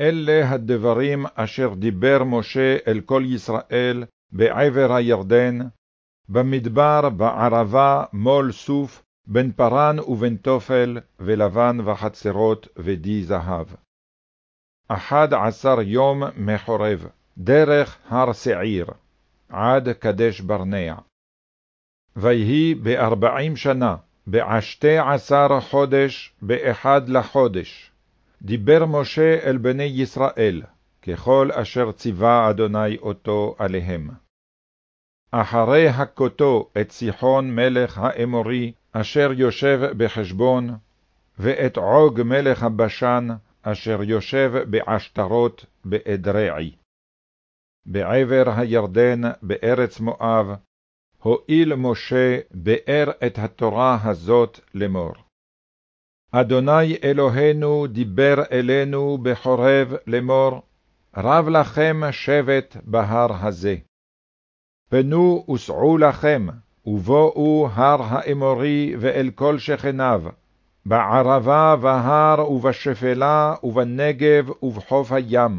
אלה הדברים אשר דיבר משה אל כל ישראל בעבר הירדן, במדבר, בערבה, מול סוף, בין פרן ובין תופל, ולבן וחצרות ודי זהב. אחד עשר יום מחורב, דרך הר שעיר, עד קדש ברנע. ויהי בארבעים שנה, בעשתי עשר חודש, באחד לחודש, דיבר משה אל בני ישראל, ככל אשר ציווה אדוני אותו עליהם. אחרי הכותו את סיחון מלך האמורי, אשר יושב בחשבון, ואת עוג מלך הבשן, אשר יושב בעשתרות באדרעי. בעבר הירדן, בארץ מואב, הואיל משה באר את התורה הזאת לאמור. אדוני אלוהינו דיבר אלינו בחורב לאמור, רב לכם שבט בהר הזה. פנו וסעו לכם, ובואו הר האמורי ואל כל שכניו, בערבה והר ובשפלה ובנגב ובחוף הים,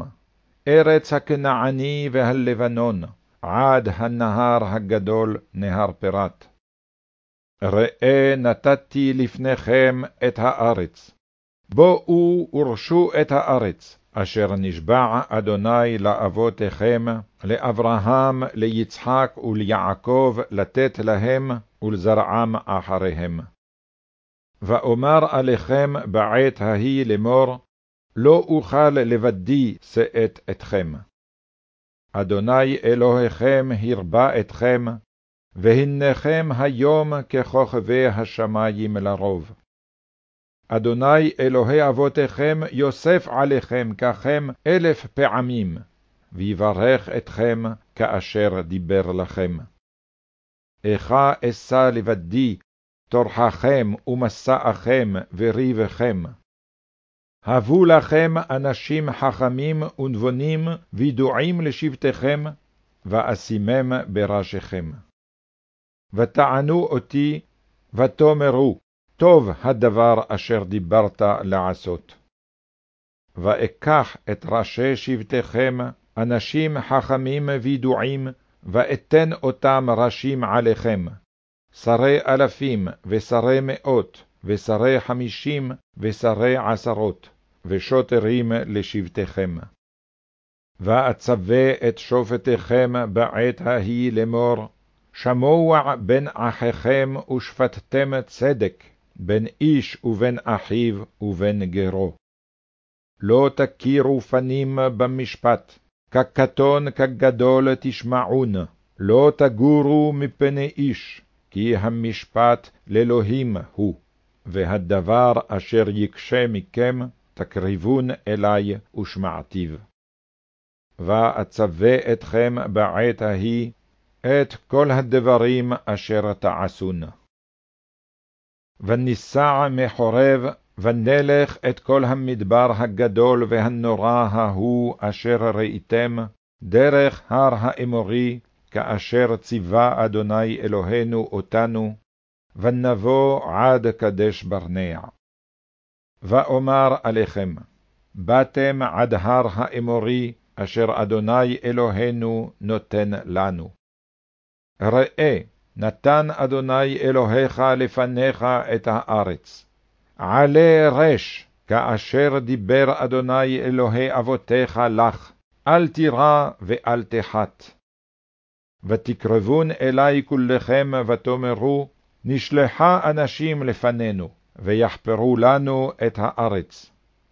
ארץ הכנעני והלבנון, עד הנהר הגדול, נהר פרת. ראה נתתי לפניכם את הארץ. בואו ורשו את הארץ, אשר נשבע אדוני לאבותיכם, לאברהם, ליצחק וליעקב, לתת להם ולזרעם אחריהם. ואומר עליכם בעת ההיא לאמור, לא אוכל לבדי שאת אתכם. אדוני אלוהיכם הרבה אתכם, והנכם היום ככוכבי השמים לרוב. אדוני אלוהי אבותיכם יוסף עליכם ככם אלף פעמים, ויברך אתכם כאשר דיבר לכם. איכה אשא לבדי טורחכם ומסעכם וריבכם. הבו לכם אנשים חכמים ונבונים וידועים לשבטיכם, ואשימם בראשיכם. ותענו אותי, ותאמרו, טוב הדבר אשר דיברת לעשות. ואקח את ראשי שבטיכם, אנשים חכמים וידועים, ואתן אותם ראשים עליכם, שרי אלפים ושרי מאות, ושרי חמישים, ושרי עשרות, ושוטרים לשבטיכם. ואצווה את שופטיכם בעת ההיא לאמור, שמוע בין אחיכם ושפטתם צדק, בין איש ובין אחיו ובין גרו. לא תכירו פנים במשפט, כקטון כגדול תשמעון, לא תגורו מפני איש, כי המשפט לאלוהים הוא, והדבר אשר יקשה מכם, תקריבון אלי ושמעתיו. ואצווה אתכם בעת ההיא את כל הדברים אשר תעשון. וניסע מחורב, ונלך את כל המדבר הגדול והנורא ההוא אשר ראיתם, דרך הר האמורי, כאשר ציווה אדוני אלוהינו אותנו, ונבוא עד קדש ברנע. ואומר עליכם, באתם עד הר האמורי, אשר אדוני אלוהינו נותן לנו. ראה, נתן אדוני אלוהיך לפניך את הארץ. עלה רש, כאשר דיבר אדוני אלוהי אבותיך לך, אל תירא ואל תחת. ותקרבון אלי כולכם ותאמרו, נשלחה אנשים לפנינו, ויחפרו לנו את הארץ,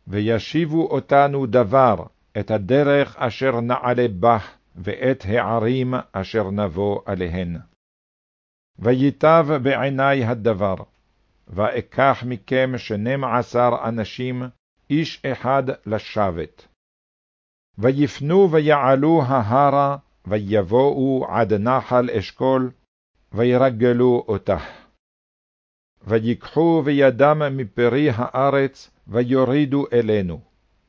וישיבו אותנו דבר, את הדרך אשר נעלה בה, ואת הערים אשר נבוא עליהן. ויטב בעיני הדבר, ואקח מכם שנים עשר אנשים, איש אחד לשבת. ויפנו ויעלו ההרה, ויבואו עד נחל אשכול, וירגלו אותה. ויקחו בידם מפרי הארץ, ויורידו אלינו,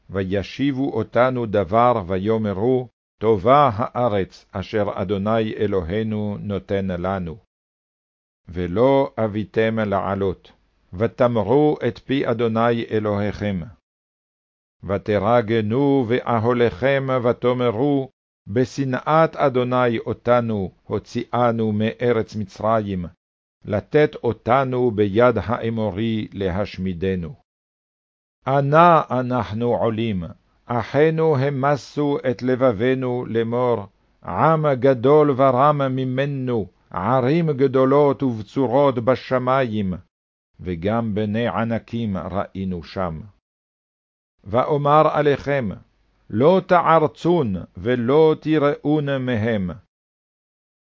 וישיבו אותנו דבר, ויאמרו, טובה הארץ אשר אדוני אלוהינו נותן לנו. ולא אביתם לעלות, ותמרו את פי אדוני אלוהיכם. ותרגנו ואהליכם ותאמרו, בשנאת אדוני אותנו הוציאנו מארץ מצרים, לתת אותנו ביד האמורי להשמידנו. אנה אנחנו עולים, אחינו המסו את לבבנו לאמור, עם גדול ורם ממנו, ערים גדולות ובצורות בשמים, וגם בני ענקים ראינו שם. ואומר עליכם, לא תערצון ולא תראון מהם.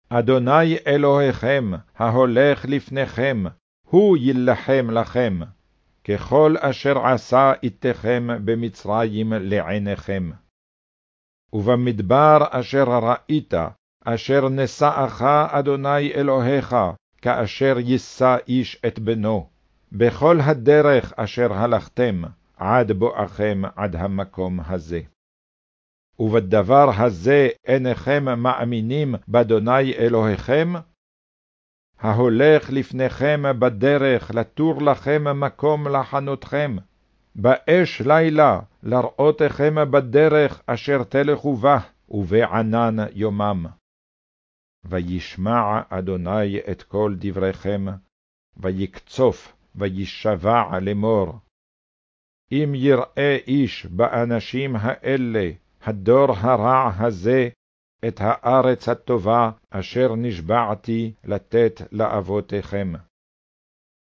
אדוני אלוהיכם, ההולך לפניכם, הוא יילחם לכם, ככל אשר עשה איתכם במצרים לעיניכם. ובמדבר אשר ראית, אשר נשאך אדוני אלוהיך, כאשר יישא איש את בנו, בכל הדרך אשר הלכתם, עד בואכם עד המקום הזה. ובדבר הזה אינכם מאמינים באדוני אלוהיכם? ההולך לפניכם בדרך לתור לכם מקום לחנותכם, באש לילה לראותכם בדרך אשר תלכו בה, ובענן יומם. וישמע אדוני את כל דבריכם, ויקצוף, וישבע לאמור. אם יראה איש באנשים האלה, הדור הרע הזה, את הארץ הטובה אשר נשבעתי לתת לאבותיכם.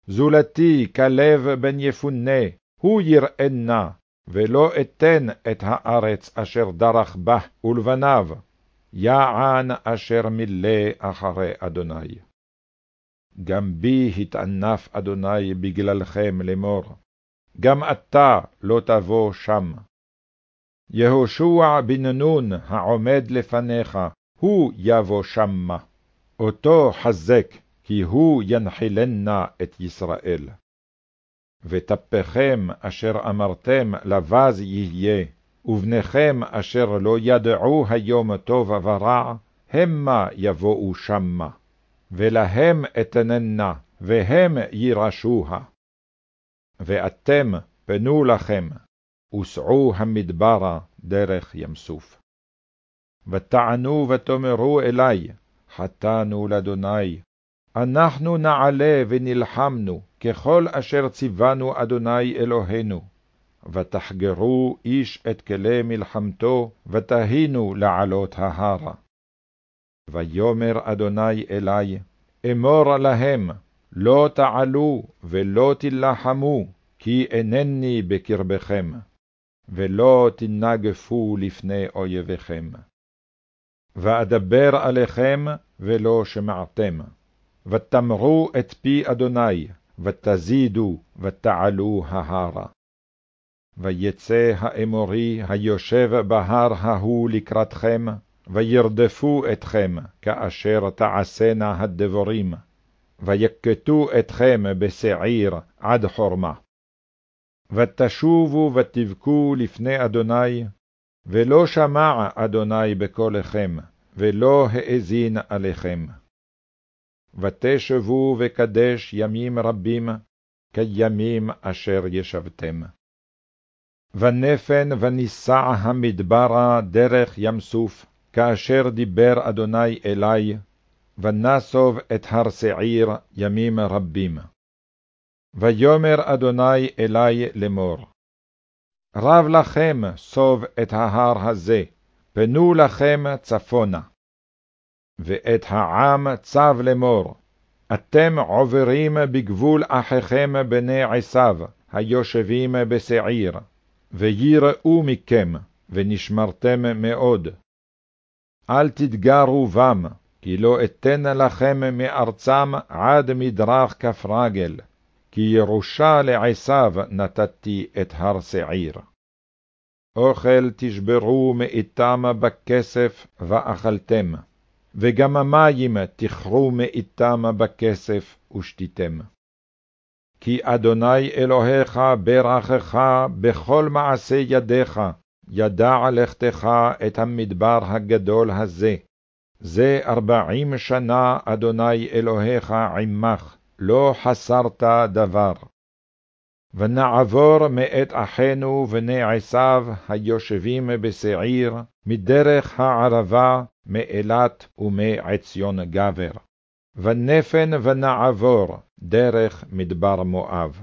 זולתי כלב בן יפונה, הוא יראנה, ולא אתן את הארץ אשר דרך בה ולבניו, יען אשר מילא אחרי אדוני. גם בי התענף אדוני בגללכם לאמור, גם אתה לא תבוא שם. יהושע בן נון העומד לפניך, הוא יבוא שמה. אותו חזק, כי הוא ינחילנה את ישראל. ותפכם אשר אמרתם לבז יהיה, ובניכם אשר לא ידעו היום טוב ורע, המה יבואו שמה, ולהם אתננה, והם ירשוה. ואתם פנו לכם, וסעו המדברה דרך ים סוף. ותענו ותאמרו אלי, חטאנו לאדוני, אנחנו נעלה ונלחמנו, ככל אשר ציוונו אדוני אלוהינו. ותחגרו איש את כלי מלחמתו, ותהינו לעלות ההרה. ויאמר אדוני אלי, אמור להם, לא תעלו ולא תלחמו, כי אינני בקרבכם, ולא תנגפו לפני אויביכם. ואדבר עליכם ולא שמעתם, ותמרו את פי אדוני, ותזידו ותעלו ההרה. ויצא האמורי היושב בהר ההוא לקראתכם, וירדפו אתכם, כאשר תעשנה הדבורים, ויכתו אתכם בשעיר עד חורמה. ותשובו ותבכו לפני אדוני, ולא שמע אדוני בקולכם, ולא האזין עליכם. ותשבו וקדש ימים רבים, כימים אשר ישבתם. ונפן וניסע המדברה דרך ים סוף, כאשר דיבר אדוני אלי, ונסוב את הר שעיר ימים רבים. ויאמר אדוני אלי לאמור, רב לכם סוב את ההר הזה, פנו לכם צפונה. ואת העם צב לאמור, אתם עוברים בגבול אחיכם בני עשיו, היושבים בשעיר, ויראו מכם, ונשמרתם מאוד. אל תתגרו בם, כי לא אתן לכם מארצם עד מדרך כף רגל, כי ירושה לעשיו נתתי את הר שעיר. אוכל תשברו מאיתם בכסף ואכלתם, וגם המים תכרו מאיתם בכסף ושתיתם. כי אדוני אלוהיך ברכך בכל מעשה ידיך, ידע לכתך את המדבר הגדול הזה. זה ארבעים שנה אדוני אלוהיך עמך, לא חסרת דבר. ונעבור מאת אחינו בני עשיו היושבים בשעיר, מדרך הערבה, מאילת ומעציון גבר. ונפן ונעבור דרך מדבר מואב.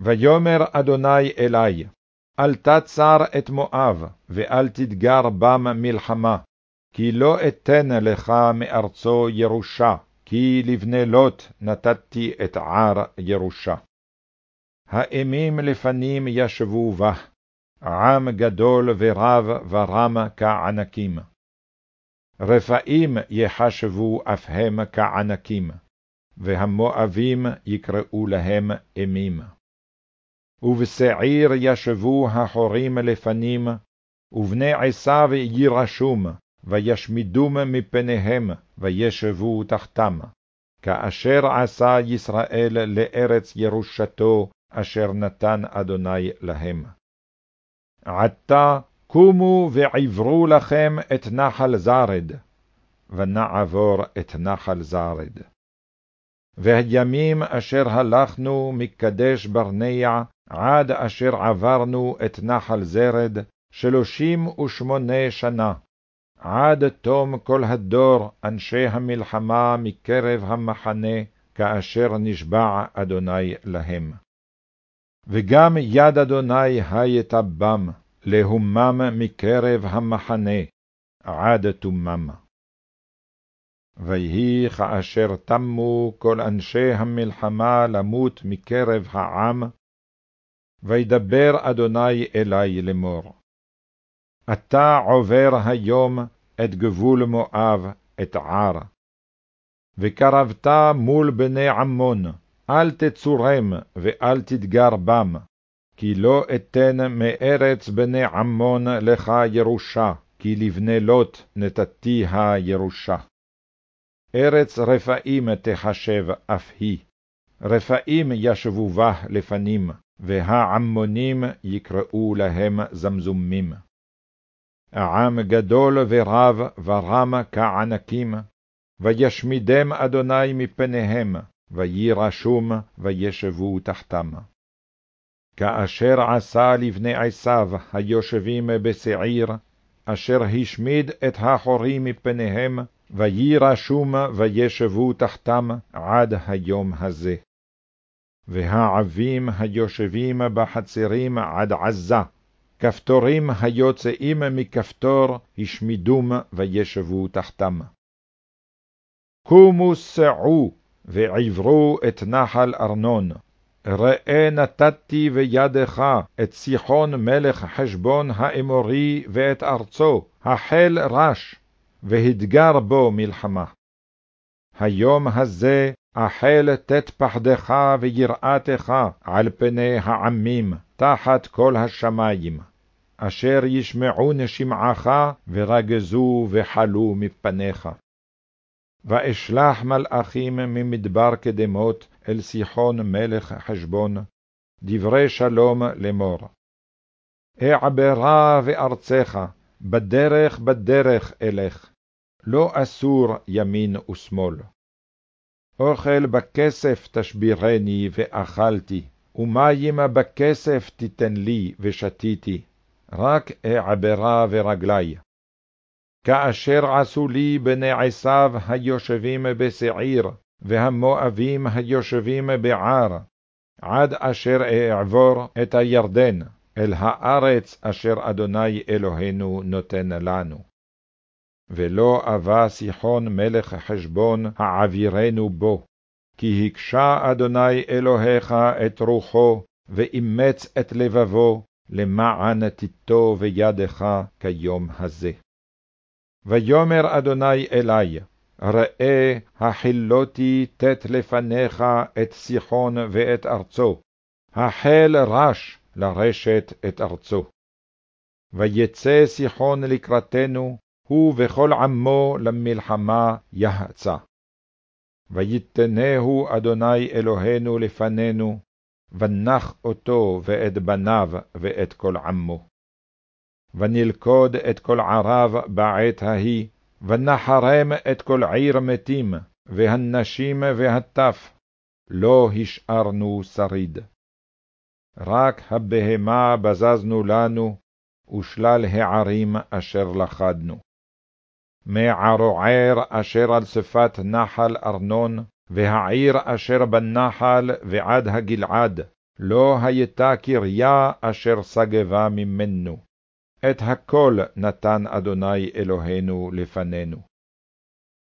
ויאמר אדוני אלי, אל תצר את מואב, ואל תדגר בם מלחמה, כי לא אתן לך מארצו ירושה, כי לבני לוט נתתי את ער ירושה. האימים לפנים ישבו בה, עם גדול ורב ורם כענקים. רפאים יחשבו אף הם כענקים, והמואבים יקראו להם אימים. ובשעיר ישבו החורים לפנים, ובני עשיו יירשום, וישמידום מפניהם, וישבו תחתם, כאשר עשה ישראל לארץ ירושתו, אשר נתן אדוני להם. עתה קומו ועברו לכם את נחל זרד, ונעבור את נחל זרד. והימים אשר הלכנו מקדש ברנע עד אשר עברנו את נחל זרד, שלושים ושמונה שנה, עד תום כל הדור אנשי המלחמה מקרב המחנה, כאשר נשבע אדוני להם. וגם יד אדוני הייתה בם, להומם מקרב המחנה, עד תומם. ויהי כאשר תמו כל אנשי המלחמה למות מקרב העם, וידבר אדוני אלי לאמור. אתה עובר היום את גבול מואב, את ער. וקרבת מול בני עמון, אל תצורם ואל תדגר בם, כי לא אתן מארץ בני עמון לך ירושה, כי לבני לוט נתתי הירושה. ארץ רפאים תחשב אף היא, רפאים ישבו בה לפנים, והעמונים יקראו להם זמזומים. עם גדול ורב ורם כענקים, וישמידם אדוני מפניהם, וירשום וישבו תחתם. כאשר עשה לבני עשיו היושבים בשעיר, אשר השמיד את החורים מפניהם, וירשום וישבו תחתם עד היום הזה. והעבים היושבים בחצרים עד עזה, כפתורים היוצאים מכפתור, השמידום וישבו תחתם. קומו סעו, ועברו את נחל ארנון. ראה נתתי בידך את סיחון מלך חשבון האמורי ואת ארצו, החל רש, והדגר בו מלחמה. היום הזה החל תת פחדך ויראתך על פני העמים, תחת כל השמים, אשר ישמעון שמעך ורגזו וחלו מפניך. ואשלח מלאכים ממדבר קדמות אל סיחון מלך חשבון, דברי שלום לאמור. אעברה וארצך, בדרך בדרך אלך, לא אסור ימין ושמאל. אוכל בכסף תשבירני ואכלתי, ומים בכסף תיתן לי ושתיתי, רק אעברה ורגלי. כאשר עשו לי בני עשיו היושבים בשעיר, והמואבים היושבים בער, עד אשר אעבור את הירדן, אל הארץ אשר אדוני אלוהינו נותן לנו. ולא אבה סיחון מלך חשבון העבירנו בו, כי הקשה אדוני אלוהיך את רוחו, ואימץ את לבבו, למען תיטו בידך כיום הזה. ויאמר אדוני אלי, ראה החילותי תת לפניך את סיחון ואת ארצו, החל רש לרשת את ארצו. ויצא סיחון לקראתנו, הוא וכל עמו למלחמה יחצה. ויתנהו אדוני אלוהינו לפנינו, ונח אותו ואת בניו ואת כל עמו. ונלכוד את כל ערב בעת ההיא, ונחרם את כל עיר מתים, והנשים והטף, לא השארנו שריד. רק הבהמה בזזנו לנו, ושלל הערים אשר לכדנו. מערוער אשר על שפת נחל ארנון, והעיר אשר בנחל ועד הגלעד, לא הייתה קריה אשר שגבה ממנו. את הכל נתן אדוני אלוהינו לפנינו.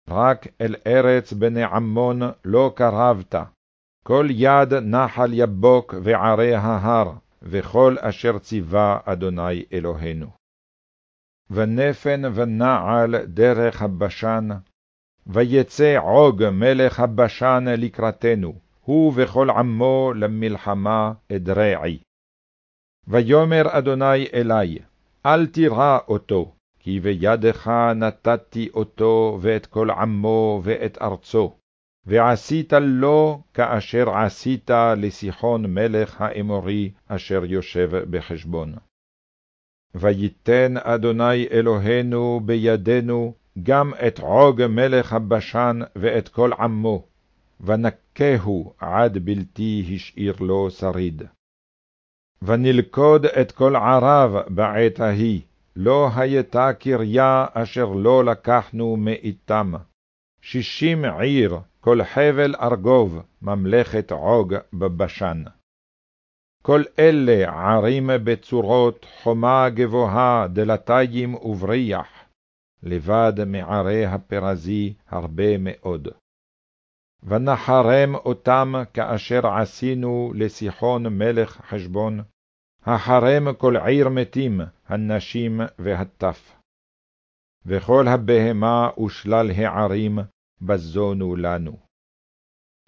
רק אל ארץ בני עמון לא קרבת, כל יד נחל יבוק וערי ההר, וכל אשר ציווה אדוני אלוהינו. ונפן ונעל דרך הבשן, ויצא עוג מלך הבשן לקראתנו, הוא וכל עמו למלחמה אדרעי. ויאמר אדוני אלי, אל תירא אותו, כי בידך נתתי אותו ואת כל עמו ואת ארצו, ועשית לו כאשר עשית לסיחון מלך האמורי אשר יושב בחשבון. ויתן אדוני אלוהינו בידינו גם את עוג מלך הבשן ואת כל עמו, ונקהו עד בלתי השאיר לו שריד. ונלכוד את כל ערב בעת ההיא, לא הייתה קריה אשר לא לקחנו מאיתם. שישים עיר, כל חבל ארגוב, ממלכת עוג בבשן. כל אלה ערים בצורות, חומה גבוהה, דלתיים ובריח, לבד מערי הפרזי הרבה מאוד. ונחרם אותם כאשר עשינו לסיחון מלך חשבון, החרם כל עיר מתים, הנשים והטף. וכל הבהמה ושלל הערים בזונו לנו.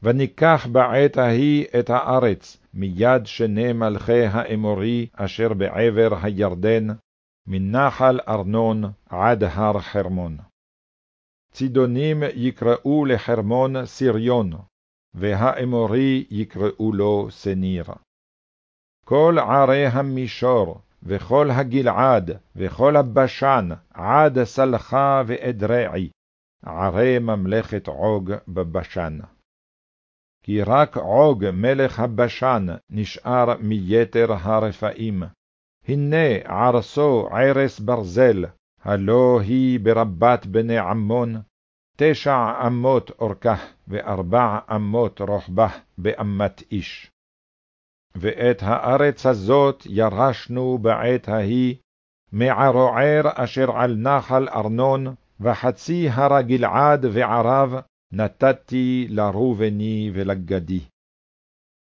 וניקח בעת ההיא את הארץ מיד שני מלכי האמורי אשר בעבר הירדן, מנחל ארנון עד הר חרמון. צידונים יקראו לחרמון סיריון, והאמורי יקראו לו סניר. כל ערי המישור, וכל הגלעד, וכל הבשן, עד סלחה ואדרעי, ערי ממלכת עוג בבשן. כי רק עוג מלך הבשן נשאר מיתר הרפאים. הנה ערסו ערש ברזל, הלא היא ברבת בני עמון, תשע אמות אורכה, וארבע אמות רוחבה באמת איש. ואת הארץ הזאת ירשנו בעת ההיא, מערוער אשר על נחל ארנון, וחצי הר הגלעד וערב, נתתי לראובני ולגדי.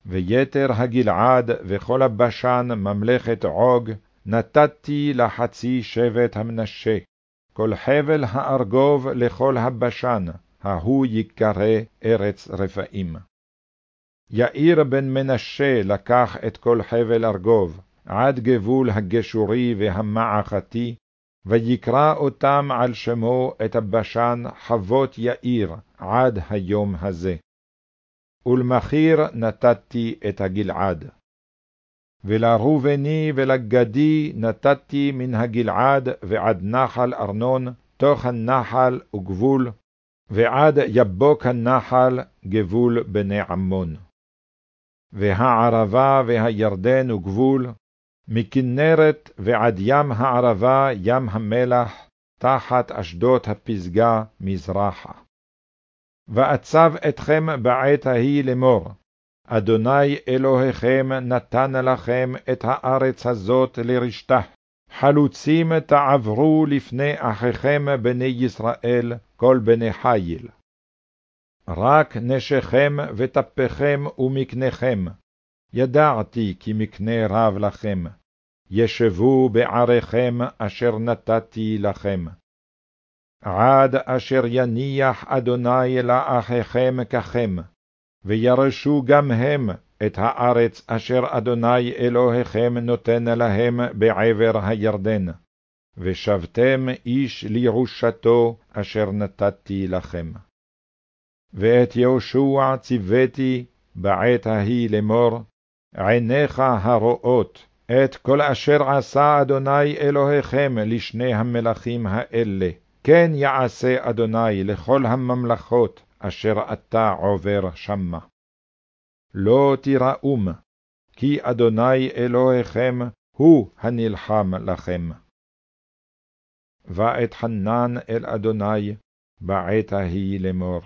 ויתר הגלעד וכל הבשן ממלכת עוג, נתתי לחצי שבט המנשה, כל חבל הארגוב לכל הבשן, ההוא יקרא ארץ רפאים. יאיר בן מנשה לקח את כל חבל ארגוב, עד גבול הגשורי והמעכתי, ויקרא אותם על שמו את הבשן חבות יאיר, עד היום הזה. ולמחיר נתתי את הגלעד. ולראובני ולגדי נתתי מן הגלעד ועד נחל ארנון, תוך הנחל וגבול, ועד יבוק הנחל גבול בני עמון. והערבה והירדן וגבול, מכנרת ועד ים הערבה ים המלח, תחת אשדות הפסגה מזרחה. ואצב אתכם בעת ההיא לאמור, אדוני אלוהיכם נתן לכם את הארץ הזאת לרשתה, חלוצים תעברו לפני אחיכם בני ישראל, כל בני חיל. רק נשיכם וטפכם ומקניכם, ידעתי כי מקנה רב לכם, ישבו בעריכם אשר נתתי לכם. עד אשר יניח אדוני לאחיכם ככם, וירשו גם הם את הארץ אשר אדוני אלוהיכם נותן להם בעבר הירדן, ושבתם איש לירושתו אשר נתתי לכם. ואת יהושע ציוויתי בעת ההיא לאמור, עיניך הרואות את כל אשר עשה אדוני אלוהיכם לשני המלכים האלה, כן יעשה אדוני לכל הממלכות אשר אתה עובר שמה. לא תיראום, כי אדוני אלוהיכם הוא הנלחם לכם. ואתחנן אל אדוני בעת ההיא לאמור.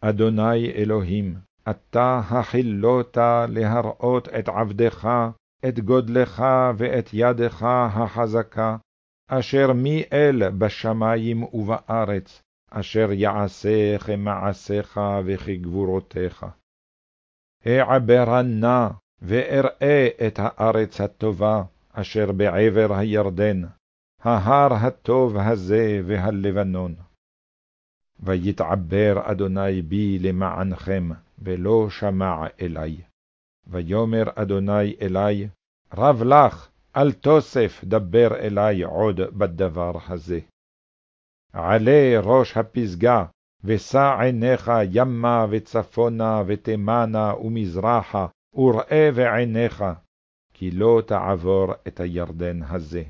אדוני אלוהים, אתה החילוט להראות את עבדך, את גודלך ואת ידך החזקה, אשר מי אל בשמים ובארץ, אשר יעשה כמעשיך וכגבורותיך. אעברנה ואראה את הארץ הטובה, אשר בעבר הירדן, ההר הטוב הזה והלבנון. ויתעבר אדוני בי למענכם, ולא שמע אלי. ויאמר אדוני אלי, רב לך, אל תוסף דבר אלי עוד בדבר הזה. עלה ראש הפסגה, ושא עיניך ימה וצפונה ותימנה ומזרחה, וראה בעיניך, כי לא תעבור את הירדן הזה.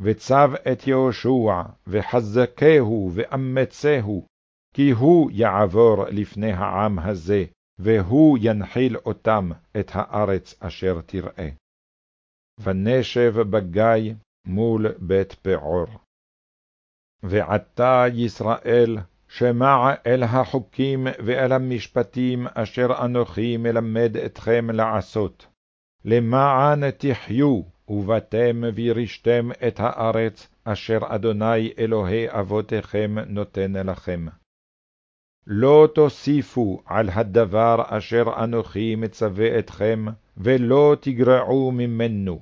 וצב את יהושע, וחזקהו ואמצהו, כי הוא יעבור לפני העם הזה, והוא ינחיל אותם את הארץ אשר תראה. ונשב בגיא מול בית פעור. ועתה ישראל, שמע אל החוקים ואל המשפטים אשר אנוכי מלמד אתכם לעשות, למען תחיו ובאתם וירשתם את הארץ אשר אדוני אלוהי אבותיכם נותן לכם. לא תוסיפו על הדבר אשר אנוכי מצווה אתכם, ולא תגרעו ממנו,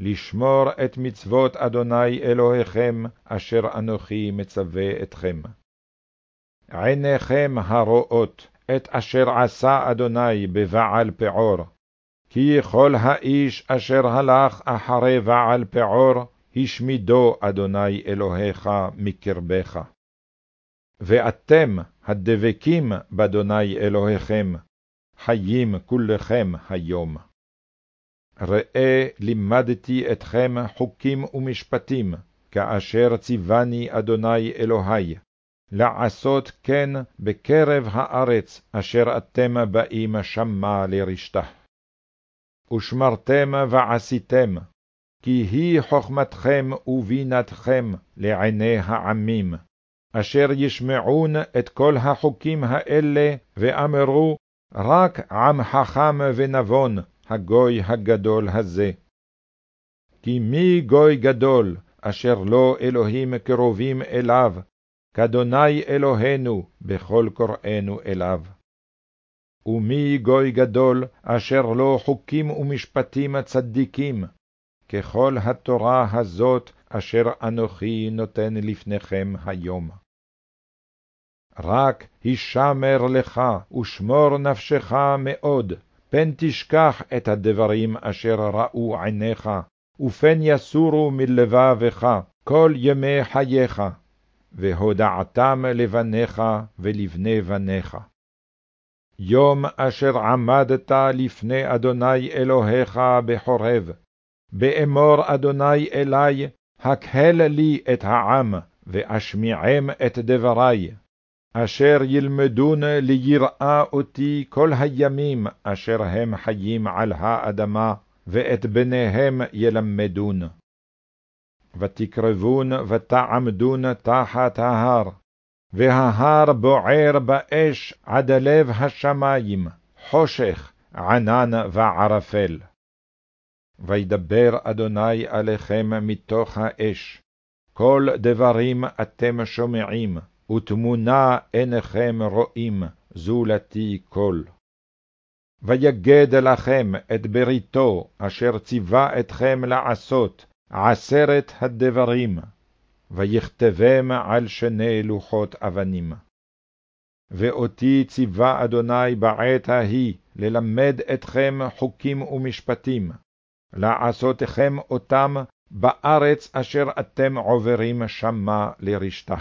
לשמור את מצוות אדוני אלוהיכם, אשר אנוכי מצווה אתכם. עיניכם הרואות את אשר עשה אדוני בבעל פעור, כי כל האיש אשר הלך אחרי בעל פעור, השמידו אדוני אלוהיך מקרבך. ואתם הדבקים באדוני אלוהיכם, חיים כולכם היום. ראה לימדתי אתכם חוקים ומשפטים, כאשר ציווני אדוני אלוהי, לעשות כן בקרב הארץ אשר אתם באים שמה לרשתה. ושמרתם ועשיתם, כי היא חכמתכם ובינתכם לעיני העמים, אשר ישמעון את כל החוקים האלה, ואמרו, רק עם חכם ונבון, הגוי הגדול הזה. כי מי גוי גדול, אשר לא אלוהים קרובים אליו, כאדוני אלוהינו בכל קוראינו אליו. ומי גוי גדול, אשר לו חוקים ומשפטים צדיקים, ככל התורה הזאת, אשר אנוכי נותן לפניכם היום. רק הישמר לך, ושמור נפשך מאוד, פן תשכח את הדברים אשר ראו עיניך, ופן יסורו מלבבך כל ימי חייך, והודעתם לבניך ולבני בניך. יום אשר עמדת לפני אדוני אלוהיך בחורב, באמור אדוני אלי, הקהל לי את העם, ואשמיעם את דברי, אשר ילמדון ליראה אותי כל הימים אשר הם חיים על האדמה, ואת בניהם ילמדון. ותקרבון ותעמדון תחת ההר, וההר בוער באש עד לב השמים, חושך, ענן וערפל. וידבר אדוני עליכם מתוך האש, כל דברים אתם שומעים, ותמונה עיניכם רואים, זולתי קול. ויגד לכם את בריתו, אשר ציווה אתכם לעשות, עשרת הדברים, ויכתבם על שני לוחות אבנים. ואותי ציווה אדוני בעת ההיא ללמד אתכם חוקים ומשפטים, לעשותכם אותם בארץ אשר אתם עוברים שמה לרשתה.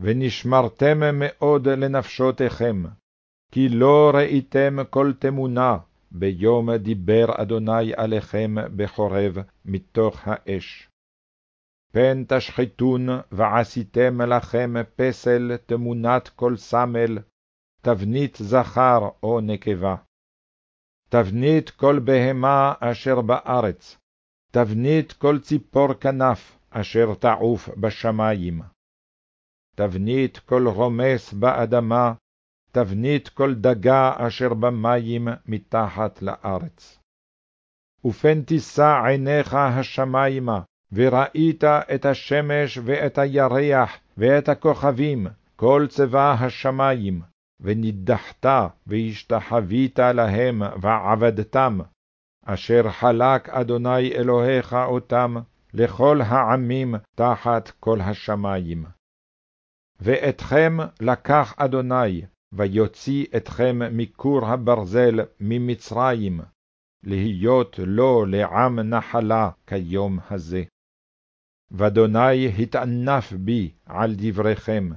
ונשמרתם מאוד לנפשותיכם, כי לא ראיתם כל תמונה ביום דיבר אדוני עליכם בחורב מתוך האש. פן תשחיתון ועשיתם לכם פסל תמונת כל סמל, תבנית זכר או נקבה. תבנית כל בהמה אשר בארץ, תבנית כל ציפור כנף אשר תעוף בשמים. תבנית כל רומס באדמה, תבנית כל דגה אשר במים מתחת לארץ. ופן תישא עיניך השמימה, וראית את השמש ואת הירח ואת הכוכבים, כל צבא השמים, ונידחת והשתחווית להם ועבדתם, אשר חלק אדוני אלוהיך אותם לכל העמים תחת כל השמים. ואתכם לקח אדוני, ויוציא אתכם מכור הברזל ממצרים, להיות לו לעם נחלה כיום הזה. ואדוני התענף בי על דבריכם,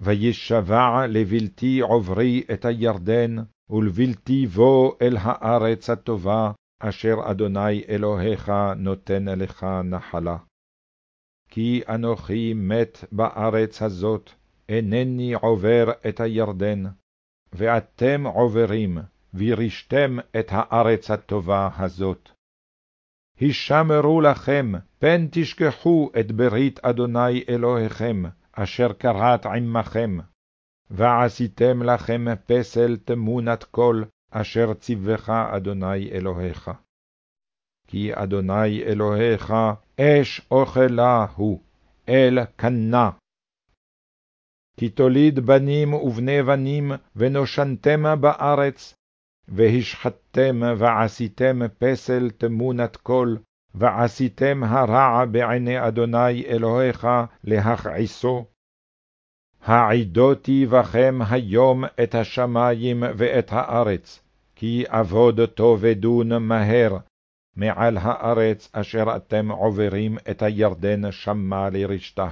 וישבע לבלתי עוברי את הירדן, ולבלתי בוא אל הארץ הטובה, אשר אדוני אלוהיך נותן לך נחלה. כי אנוכי מת בארץ הזאת, אינני עובר את הירדן, ואתם עוברים, וירשתם את הארץ הטובה הזאת. הישמרו לכם, פן תשכחו את ברית אדוני אלוהיכם, אשר כרת עמכם, ועשיתם לכם פסל תמונת קול, אשר ציווך אדוני אלוהיך. כי אדוני אלוהיך אש אוכלה הוא, אל קנה. כי תוליד בנים ובני בנים, ונושנתם בארץ, והשחטתם ועשיתם פסל תמונת קול, ועשיתם הרע בעיני אדוני אלוהיך להכעיסו. העידותי בכם היום את השמים ואת הארץ, כי עבוד תאבדון מהר, מעל הארץ אשר אתם עוברים את הירדן שמה לרשתה.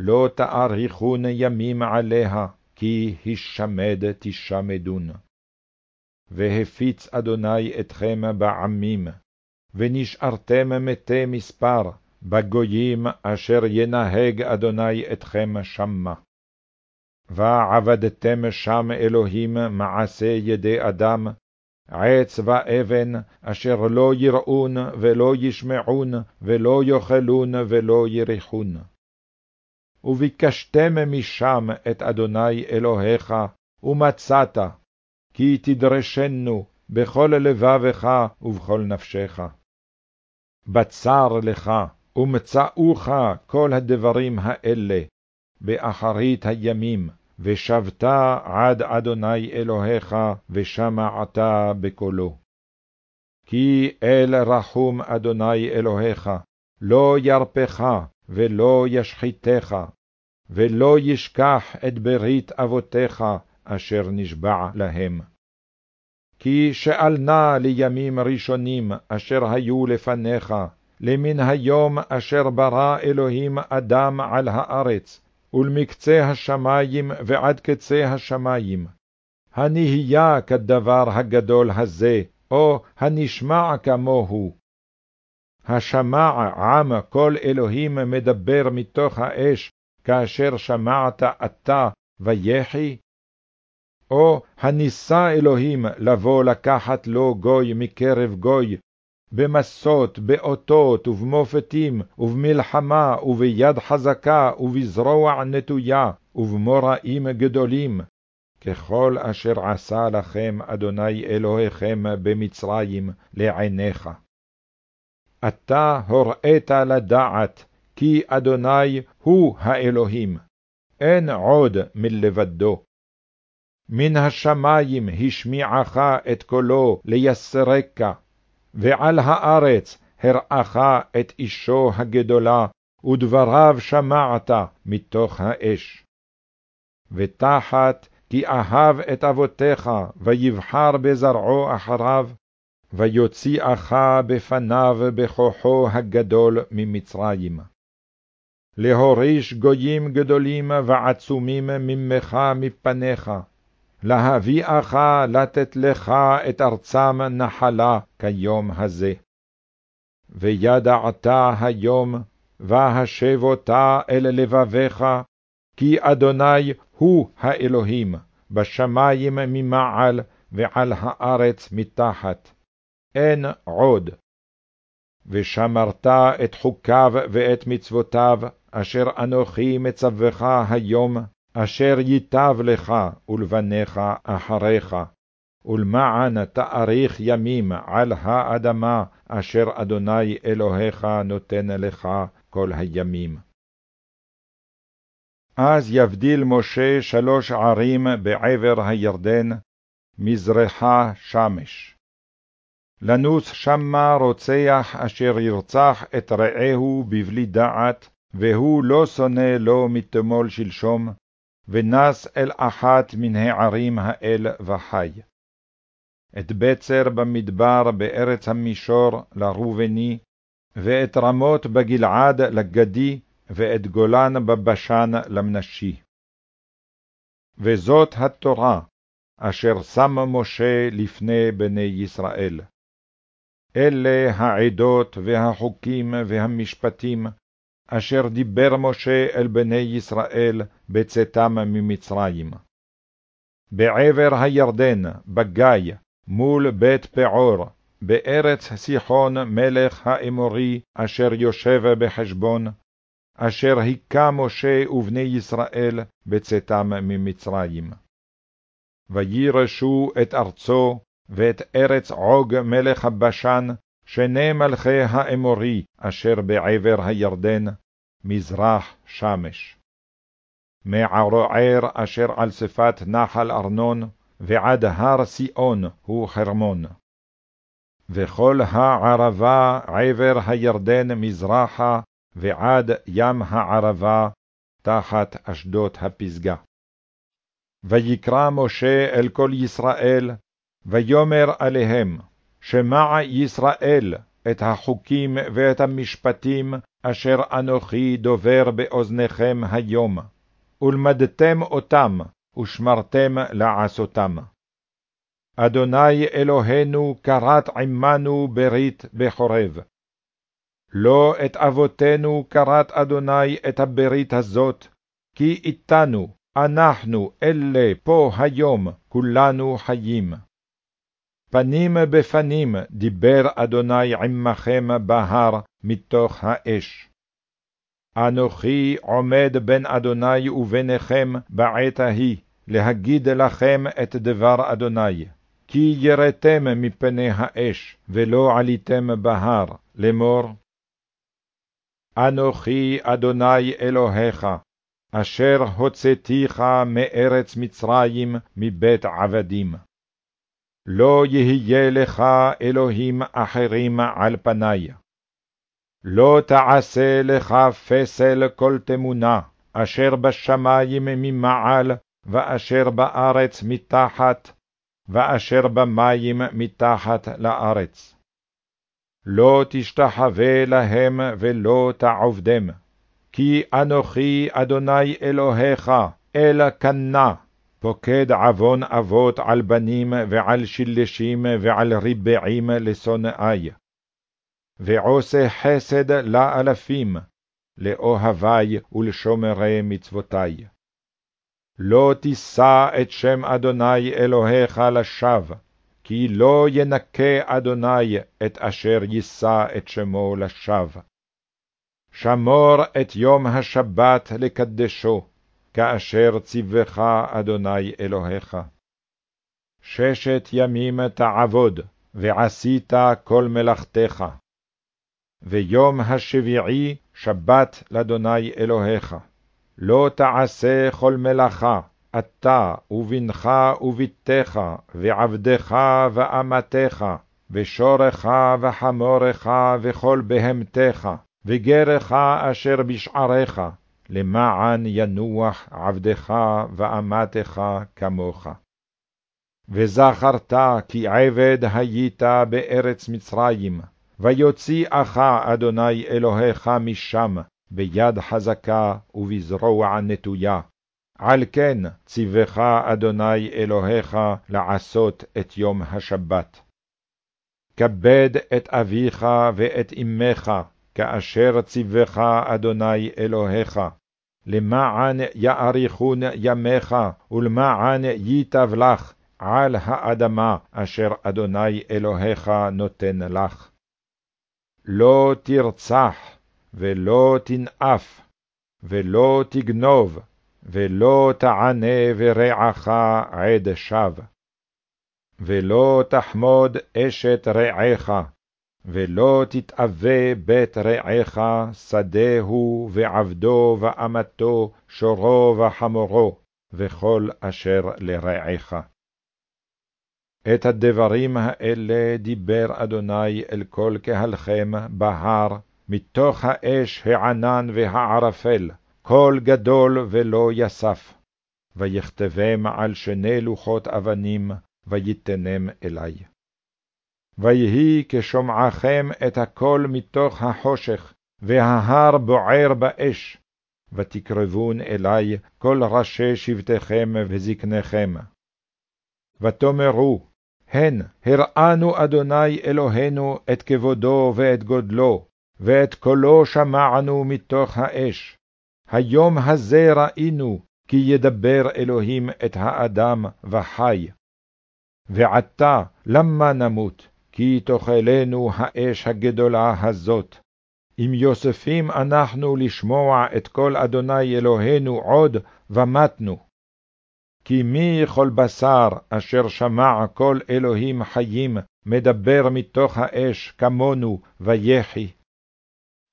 לא תאריכון ימים עליה, כי השמד תשמדון. והפיץ אדוני אתכם בעמים, ונשארתם מתי מספר, בגויים אשר ינהג אדוני אתכם שמה. ועבדתם שם אלוהים מעשה ידי אדם, עץ ואבן, אשר לא יראון ולא ישמעון, ולא יאכלון ולא יריחון. וביקשתם משם את אדוני אלוהיך, ומצאת, כי תדרשנו בכל לבבך ובכל נפשך. בצר לך, ומצאוך כל הדברים האלה, באחרית הימים, ושבת עד אדוני אלוהיך, ושמעת בקולו. כי אל רחום אדוני אלוהיך, לא ירפך, ולא ישחיתך, ולא ישכח את ברית אבותיך, אשר נשבע להם. כי שאלנה לימים ראשונים אשר היו לפניך, למן היום אשר ברא אלוהים אדם על הארץ, ולמקצה השמים ועד קצה השמים. הנהיה כדבר הגדול הזה, או הנשמע כמוהו. השמע עם כל אלוהים מדבר מתוך האש, כאשר שמעת אתה, ויחי? או הניסה אלוהים לבוא לקחת לו גוי מקרב גוי, במסות, באותות, ובמופתים, ובמלחמה, וביד חזקה, ובזרוע נטויה, ובמוראים גדולים, ככל אשר עשה לכם אדוני אלוהיכם במצרים לעיניך. אתה הוראית לדעת, כי אדוני הוא האלוהים, אין עוד מלבדו. מן השמים השמיעך את קולו ליסרקה, ועל הארץ הראך את אישו הגדולה, ודבריו שמעת מתוך האש. ותחת כי אהב את אבותיך, ויבחר בזרעו אחריו, ויוציאך בפניו בכוחו הגדול ממצרים. להוריש גויים גדולים ועצומים ממך מפניך, להביאך לתת לך את ארצם נחלה כיום הזה. וידעת היום, והשב אותה אל לבביך, כי אדוני הוא האלוהים, בשמים ממעל, ועל הארץ מתחת, אין עוד. ושמרת את חוקיו ואת מצוותיו, אשר אנוכי מצווך היום, אשר ייטב לך ולבניך אחריך, ולמען תאריך ימים על האדמה, אשר אדוני אלוהיך נותן לך כל הימים. אז יבדיל משה שלוש ערים בעבר הירדן, מזרחה שמש. לנוס שמה רוצח אשר ירצח את רעהו בבלי דעת, והוא לא שונא לו מתמול שלשום, ונס אל אחת מן הערים האל וחי. את בצר במדבר בארץ המישור לראובני, ואת רמות בגלעד לגדי, ואת גולן בבשן למנשי. וזאת התורה, אשר שם משה לפני בני ישראל. אלה העדות והחוקים והמשפטים, אשר דיבר משה אל בני ישראל בצאתם ממצרים. בעבר הירדן, בגיא, מול בית פעור, בארץ סיחון מלך האמורי, אשר יושב בחשבון, אשר היכה משה ובני ישראל בצאתם ממצרים. וירשו את ארצו, ואת ארץ עוג מלך הבשן, שני מלכי האמורי, אשר בעבר הירדן, מזרח שמש. מערוער אשר על שפת נחל ארנון, ועד הר סיאון הוא חרמון. וכל הערבה עבר הירדן מזרחה, ועד ים הערבה, תחת אשדות הפסגה. ויקרא משה אל כל ישראל, ויאמר עליהם, שמע ישראל את החוקים ואת המשפטים אשר אנוכי דובר באוזניכם היום, ולמדתם אותם, ושמרתם לעשותם. אדוני אלוהינו כרת עמנו ברית בחורב. לא את אבותינו כרת אדוני את הברית הזאת, כי איתנו, אנחנו אלה פה היום, כולנו חיים. פנים בפנים דיבר אדוני עמכם בהר מתוך האש. אנוכי עומד בין אדוני וביניכם בעת ההיא, להגיד לכם את דבר אדוני. כי יראתם מפני האש, ולא עליתם בהר, לאמור. אנוכי אדוני אלוהיך, אשר הוצאתיך מארץ מצרים מבית עבדים. לא יהיה לך אלוהים אחרים על פני. לא תעשה לך פסל כל תמונה, אשר בשמים ממעל, ואשר בארץ מתחת, ואשר במים מתחת לארץ. לא תשתחווה להם ולא תעובדם, כי אנוכי אדוני אלוהיך, אל קנה, פוקד עוון אבות על בנים ועל שלשים ועל ריבעים לשונאי. ועושה חסד לאלפים, לאוהבי ולשומרי מצוותי. לא תישא את שם אדוני אלוהיך לשווא, כי לא ינקה אדוני את אשר יישא את שמו לשווא. שמור את יום השבת לקדשו, כאשר ציווך אדוני אלוהיך. ששת ימים תעבוד, ועשית כל מלאכתך. ויום השביעי שבת לאדוני אלוהיך. לא תעשה כל מלאכה, אתה ובנך ובתך, ועבדך ואמתך, ושורך וחמורך וכל בהמתך, וגרך אשר בשעריך, למען ינוח עבדך ואמתך כמוך. וזכרת כי עבד היית בארץ מצרים, ויוציאך אדוני אלוהיך משם, ביד חזקה ובזרוע נטויה. על כן ציווך אדוני אלוהיך לעשות את יום השבת. כבד את אביך ואת אמך, כאשר ציווך אדוני אלוהיך, למען יאריכון ימיך, ולמען ייטב לך, על האדמה אשר אדוני אלוהיך נותן לך. לא תרצח, ולא תנאף, ולא תגנוב, ולא תענה ורעך עד שווא. ולא תחמוד אשת רעך, ולא תתאווה בית רעך, שדהו ועבדו ואמתו, שורו וחמורו, וכל אשר לרעך. את הדברים האלה דיבר אדוני אל כל קהלכם בהר, מתוך האש הענן והערפל, קול גדול ולא יסף. ויכתבם על שני לוחות אבנים, ויתנם אלי. ויהי כשומעכם את הקול מתוך החושך, וההר בוער באש, ותקרבון אלי כל ראשי שבטיכם וזקניכם. ותאמרו, הן הראנו אדוני אלוהינו את כבודו ואת גודלו, ואת קולו שמענו מתוך האש. היום הזה ראינו, כי ידבר אלוהים את האדם וחי. ועתה, למה נמות? כי תאכלנו האש הגדולה הזאת. אם יוספים אנחנו לשמוע את כל אדוני אלוהינו עוד, ומתנו. כי מי כל בשר אשר שמע כל אלוהים חיים, מדבר מתוך האש כמונו, ויחי.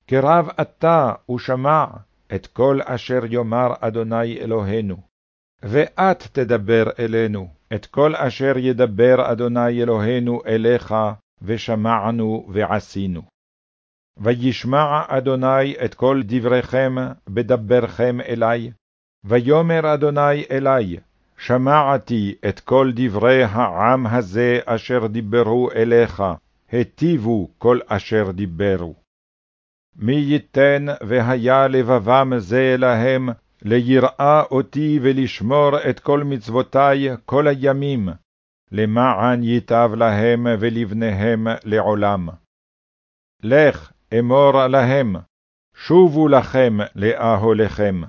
קרב אתה ושמע את כל אשר יאמר אדוני אלוהינו. ואת תדבר אלינו, את כל אשר ידבר אדוני אלוהינו אליך, ושמענו ועשינו. וישמע אדוני את כל דבריכם בדברכם אלי, ויאמר אדוני אלי, שמעתי את כל דברי העם הזה אשר דיברו אליך, היטיבו כל אשר דיברו. מי ייתן והיה לבבם זה להם, ליראה אותי ולשמור את כל מצוותי כל הימים, למען ייטב להם ולבניהם לעולם. לך, אמור להם, שובו לכם לאהוליכם.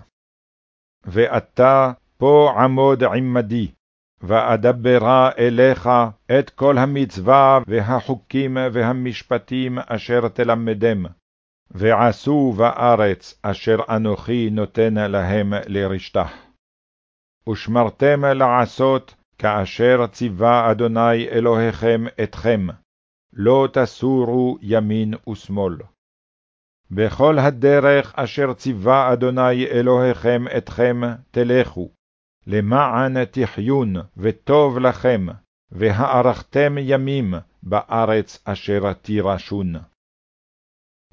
ואתה פה עמוד עמדי, ואדברה אליך את כל המצווה והחוקים והמשפטים אשר תלמדם, ועשו בארץ אשר אנוכי נותן להם לרשתה. ושמרתם לעשות כאשר ציווה אדוני אלוהיכם אתכם, לא תסורו ימין ושמאל. בכל הדרך אשר ציווה אדוני אלוהיכם אתכם, תלכו, למען תחיון וטוב לכם, והארכתם ימים בארץ אשר תירשון.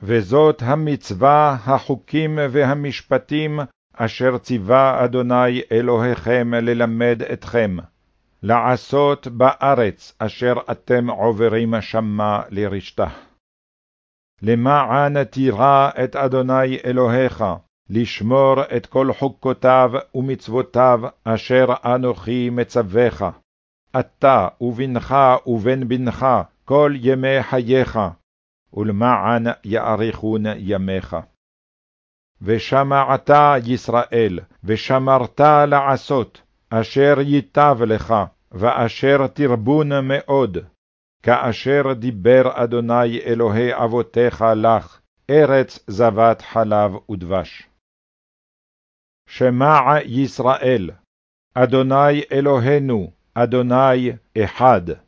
וזאת המצווה, החוקים והמשפטים, אשר ציווה אדוני אלוהיכם ללמד אתכם, לעשות בארץ אשר אתם עוברים שמה לרשתה. למען תירא את אדוני אלוהיך, לשמור את כל חוקותיו ומצוותיו אשר אנוכי מצווך, אתה ובנך ובן בנך כל ימי חייך, ולמען יאריכון ימיך. ושמעת ישראל, ושמרת לעשות, אשר ייטב לך, ואשר תרבון מאוד, כאשר דיבר אדוני אלוהי אבותיך לך, ארץ זבת חלב ודבש. שמע ישראל, אדוני אלוהינו, אדוני אחד.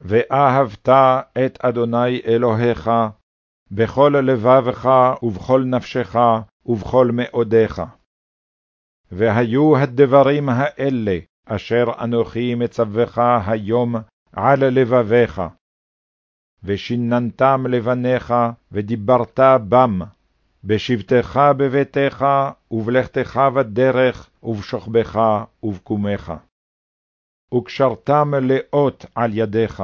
ואהבת את אדוני אלוהיך בכל לבבך ובכל נפשך ובכל מאודיך. והיו הדברים האלה אשר אנוכי מצווך היום על לבביך. ושיננתם לבניך, ודיברת בם, בשבתך בביתך, ובלכתך בדרך, ובשוכבך ובקומך. וקשרתם לאות על ידיך,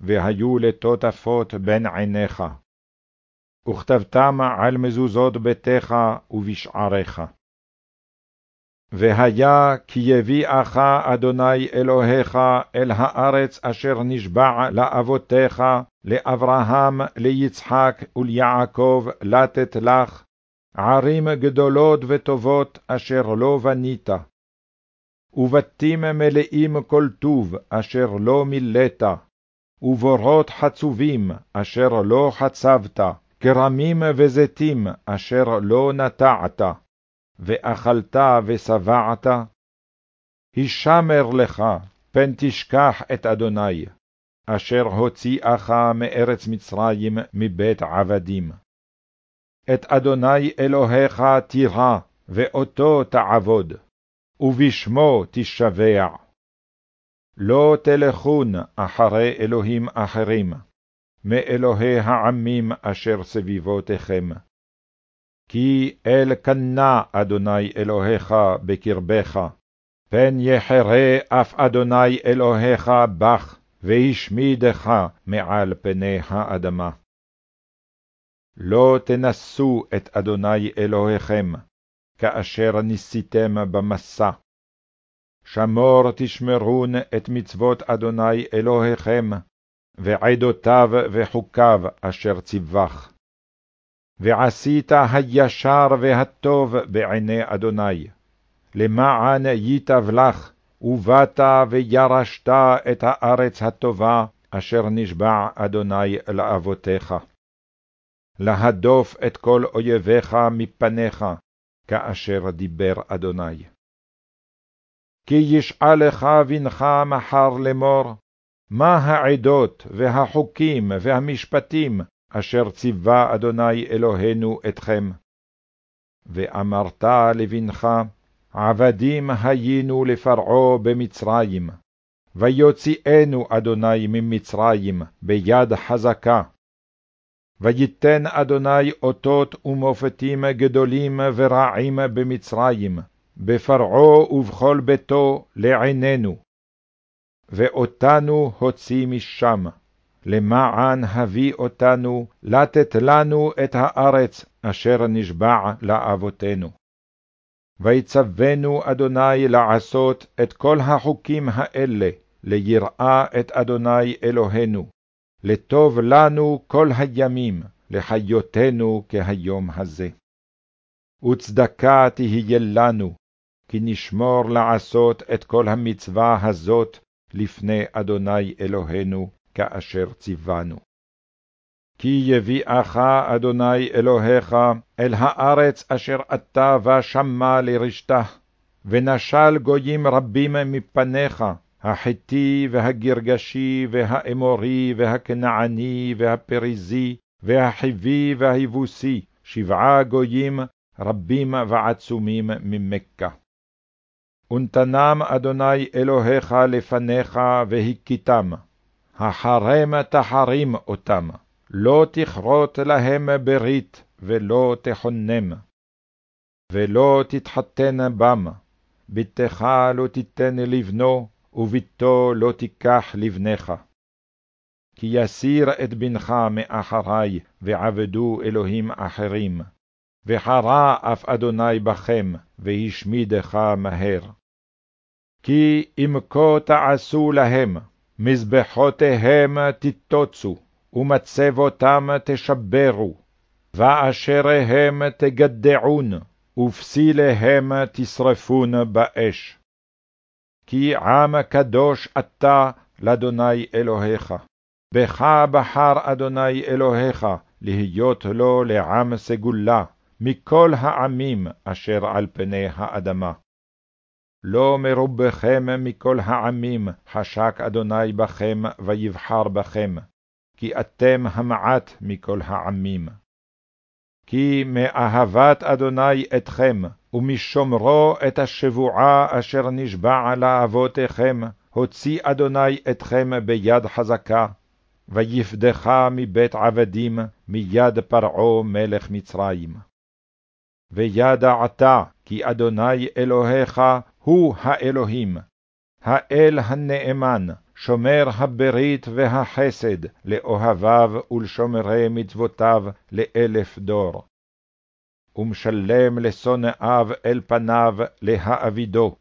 והיו לטוטפות בין עיניך. וכתבתם על מזוזות ביתך ובשעריך. והיה כי יביאך אדוני אלוהיך אל הארץ אשר נשבע לאבותיך, לאברהם, ליצחק וליעקב, לתת לך, ערים גדולות וטובות אשר לא בנית, ובתים מלאים כל טוב אשר לא מילאת, ובורות חצובים אשר לא חצבת, כרמים וזיתים אשר לא נטעת, ואכלת ושבעת, הישמר לך, פן תשכח את אדוני, אשר הוציאך מארץ מצרים מבית עבדים. את אדוני אלוהיך תירא, ואותו תעבוד, ובשמו תשבע. לא תלכון אחרי אלוהים אחרים, מאלוהי העמים אשר סביבותיכם. כי אל קנה אדוני אלוהיך בקרבך, פן יחרה אף אדוני אלוהיך בך, והשמידך מעל פני האדמה. לא תנסו את אדוני אלוהיכם, כאשר ניסיתם במסע. שמור תשמרון את מצוות אדוני אלוהיכם, ועדותיו וחוקיו אשר ציווך. ועשית הישר והטוב בעיני אדוני, למען ייטב לך, ובאת וירשת את הארץ הטובה, אשר נשבע אדוני לאבותיך. להדוף את כל אויביך מפניך, כאשר דיבר אדוני. כי ישאלך בנך מחר לאמור, מה העדות והחוקים והמשפטים אשר ציווה אדוני אלוהינו אתכם? ואמרת לבנך, עבדים היינו לפרעה במצרים, ויוציאנו אדוני ממצרים ביד חזקה. ויתן אדוני אותות ומופתים גדולים ורעים במצרים, בפרעה ובכל ביתו לעינינו. ואותנו הוציא משם, למען הביא אותנו לתת לנו את הארץ אשר נשבע לאבותינו. ויצוונו אדוני לעשות את כל החוקים האלה, ליראה את אדוני אלוהינו, לטוב לנו כל הימים, לחיותנו כהיום הזה. וצדקה תהיה לנו, כי נשמור לעשות את כל המצווה הזאת לפני אדוני אלוהינו, כאשר ציוונו. כי יביאך אדוני אלוהיך אל הארץ אשר אתה ושמה לרשתה, ונשל גויים רבים מפניך, החיתי והגרגשי והאמורי והכנעני והפריזי והחיבי והיבוסי, שבעה גויים רבים ועצומים ממכה. ונתנם אדוני אלוהיך לפניך והכיתם, החרם תחרים אותם, לא תכרות להם ברית, ולא תחונם. ולא תתחתן בם, בתך לא תיתן לבנו, וביתו לא תיקח לבנך. כי יסיר את בנך מאחרי, ועבדו אלוהים אחרים. וחרה אף אדוני בכם, והשמידך מהר. כי אם כה תעשו להם, מזבחותיהם תתוצו, ומצבותם תשברו, ואשריהם תגדעון, ופסיליהם תשרפון באש. כי עם קדוש אתה לאדוני אלוהיך, בך בחר אדוני אלוהיך להיות לו לעם סגולה, מכל העמים אשר על פני האדמה. לא מרובכם מכל העמים חשק אדוני בכם ויבחר בכם, כי אתם המעט מכל העמים. כי מאהבת אדוני אתכם, ומשומרו את השבועה אשר נשבע לאבותיכם, הוציא אדוני אתכם ביד חזקה, ויפדך מבית עבדים, מיד פרעה מלך מצרים. וידעת כי אדוני אלוהיך הוא האלוהים, האל הנאמן, שומר הברית והחסד לאוהביו ולשומרי מצוותיו לאלף דור. ומשלם לשונאיו אל פניו להאבידו,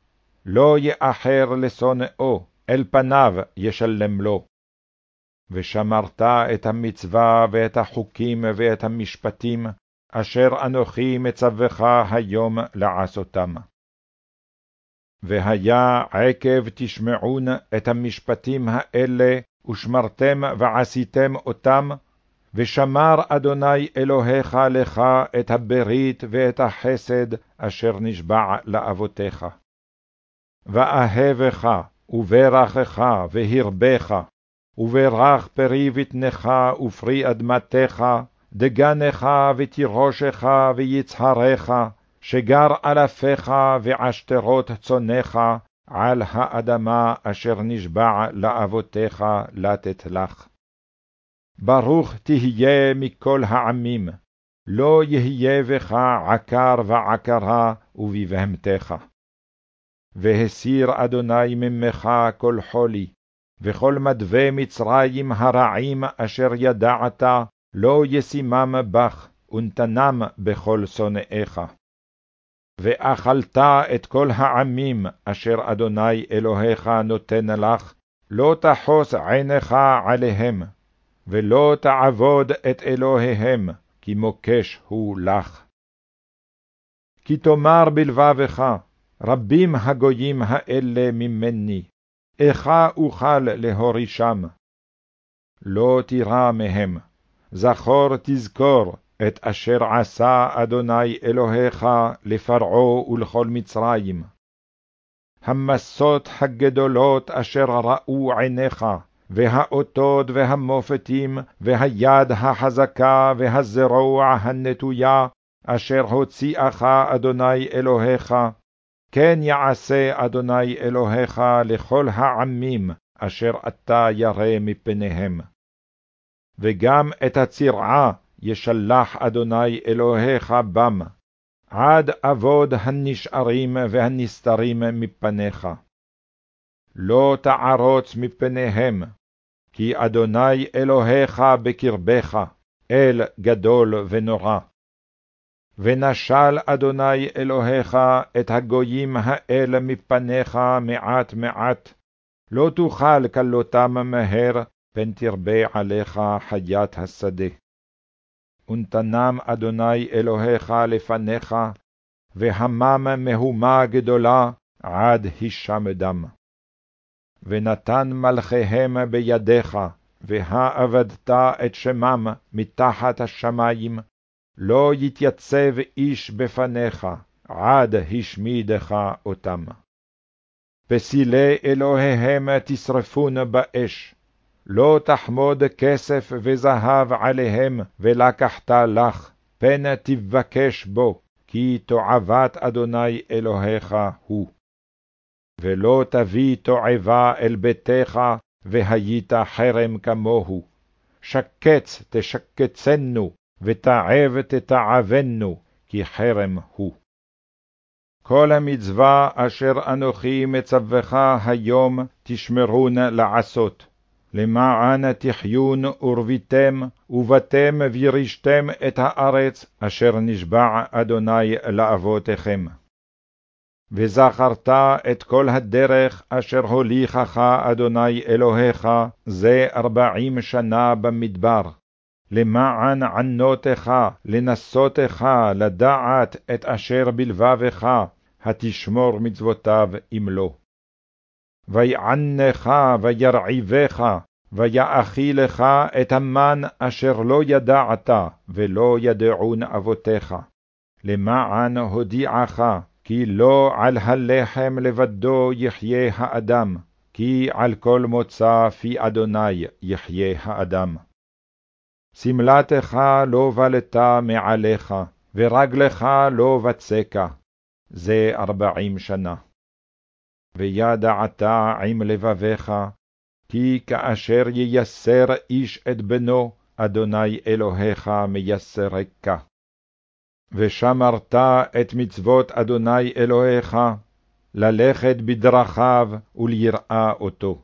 לא יאחר לשונאו, אל פניו ישלם לו. ושמרת את המצווה ואת החוקים ואת המשפטים, אשר אנוכי מצווך היום לעשותם. והיה עקב תשמעון את המשפטים האלה, ושמרתם ועשיתם אותם, ושמר אדוני אלוהיך לך את הברית ואת החסד אשר נשבע לאבותיך. ואהבך, וברכך, והרבך, וברך פרי בטנך ופרי אדמתך, דגנך ותירושך ויצהריך, שגר אלפיך ועשתרות צונך, על האדמה אשר נשבע לאבותיך לתת לך. ברוך תהיה מכל העמים, לא יהיה בך עקר ועקרה ובבהמתך. והסיר אדוני ממך כל חולי, וכל מדווה מצרים הרעים אשר ידעת, לא ישימם בך, ונתנם בכל שונאיך. ואכלת את כל העמים אשר אדוני אלוהיך נותן לך, לא תחוס עיניך עליהם, ולא תעבוד את אלוהיהם, כי מוקש הוא לך. כי תאמר בלבבך, רבים הגויים האלה ממני, איכה אוכל להורישם. לא תירא מהם, זכור תזכור את אשר עשה אדוני אלוהיך לפרעה ולכל מצרים. המסות הגדולות אשר ראו עיניך, והאותות והמופתים, והיד החזקה והזרוע הנטויה, אשר הוציאך אדוני אלוהיך, כן יעשה אדוני אלוהיך לכל העמים אשר אתה ירא מפניהם. וגם את הצרעה ישלח אדוני אלוהיך בם, עד אבוד הנשארים והנסתרים מפניך. לא תערוץ מפניהם, כי אדוני אלוהיך בקרבך, אל גדול ונורא. ונשל אדוני אלוהיך את הגויים האלה מפניך מעט מעט, לא תוכל כלותם מהר, פן תרבה עליך חיית השדה. ונתנם אדוני אלוהיך לפניך, והמם מהומה גדולה עד הישמדם. ונתן מלכיהם בידיך, והאבדת את שמם מתחת השמים, לא יתייצב איש בפניך, עד השמידך אותם. פסילי אלוהיהם תשרפון באש, לא תחמוד כסף וזהב עליהם, ולקחת לך, פן תבקש בו, כי תועבת אדוני אלוהיך הוא. ולא תביא תועבה אל ביתך, והיית חרם כמוהו. שקץ תשקצנו, ותעב תתעבנו, כי חרם הוא. כל המצווה אשר אנוכי מצווך היום תשמרון לעשות, למען תחיון ורביתם, ובתם וירשתם את הארץ אשר נשבע אדוני לאבותיכם. וזכרת את כל הדרך אשר הוליכך אדוני אלוהיך זה ארבעים שנה במדבר, למען ענותך, לנסותך, לדעת את אשר בלבבך, התשמור מצוותיו אם לא. ויענך וירעיבך, ויאכילך את המן אשר לא ידעת, ולא ידעון אבותיך, למען הודיעך, כי לא על הלחם לבדו יחיה האדם, כי על כל מוצא פי אדוני יחיה האדם. שמלתך לא בלטה מעליך, ורגלך לא בצקה, זה ארבעים שנה. וידעת עם לבביך, כי כאשר ייסר איש את בנו, אדוני אלוהיך מייסרקה. ושמרת את מצוות אדוני אלוהיך, ללכת בדרכיו וליראה אותו.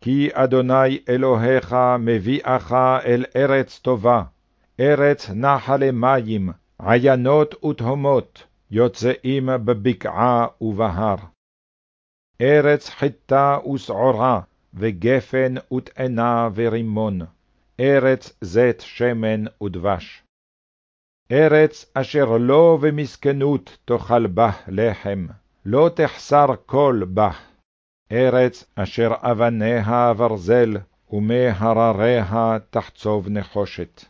כי אדוני אלוהיך מביאך אל ארץ טובה, ארץ נחלי מים, עיינות ותהומות, יוצאים בבקעה ובהר. ארץ חיטה ושעורה, וגפן ותאנה ורימון, ארץ זית שמן ודבש. ארץ אשר לא במסכנות תאכל בה לחם, לא תחסר כל בה, ארץ אשר אבניה ברזל, ומהרריה תחצוב נחושת.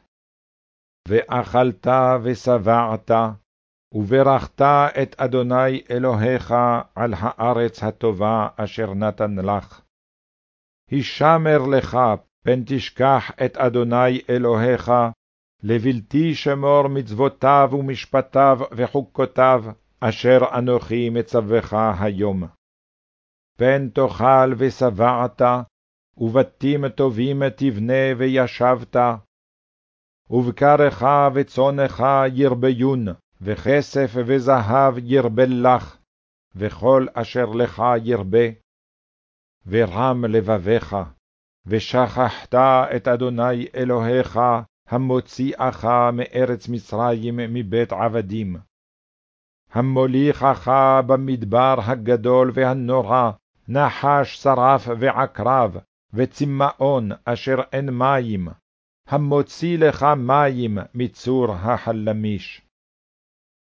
ואכלת ושבעת, וברכת את אדוני אלוהיך על הארץ הטובה אשר נתן לך. הישמר לך, פן תשכח את אדוני אלוהיך, לבלתי שמור מצוותיו ומשפטיו וחוקותיו, אשר אנוכי מצווך היום. פן תאכל ושבעת, ובתים טובים תבנה וישבת, ובקרך וצונך ירביון, וכסף וזהב ירבל לך, וכל אשר לך ירבה. ורם לבביך, ושכחת את אדוני אלוהיך, המוציאך מארץ מצרים מבית עבדים. המוליכך במדבר הגדול והנורא, נחש שרף ועקרב, וצמאון אשר אין מים, המוציא לך מים מצור החלמיש.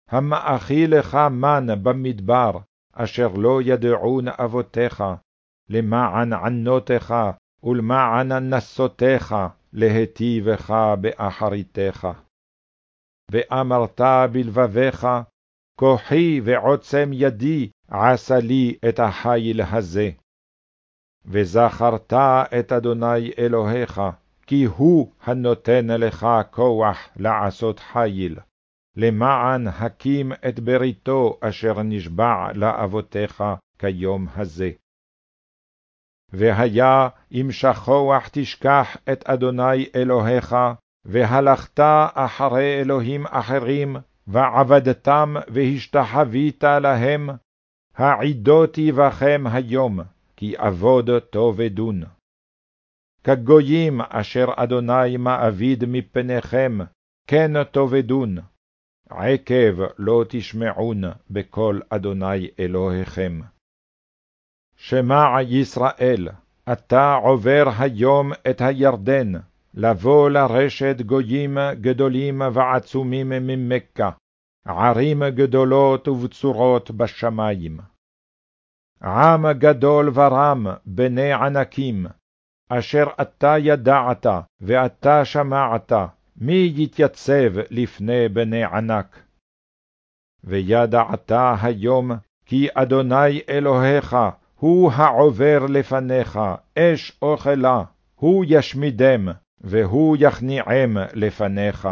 המאכיל לך מן במדבר, אשר לא ידעון אבותיך, למען ענותך ולמען נסותיך, להיטיבך באחריתך. ואמרת בלבביך, כוחי ועוצם ידי עשה לי את החיל הזה. וזכרת את אדוני אלוהיך, כי הוא הנותן לך כוח לעשות חיל, למען הקים את בריתו אשר נשבע לאבותיך כיום הזה. והיה אם שכוח תשכח את אדוני אלוהיך, והלכת אחרי אלוהים אחרים, ועבדתם והשתחווית להם, העידותי בכם היום, כי עבוד תאבדון. כגויים אשר אדוני מעביד מפניכם, כן תאבדון, עקב לא תשמעון בקול אדוני אלוהיכם. שמע ישראל, אתה עובר היום את הירדן, לבוא לרשת גויים גדולים ועצומים ממכה, ערים גדולות ובצורות בשמים. עם גדול ורם, בני ענקים, אשר אתה ידעת ואתה שמעת, מי יתייצב לפני בני ענק? וידעת היום כי אדוני אלוהיך הוא העובר לפניך, אש אוכלה, הוא ישמידם, והוא יכניעם לפניך.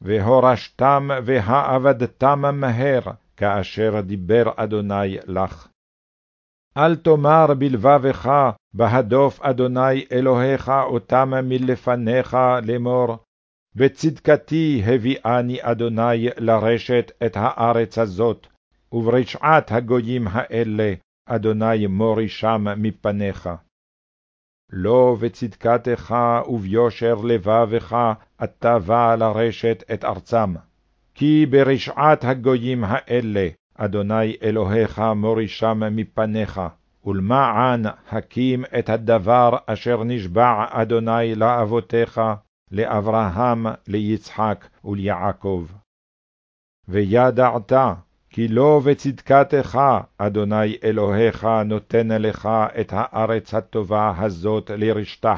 והורשתם והאבדתם מהר, כאשר דיבר אדוני לך. אל תאמר בלבבך, בהדוף אדוני אלוהיך אותם מלפניך לאמור, בצדקתי הביאני אדוני לרשת את הארץ הזאת, וברשעת הגויים האלה, אדוני מורישם מפניך. לא בצדקתך וביושר לבבך אתה בא לרשת את ארצם, כי ברשעת הגויים האלה אדוני אלוהיך מורישם מפניך, ולמען הקים את הדבר אשר נשבע אדוני לאבותיך, לאברהם, ליצחק וליעקב. וידעת כי לא בצדקתך, אדוני אלוהיך, נותן לך את הארץ הטובה הזאת לרשתה,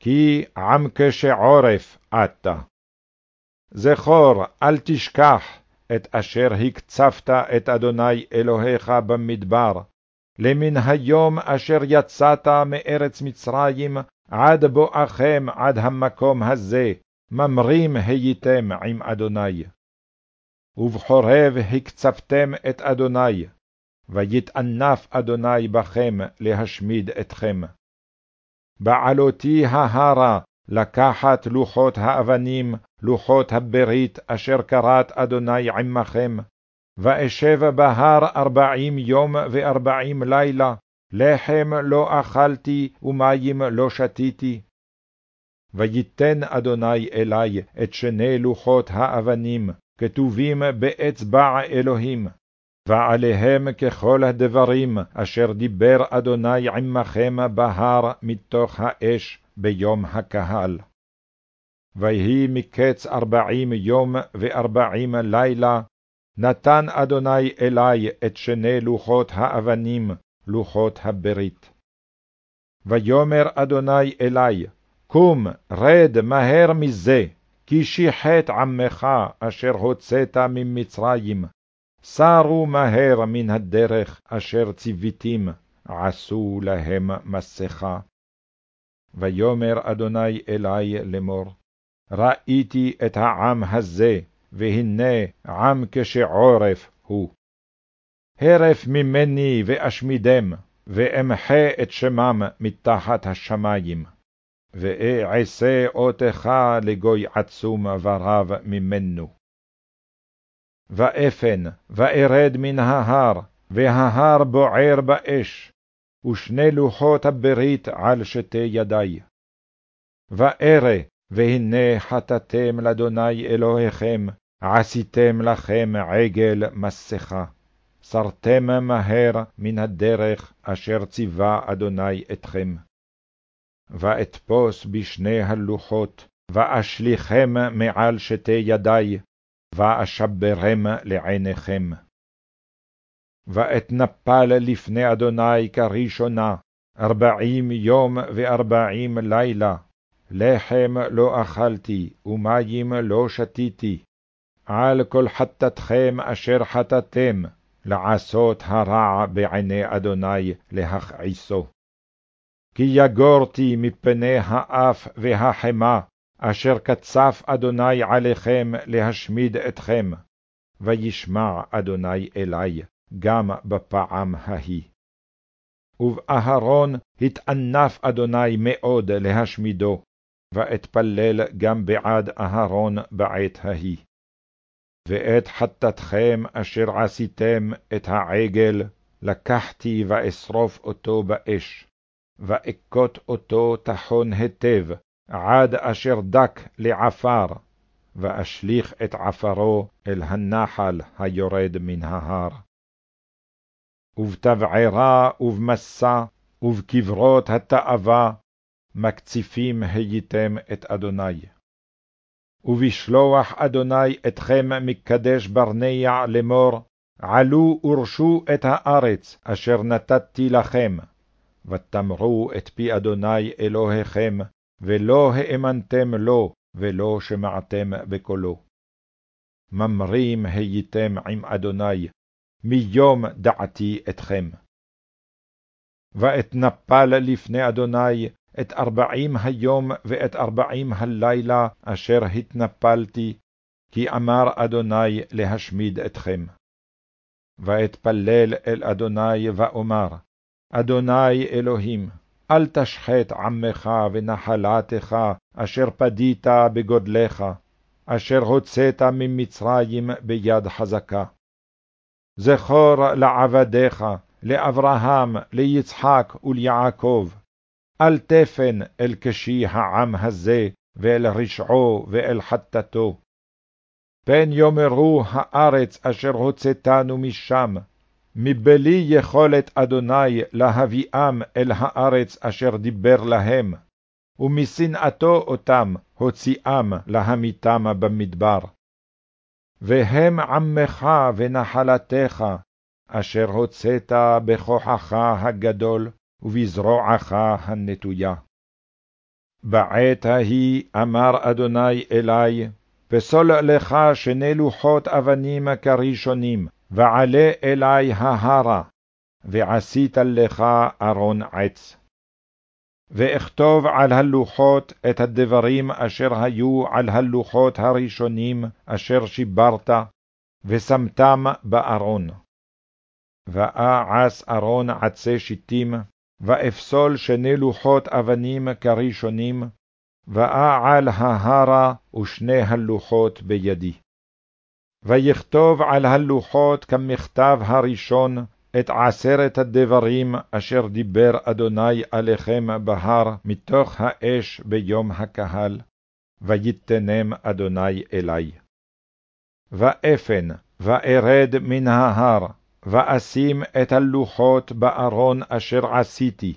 כי עם כשעורף אתה. זכור, אל תשכח, את אשר הקצבת את אדוני אלוהיך במדבר, למן היום אשר יצאת מארץ מצרים, עד בואכם עד המקום הזה, ממרים הייתם עם אדוני. ובחורב הקצבתם את אדוני, ויתענף אדוני בכם להשמיד אתכם. בעלותי ההרה לקחת לוחות האבנים, לוחות הברית, אשר כרת אדוני עמכם, ואשב בהר ארבעים יום וארבעים לילה, לחם לא אכלתי ומים לא שתיתי. ויתן אדוני אלי את שני לוחות האבנים, כתובים באצבע אלוהים, ועליהם ככל הדברים אשר דיבר אדוני עמכם בהר מתוך האש ביום הקהל. ויהי מקץ ארבעים יום וארבעים לילה, נתן אדוני אלי את שני לוחות האבנים, לוחות הברית. ויאמר אדוני אלי, קום, רד מהר מזה, כי שיחת עמך אשר הוצאת ממצרים. סרו מהר מן הדרך אשר ציוויתים, עשו להם מסכה. ויאמר אדוני אלי לאמור, ראיתי את העם הזה, והנה עם כשעורף הוא. הרף ממני ואשמידם, ואמחה את שמם מתחת השמים. ואעשה אותך לגוי עצום ורב ממנו. ואפן, וארד מן ההר, וההר בוער באש, ושני לוחות הברית על שתי ידי. וארא, והנה חטאתם לאדוני אלוהיכם, עשיתם לכם עגל מסכה. סרתם מהר מן הדרך אשר ציווה אדוני אתכם. ואתפוס בשני הלוחות, ואשליכם מעל שתי ידי, ואשברם לעיניכם. ואתנפל לפני אדוני כראשונה, ארבעים יום וארבעים לילה, לחם לא אכלתי, ומים לא שתיתי, על כל חטאתכם אשר חטאתם, לעשות הרע בעיני אדוני להכעיסו. כי יגורתי מפני האף והחמה, אשר קצף אדוני עליכם להשמיד אתכם, וישמע אדוני אלי, גם בפעם ההיא. ובאהרון התענף אדוני מאוד להשמידו, ואתפלל גם בעד אהרון בעת ההיא. ואת חטאתכם אשר עשיתם את העגל, לקחתי ואשרוף אותו באש, ואכות אותו טחון היטב, עד אשר דק לעפר, ואשליך את עפרו אל הנחל היורד מן ההר. ובתבערה ובמסע, ובקברות התאווה, מקציפים הייתם את אדוני. ובשלוח אדוני אתכם מקדש ברנע לאמור, עלו ורשו את הארץ אשר נתתי לכם, ותמרו את פי אדוני אלוהיכם, ולא האמנתם לו, ולא שמעתם בקולו. ממרים הייתם עם אדוני, מיום דעתי אתכם. ואתנפל לפני אדוני את ארבעים היום ואת ארבעים הלילה אשר התנפלתי, כי אמר אדוני להשמיד אתכם. ואתפלל אל אדוני ואומר, אדוני אלוהים, אל תשחט עמך ונחלתך, אשר פדית בגודלך, אשר הוצאת ממצרים ביד חזקה. זכור לעבדיך, לאברהם, ליצחק וליעקב, אל תפן אל קשי העם הזה, ואל רשעו ואל חטאתו. פן יאמרו הארץ אשר הוצאתנו משם, מבלי יכולת אדוני להביאם אל הארץ אשר דיבר להם, ומשנאתו אותם הוציאם להמיתם במדבר. והם עמך ונחלתך, אשר הוצאת בכוחך הגדול, ובזרועך הנטויה. בעת ההיא אמר אדוני אלי, פסול לך שני לוחות אבנים כראשונים, ועלה אלי ההרה, ועשית לך ארון עץ. ואכתוב על הלוחות את הדברים אשר היו על הלוחות הראשונים אשר שיברת, ושמתם בארון. ואעש ארון עצי שיטים, ואפסול שני לוחות אבנים כראשונים, ואעל ההרה ושני הלוחות בידי. ויכתוב על הלוחות כמכתב הראשון את עשרת הדברים אשר דיבר אדוני עליכם בהר מתוך האש ביום הקהל, ויתנם אדוני אלי. ואפן, וארד מן ההר, ואשים את הלוחות בארון אשר עשיתי,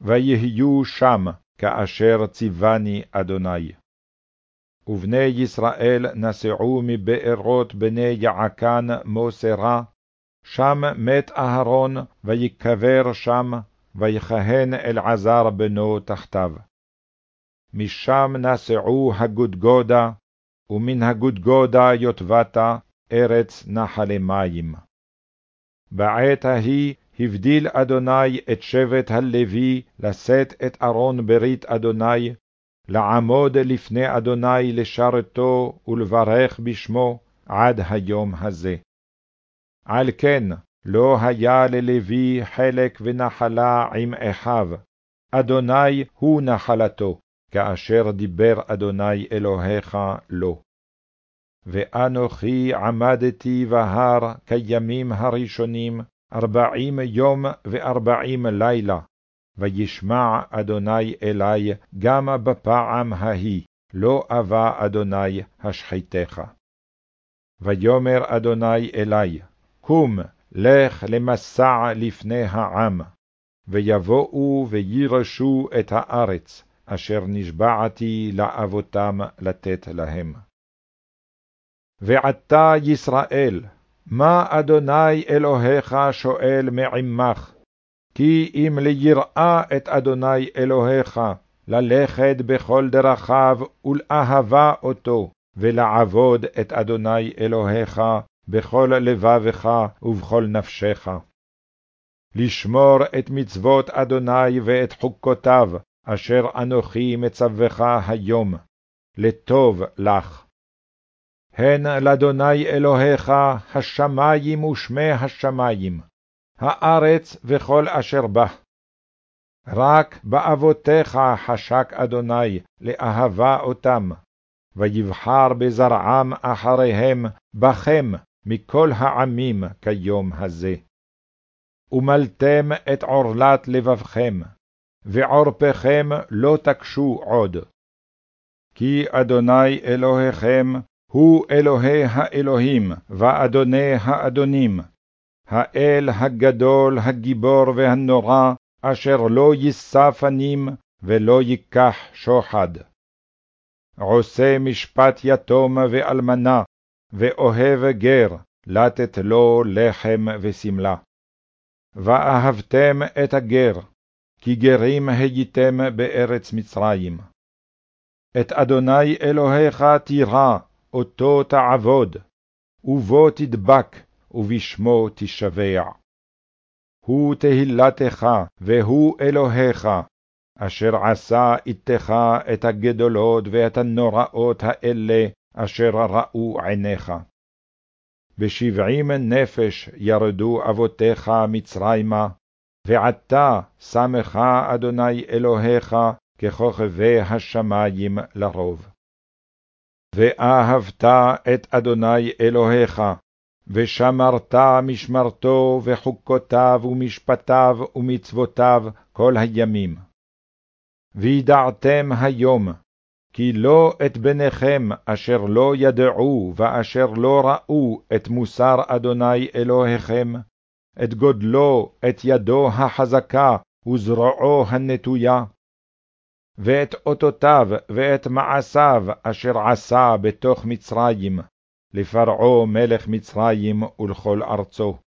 ויהיו שם כאשר ציווני אדוני. ובני ישראל נסעו מבארות בני יעקן מוסרה, שם מת אהרון, ויקבר שם, ויכהן אלעזר בנו תחתיו. משם נסעו הגודגודה, ומן הגודגודה יוטבתה, ארץ נחלי מים. בעת ההיא הבדיל אדוני את שבט הלוי לשאת את ארון ברית אדוני, לעמוד לפני אדוני לשרתו ולברך בשמו עד היום הזה. על כן לא היה ללוי חלק ונחלה עם אחיו, אדוני הוא נחלתו, כאשר דיבר אדוני אלוהיך לו. ואנוכי עמדתי בהר כימים הראשונים, ארבעים יום וארבעים לילה, וישמע אדוני אלי גם בפעם ההיא, לא אבא אדוני השחיתך. ויאמר אדוני אלי, קום, לך למסע לפני העם, ויבואו וירשו את הארץ, אשר נשבעתי לאבותם לתת להם. ועתה ישראל, מה אדוני אלוהיך שואל מעמך? כי אם ליראה את אדוני אלוהיך, ללכת בכל דרכיו ולאהבה אותו, ולעבוד את אדוני אלוהיך בכל לבבך ובכל נפשך. לשמור את מצוות אדוני ואת חוקותיו, אשר אנוכי מצווך היום, לטוב לך. הן לאדוני אלוהיך השמים ושמי השמים, הארץ וכל אשר בה. רק באבותיך חשק אדוני לאהבה אותם, ויבחר בזרעם אחריהם בכם מכל העמים כיום הזה. ומלתם את עורלת לבבכם, ועורפכם לא תקשו עוד. כי אדוני אלוהיכם הוא אלוהי האלוהים, ואדוני האדונים, האל הגדול, הגיבור והנורא, אשר לא יישא פנים ולא ייקח שוחד. עושה משפט יתום ואלמנה, ואוהב גר, לתת לו לחם ושמלה. ואהבתם את הגר, כי גרים הייתם בארץ מצרים. את אדוני אלוהיך תירא, אותו תעבוד, ובו תדבק, ובשמו תשבע. הוא תהילתך, והוא אלוהיך, אשר עשה איתך את הגדולות ואת הנוראות האלה, אשר ראו עיניך. בשבעים נפש ירדו אבותיך מצרימה, ועתה שמך אדוני אלוהיך ככוכבי השמים לרוב. ואהבת את אדוני אלוהיך, ושמרת משמרתו וחוקותיו ומשפטיו ומצוותיו כל הימים. וידעתם היום, כי לא את בניכם אשר לא ידעו ואשר לא ראו את מוסר אדוני אלוהיכם, את גודלו, את ידו החזקה וזרועו הנטויה, ואת אותותיו ואת מעשיו אשר עשה בתוך מצרים, לפרעה מלך מצרים ולכל ארצו.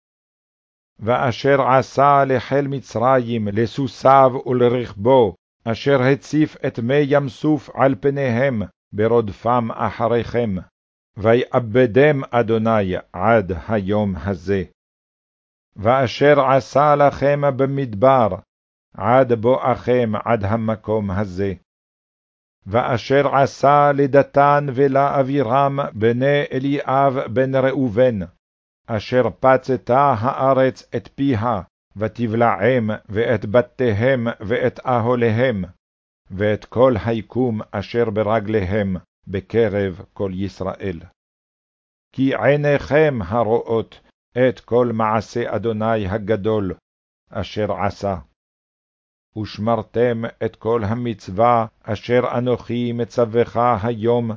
ואשר עשה לחיל מצרים, לסוסיו ולרכבו, אשר הציף את מי ים סוף על פניהם, ברודפם אחריכם, ויאבדם אדוני עד היום הזה. ואשר עשה לכם במדבר, עד בואכם עד המקום הזה. ואשר עשה לדתן ולאבירם בני אליאב בן ראובן, אשר פצתה הארץ את פיה, ותבלעם ואת בתיהם ואת אהליהם, ואת כל היקום אשר ברגליהם בקרב כל ישראל. כי עיניכם הרואות את כל מעשה אדוני הגדול, אשר עשה. ושמרתם את כל המצווה אשר אנוכי מצווך היום,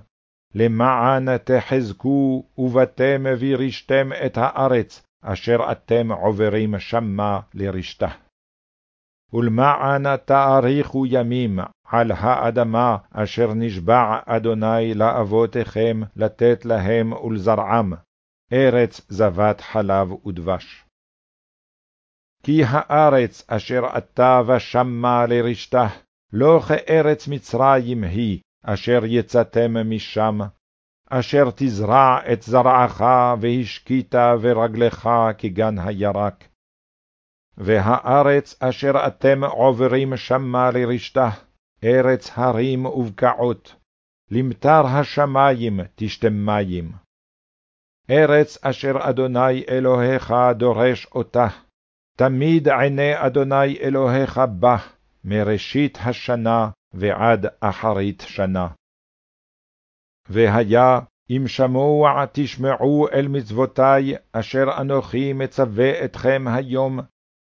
למען תחזקו ובאתם וירשתם את הארץ, אשר אתם עוברים שמה לרשתה. ולמען תאריכו ימים על האדמה אשר נשבע אדוני לאבותיכם לתת להם ולזרעם, ארץ זבת חלב ודבש. כי הארץ אשר אתה ושמה לרשתה, לא כארץ מצרים היא, אשר יצאתם משם, אשר תזרע את זרעך והשקית ורגלך כגן הירק. והארץ אשר אתם עוברים שמה לרשתה, ארץ הרים ובקעות, למטר השמים תשתם מים. ארץ אשר אדוני אלוהיך דורש אותה, תמיד עיני אדוני אלוהיך בה, מראשית השנה ועד אחרית שנה. והיה אם שמוע תשמעו אל מצוותי, אשר אנוכי מצווה אתכם היום,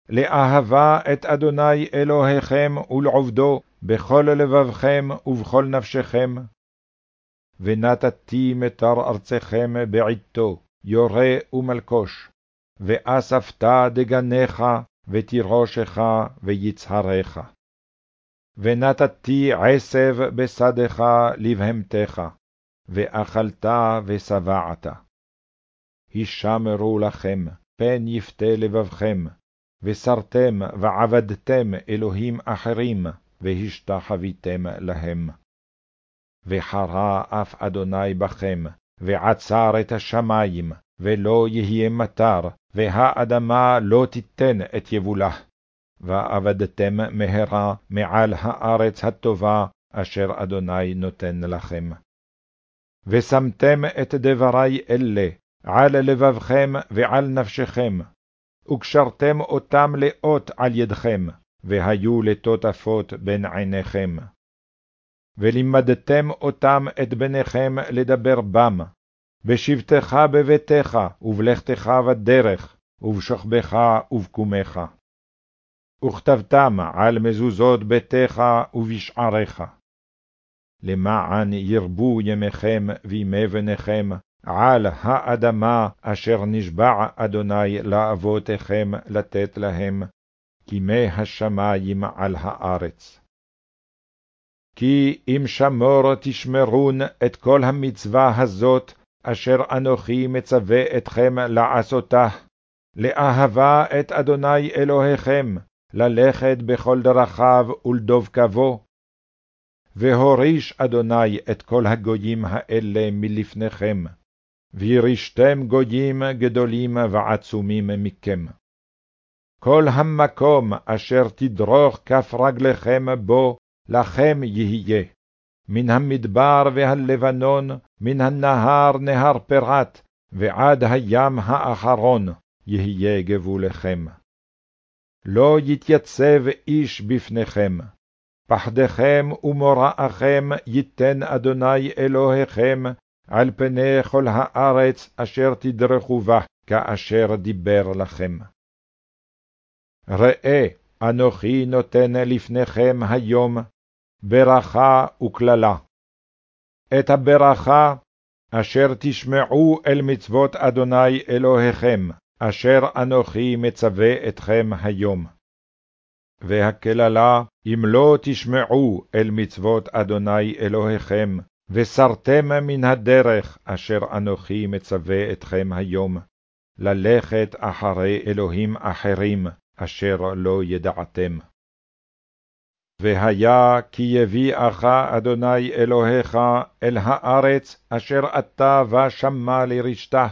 לאהבה את אדוני אלוהיכם ולעובדו בכל לבבכם ובכל נפשכם. ונתתי מטר ארצכם בעתו, יורה ומלקוש, ואספת דגניך, ותירושך, ויצהריך. ונתתי עשב בשדך לבהמתך, ואכלת ושבעת. הישמרו לכם, פן יפתה לבבכם, וסרתם ועבדתם אלוהים אחרים, והשתחוויתם להם. וחרה אף אדוני בכם, ועצר את השמים, ולא יהיה מטר, והאדמה לא תיתן את יבולה. ועבדתם מהרה מעל הארץ הטובה, אשר אדוני נותן לכם. ושמתם את דברי אלה על לבבכם ועל נפשכם, וקשרתם אותם לאות על ידכם, והיו לטוטפות בין עיניכם. ולימדתם אותם את בניכם לדבר בם, בשבתך בביתך, ובלכתך בדרך, ובשוכבך ובקומך. וכתבתם על מזוזות ביתך ובשעריך. למען ירבו ימיכם וימי בניכם על האדמה אשר נשבע אדוני לאבותיכם לתת להם, כימי השמים על הארץ. כי אם שמור תשמרון את כל המצווה הזאת, אשר אנוכי מצווה אתכם לעשותה, לאהבה את אדוני אלוהיכם, ללכת בכל דרכיו ולדבקבו. והוריש אדוני את כל הגויים האלה מלפניכם, וירישתם גויים גדולים ועצומים מכם. כל המקום אשר תדרוך כף רגליכם בו, לכם יהיה. מן המדבר והלבנון, מן הנהר נהר פרת, ועד הים האחרון יהיה גבולכם. לא יתייצב איש בפניכם, פחדכם ומוראכם ייתן אדוני אלוהיכם על פני כל הארץ אשר תדרכו בה, כאשר דיבר לכם. ראה, אנוכי נותן לפניכם היום ברכה וקללה. את הברכה אשר תשמעו אל מצוות אדוני אלוהיכם, אשר אנוכי מצווה אתכם היום. והקללה, אם לא תשמעו אל מצוות אדוני אלוהיכם, וסרתם מן הדרך אשר אנוכי מצווה אתכם היום, ללכת אחרי אלוהים אחרים, אשר לא ידעתם. והיה כי יביאך אדוני אלוהיך אל הארץ אשר אתה ושמה לרשתה,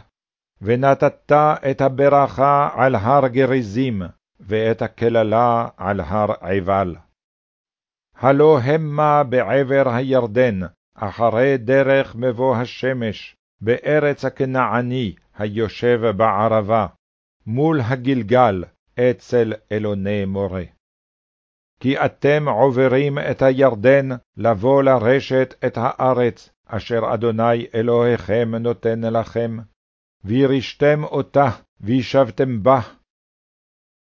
ונתת את הברכה על הר גריזים, ואת הקללה על הר עיבל. הלא המה בעבר הירדן, אחרי דרך מבוא השמש, בארץ הכנעני היושב בערבה, מול הגלגל, אצל אלוני מורה. כי אתם עוברים את הירדן לבוא לרשת את הארץ, אשר אדוני אלוהיכם נותן לכם, וירשתם אותה, וישבתם בה,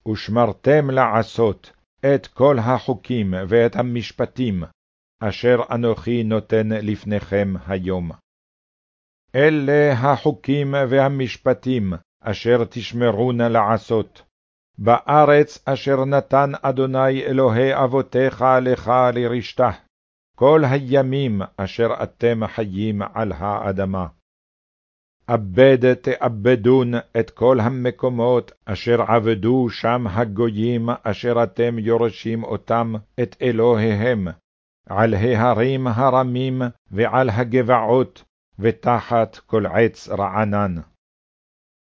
ושמרתם לעשות את כל החוקים ואת המשפטים, אשר אנוכי נותן לפניכם היום. אלה החוקים והמשפטים אשר תשמרון לעשות, בארץ אשר נתן אדוני אלוהי אבותיך לך לרשתה, כל הימים אשר אתם חיים על האדמה. אבד תאבדון את כל המקומות אשר עבדו שם הגויים אשר אתם יורשים אותם את אלוהיהם, על ההרים הרמים ועל הגבעות, ותחת כל עץ רענן.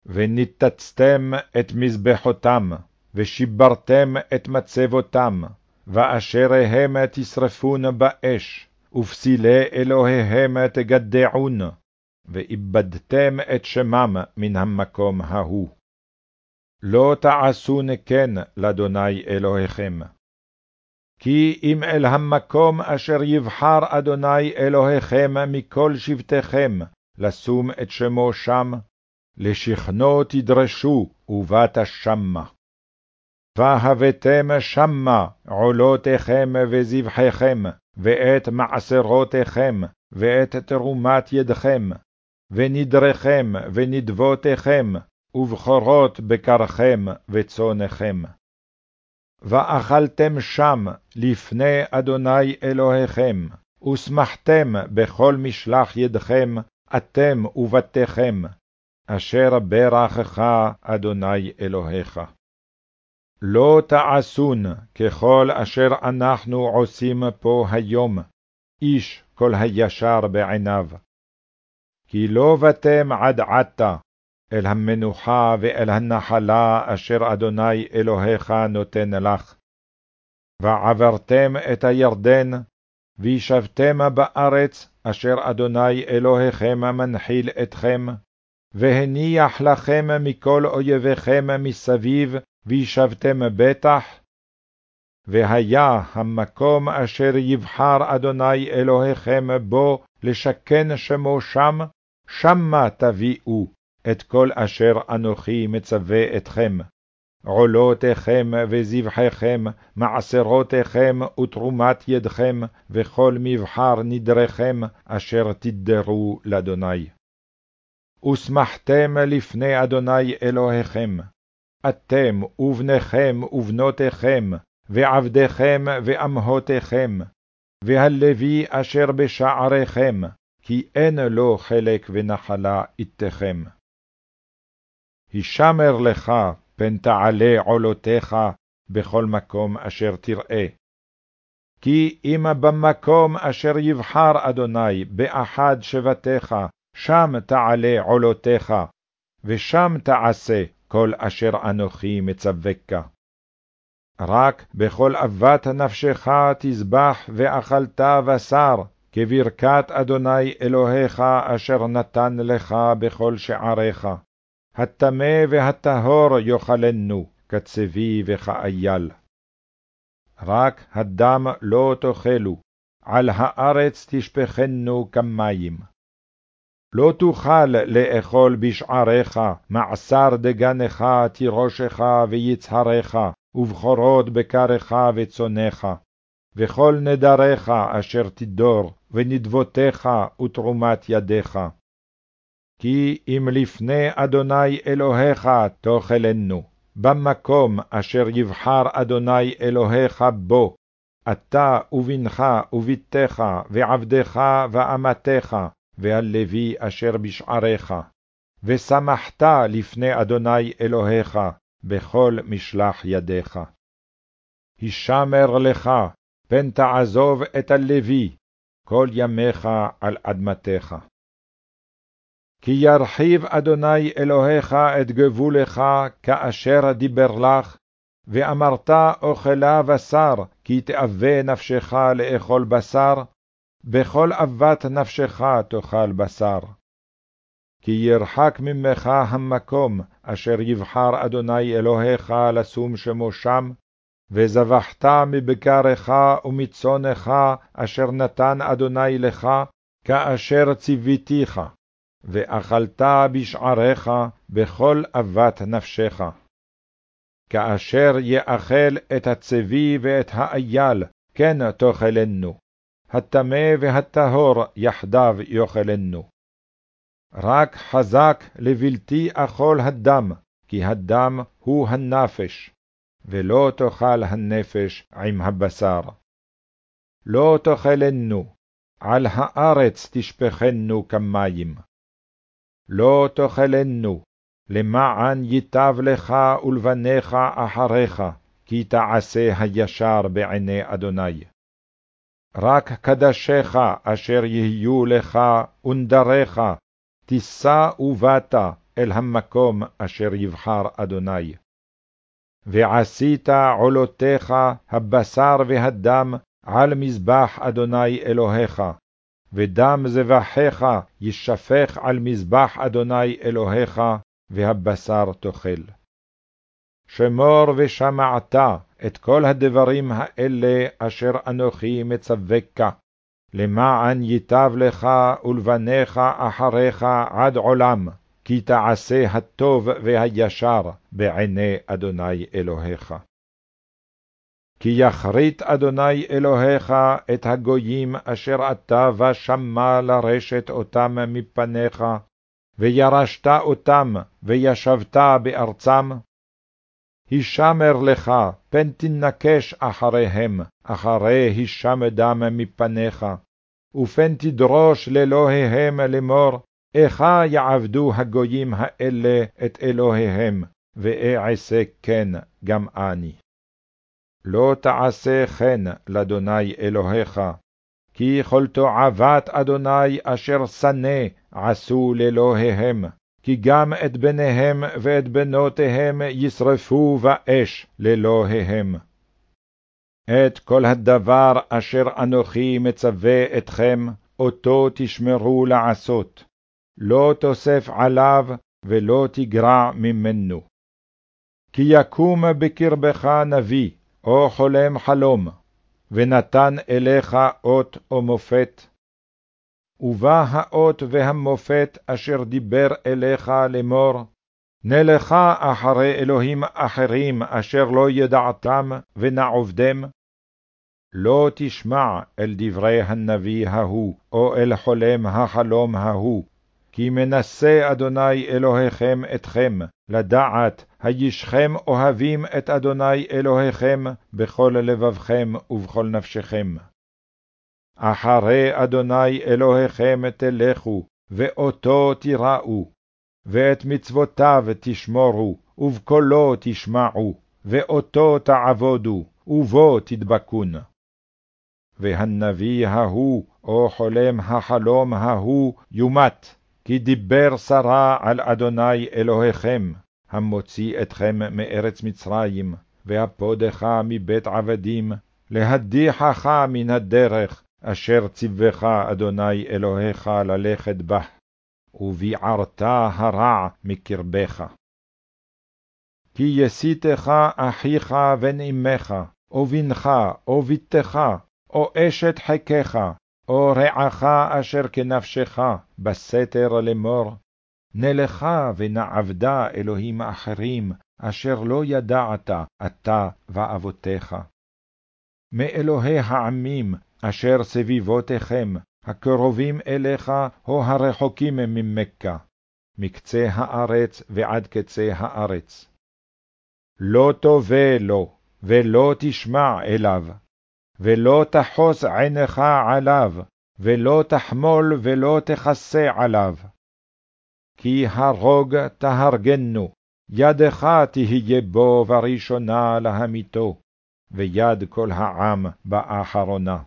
וניתצתם את מזבחותם, ושיברתם את מצבותם, ואשריהם תשרפון באש, ופסילי אלוהיהם תגדעון, ואיבדתם את שמם מן המקום ההוא. לא תעשון כן לאדוני אלוהיכם. כי אם אל המקום אשר יבחר אדוני אלוהיכם מכל שבטיכם, לשום את שמו שם, לשכנו תדרשו, ובאת שמה. והבאתם שמה עולותיכם וזבחיכם, ואת מעשרותיכם, ואת תרומת ידכם, ונדרכם ונדבותיכם, ובכורות בקרכם וצונכם. ואכלתם שם לפני אדוני אלוהיכם, ושמחתם בכל משלח ידכם, אתם ובתיכם, אשר ברכך אדוני אלוהיך. לא תעשון ככל אשר אנחנו עושים פה היום, איש כל הישר בעיניו. כי לא באתם עד עתה אל המנוחה ואל הנחלה אשר אדוני אלוהיך נותן לך. ועברתם את הירדן, וישבתם בארץ אשר אדוני אלוהיכם מנחיל אתכם, והניח לכם מכל אויביכם מסביב, וישבתם בטח. והיה המקום אשר יבחר אדוני אלוהיכם בו לשכן שמו שם, שמה תביאו את כל אשר אנוכי מצווה אתכם, עולותיכם וזבחיכם, מעשרותיכם ותרומת ידכם, וכל מבחר נדרכם, אשר תדרו לאדוני. ושמחתם לפני אדוני אלוהיכם, אתם ובניכם ובנותיכם, ועבדיכם ואמהותיכם, והלוי אשר בשעריכם, כי אין לו חלק ונחלה איתכם. הישמר לך, פן תעלה עולותיך בכל מקום אשר תראה. כי אם במקום אשר יבחר אדוני באחד שבטיך, שם תעלה עולותיך, ושם תעשה כל אשר אנוכי מצווקה. רק בכל אבת נפשך תזבח ואכלת בשר, כברכת אדוני אלוהיך אשר נתן לך בכל שעריך. הטמא והטהור יאכלנו, כצבי וכאייל. רק הדם לא תאכלו, על הארץ תשפכנו כמים. לא תוכל לאכול בשעריך, מעשר דגנך, תירושך ויצהריך, ובכורות בקרך וצונך, וכל נדריך אשר תדור, ונדבותיך ותרומת ידיך. כי אם לפני אדוני אלוהיך תאכלנו, במקום אשר יבחר אדוני אלוהיך בו, אתה ובנך ובתך ועבדך ואמתך, והלוי אשר בשעריך, ושמחת לפני אדוני אלוהיך בכל משלח ידיך. הישמר לך, פן תעזוב את הלוי, כל ימיך על אדמתך. כי ירחיב אדוני אלוהיך את גבולך כאשר דיבר לך, ואמרת אוכלה בשר, כי תאווה נפשך לאכול בשר, בכל אבת נפשך תאכל בשר. כי ירחק ממך המקום אשר יבחר אדוני אלוהיך לשום שמו שם, וזבחת מבקרך ומצונך אשר נתן אדוני לך, כאשר ציוויתיך, ואכלת בשעריך בכל אבת נפשך. כאשר יאכל את הצבי ואת האייל, כן תאכלנו, הטמא והטהור יחדיו יאכלנו. רק חזק לבלתי אכול הדם, כי הדם הוא הנפש, ולא תאכל הנפש עם הבשר. לא תאכלנו, על הארץ תשפכנו כמים. לא תאכלנו, למען ייטב לך ולבניך אחריך, כי תעשה הישר בעיני אדוני. רק קדשיך אשר יהיו לך ונדריך, תישא ובאת אל המקום אשר יבחר אדוני. ועשית עולותיך הבשר והדם על מזבח אדוני אלוהיך, ודם זבחיך ישפך על מזבח אדוני אלוהיך, והבשר תאכל. שמור ושמעת את כל הדברים האלה אשר אנוכי מצווקה, למען ייטב לך ולבניך אחריך עד עולם, כי תעשה הטוב והישר בעיני אדוני אלוהיך. כי יכרית אדוני אלוהיך את הגויים אשר אתה ושמה לרשת אותם מפניך, וירשת אותם וישבת בארצם, הישמר לך, פן תנקש אחריהם, אחרי הישמדם מפניך, ופן תדרוש לאלוהיהם לאמור, איכה יעבדו הגויים האלה את אלוהיהם, ואעשה כן גם אני. לא תעשה כן לאדוני אלוהיך, כי כל תועבת אדוני אשר שנא עשו לאלוהיהם, כי גם את בניהם ואת בנותיהם ישרפו באש לאלוהיהם. את כל הדבר אשר אנוכי מצווה אתכם, אותו תשמרו לעשות, לא תוסף עליו ולא תגרע ממנו. כי יקום בקרבך נביא, או חולם חלום, ונתן אליך אות או מופת, ובא האות והמופת אשר דיבר אליך לאמור, נלכה אחרי אלוהים אחרים אשר לא ידעתם ונעובדם. לא תשמע אל דברי הנביא ההוא, או אל חולם החלום ההוא, כי מנסה אדוני אלוהיכם אתכם, לדעת הישכם אוהבים את אדוני אלוהיכם בכל לבבכם ובכל נפשכם. אחרי אדוני אלוהיכם תלכו, ואותו תיראו, ואת מצוותיו תשמורו, ובקולו תשמעו, ואותו תעבודו, ובו תדבקון. והנביא ההוא, או חולם החלום ההוא, יומת, כי דיבר שרה על אדוני אלוהיכם, המוציא אתכם מארץ מצרים, והפודך מבית עבדים, להדיחך מן הדרך, אשר ציווך אדוני אלוהיך ללכת בה, וביערת הרע מקרבך. כי יסיתך אחיך אמך, או בנך, או בתך, או אשת חיקך, או רעך אשר כנפשך, בסתר לאמור, נלכה ונעבדה אלוהים אחרים, אשר לא ידעת אתה ואבותיך. מאלוהי העמים אשר סביבותיכם, הקרובים אליך או הרחוקים ממכה, מקצה הארץ ועד קצה הארץ. לא תובא לו, ולא תשמע אליו, ולא תחוס עינך עליו, ולא תחמול ולא תכסה עליו. כי הרוג תהרגנו, ידך תהיה בו בראשונה להמיתו, ויד כל העם באחרונה.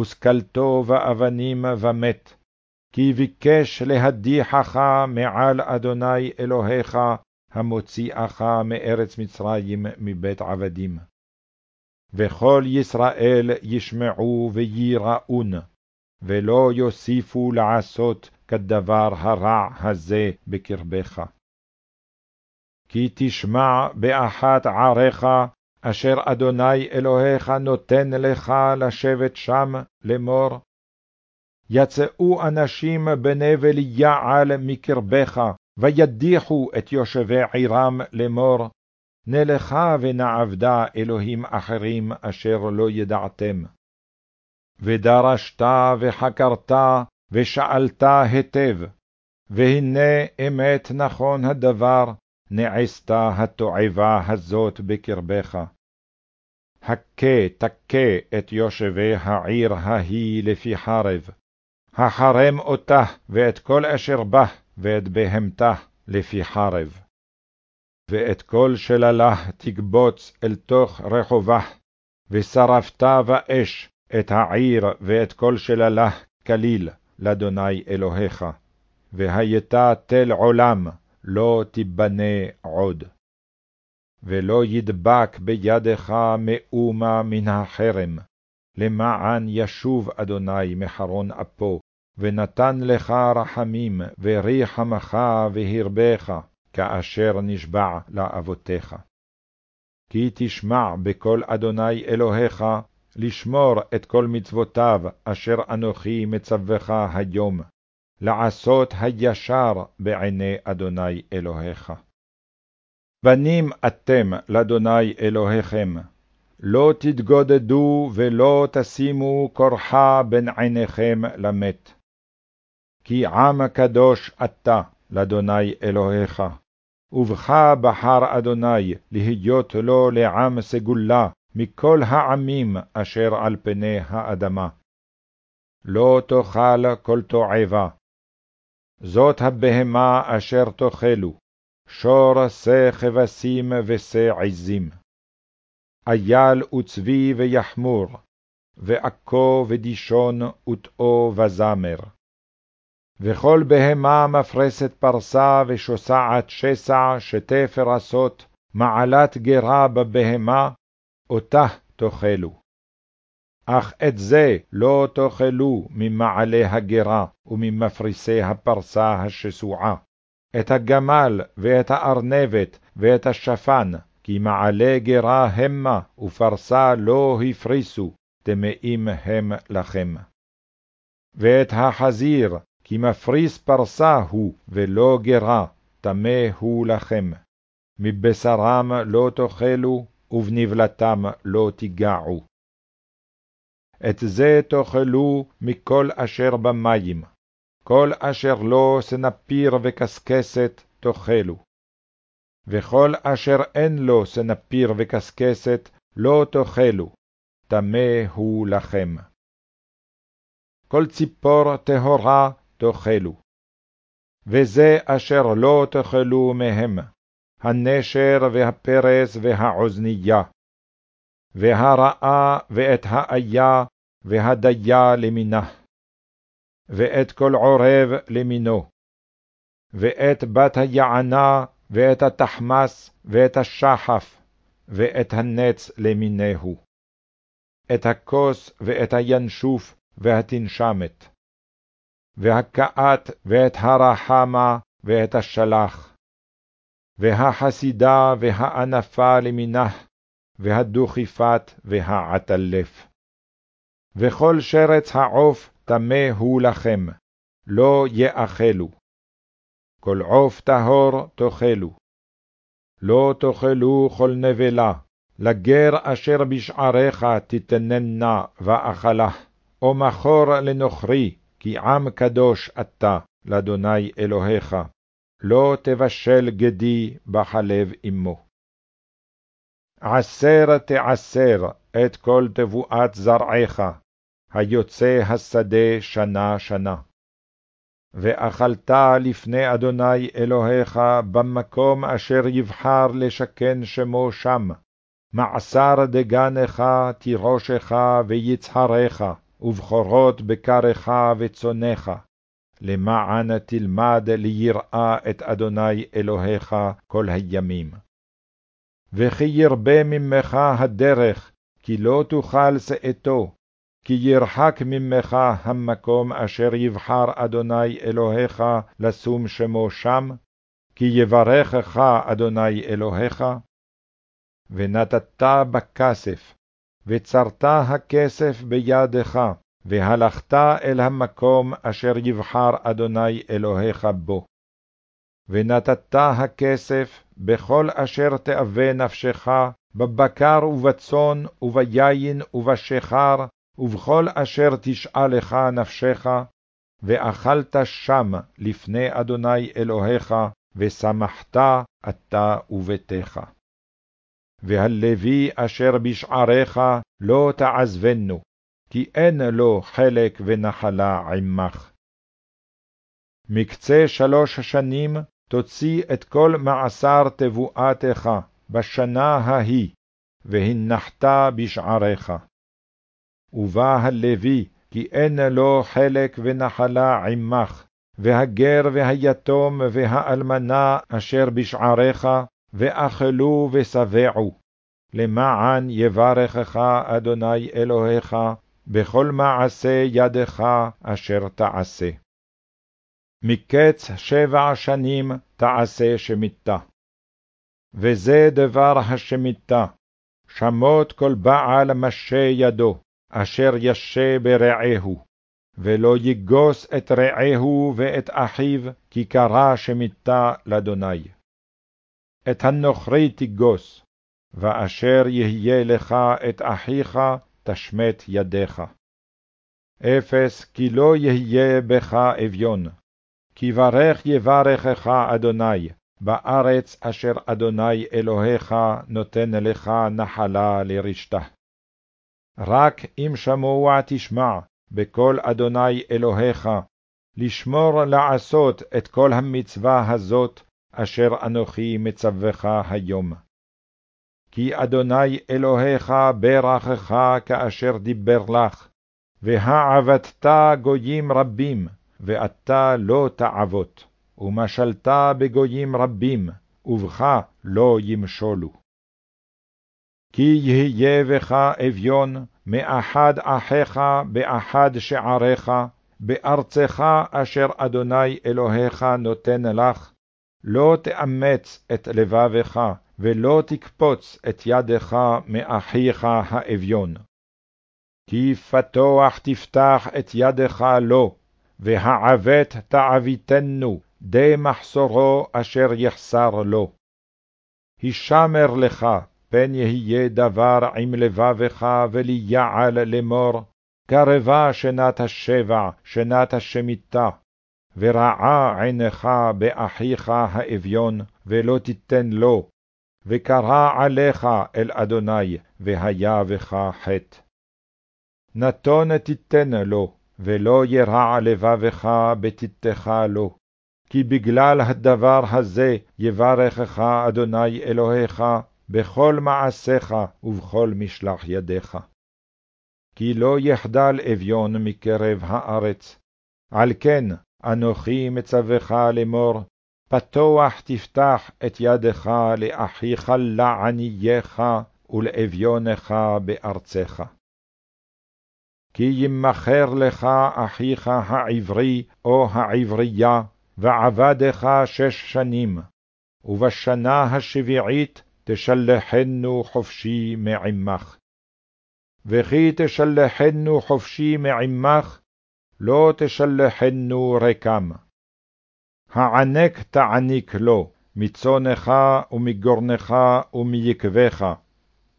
ושכלתו באבנים ומת, כי ביקש להדיחך מעל אדוני אלוהיך, המוציאך מארץ מצרים מבית עבדים. וכל ישראל ישמעו וייראון, ולא יוסיפו לעשות כדבר הרע הזה בקרבך. כי תשמע באחת עריך אשר אדוני אלוהיך נותן לך לשבת שם לאמור. יצאו אנשים בני בליעל מקרבך, וידיחו את יושבי עירם לאמור, נלכה ונעבדה אלוהים אחרים אשר לא ידעתם. ודרשת וחקרת ושאלת היטב, והנה אמת נכון הדבר, נעשתה התועבה הזאת בקרבך. הכה תכה את יושבי העיר ההיא לפי חרב, החרם אותה ואת כל אשר בה, ואת בהמתה לפי חרב. ואת כל שללה תקבוץ אל תוך רחובה, ושרפת באש את העיר ואת כל שללה כליל לאדוני אלוהיך, והייתה תל עולם, לא תיבנה עוד. ולא ידבק בידך מאומה מן החרם, למען ישוב אדוני מחרון אפו, ונתן לך רחמים, וריחמך והרבך, כאשר נשבע לאבותיך. כי תשמע בקול אדוני אלוהיך, לשמור את כל מצוותיו אשר אנוכי מצווך היום, לעשות הישר בעיני אדוני אלוהיך. בנים אתם לאדוני אלוהיכם, לא תתגודדו ולא תשימו כורחה בין עיניכם למת. כי עם קדוש אתה לאדוני אלוהיך, ובך בחר אדוני להיות לו לעם סגולה מכל העמים אשר על פני האדמה. לא תאכל כל תועבה. זאת הבהמה אשר תאכלו, שור שא כבשים ושא עזים. אייל וצבי ויחמור, ועכו ודישון וטאו וזמר. וכל בהמה מפרסת פרסה ושוסעת שסע שתי פרסות, מעלת גרה בבהמה, אותה תאכלו. אך את זה לא תאכלו ממעלה הגרה וממפריסי הפרסה השסועה, את הגמל ואת הארנבת ואת השפן, כי מעלה גרה המה ופרסה לא הפריסו, טמאים הם לכם. ואת החזיר, כי מפריס פרסה הוא ולא גרה, טמא הוא לכם. מבשרם לא תאכלו, ובנבלתם לא תיגעו. את זה תאכלו מכל אשר במים, כל אשר לא סנפיר וקשקשת תאכלו. וכל אשר אין לו סנפיר וקשקשת לא תאכלו, טמא הוא לכם. כל ציפור טהורה תאכלו. וזה אשר לא תאכלו מהם, הנשר והפרס והעוזנייה, והרעה ואת האיה והדיה למינה, ואת כל עורב למינו, ואת בת היענה ואת התחמס ואת השחף, ואת הנץ למינהו, את הכוס ואת הינשוף והתנשמת, והכאת ואת הרחמה ואת השלח, והחסידה והענפה למינה, והדוכיפת והעטלף. וכל שרץ העוף טמא הוא לכם, לא יאכלו. כל עוף טהור תאכלו. לא תאכלו כל נבלה, לגר אשר בשעריך תתננה ואכלה, או מכור לנוכרי, כי עם קדוש אתה, לאדוני אלוהיך, לא תבשל גדי בחלב אמו. עשר תעשר את כל תבואת זרעך, היוצא השדה שנה שנה. ואכלת לפני אדוני אלוהיך במקום אשר יבחר לשכן שמו שם, מעשר דגנך, תירושך ויצהריך, ובכורות בקרך וצונך, למען תלמד ליראה את אדוני אלוהיך כל הימים. וכי ירבה ממך הדרך, כי לא תוכל שאתו, כי ירחק ממך המקום אשר יבחר אדוני אלוהיך לשום שמו שם, כי יברכך אדוני אלוהיך. ונתת בכסף, וצרת הכסף בידך, והלכת אל המקום אשר יבחר אדוני אלוהיך בו. ונתת הכסף בכל אשר תאווה נפשך, בבקר ובצאן וביין ובשיכר, ובכל אשר תשאלך נפשך, ואכלת שם לפני אדוני אלוהיך, ושמחת אתה וביתך. והלוי אשר בשעריך לא תעזבנו, כי אין לו חלק ונחלה עמך. מקצה שלוש שנים תוציא את כל מעשר תבואתך בשנה ההיא, והנחת בשעריך. ובא הלוי, כי אין לו חלק ונחלה עמך, והגר והיתום והאלמנה אשר בשעריך, ואכלו ושבעו, למען יברכך אדוני אלוהיך בכל מעשה ידך אשר תעשה. מקץ שבע שנים תעשה שמיטה. וזה דבר השמיטה, שמות כל בעל משה ידו, אשר ישה ברעהו, ולא יגוס את רעהו ואת אחיו, כי קרא שמיטה לאדוני. את הנוכרי תגוס, ואשר יהיה לך את אחיך, תשמט ידיך. אפס כי לא יהיה בך אביון, כי ברך יברכך אדוני, בארץ אשר אדוני אלוהיך נותן לך נחלה לרשתה. רק אם שמוע תשמע בקול אדוני אלוהיך, לשמור לעשות את כל המצווה הזאת, אשר אנוכי מצווך היום. כי אדוני אלוהיך ברכך כאשר דיבר לך, והעבדת גויים רבים, ואתה לא תעבot, ומשלת בגויים רבים, ובך לא ימשולו. כי יהיה בך אביון מאחד אחיך באחד שעריך, בארצך אשר אדוני אלוהיך נותן לך, לא תאמץ את לבבך, ולא תקפוץ את ידך מאחיך האביון. כי פתוח תפתח את ידך לו, והעוות תעביתנו, די מחסורו אשר יחסר לו. הישמר לך, פן יהיה דבר עם לבבך וליעל לאמור, קרבה שנת השבע, שנת השמיטה, ורעה עינך באחיך האביון, ולא תיתן לו, וקרא עליך אל אדוני, והיה בך חטא. נתון תיתן לו, ולא ירע לבבך בתתך לו. כי בגלל הדבר הזה יברכך אדוני אלוהיך בכל מעשיך ובכל משלח ידיך. כי לא יחדל אביון מקרב הארץ. על כן אנוכי מצווך לאמור, פתוח תפתח את ידך לאחיך לענייך ולאביונך בארצך. כי ימכר לך אחיך העברי או העברייה, ועבדך שש שנים, ובשנה השביעית תשלחנו חופשי מעמך. וכי תשלחנו חופשי מעמך, לא תשלחנו רקם. הענק תעניק לו, מצונך ומגורנך ומיקבך,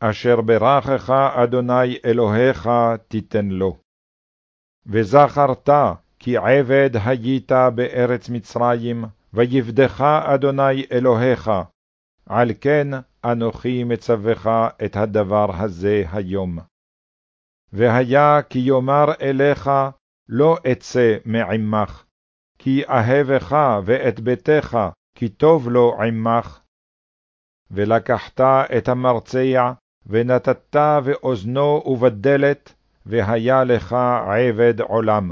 אשר ברכך אדוני אלוהיך תיתן לו. וזכרת כי עבד היית בארץ מצרים, ויבדך אדוני אלוהיך, על כן אנוכי מצווך את הדבר הזה היום. והיה כי יאמר אליך, לא אצא מעמך, כי אהבך ואת ביתך, כי טוב לו עמך. ולקחת את המרצע, ונתת באוזנו ובדלת, והיה לך עבד עולם,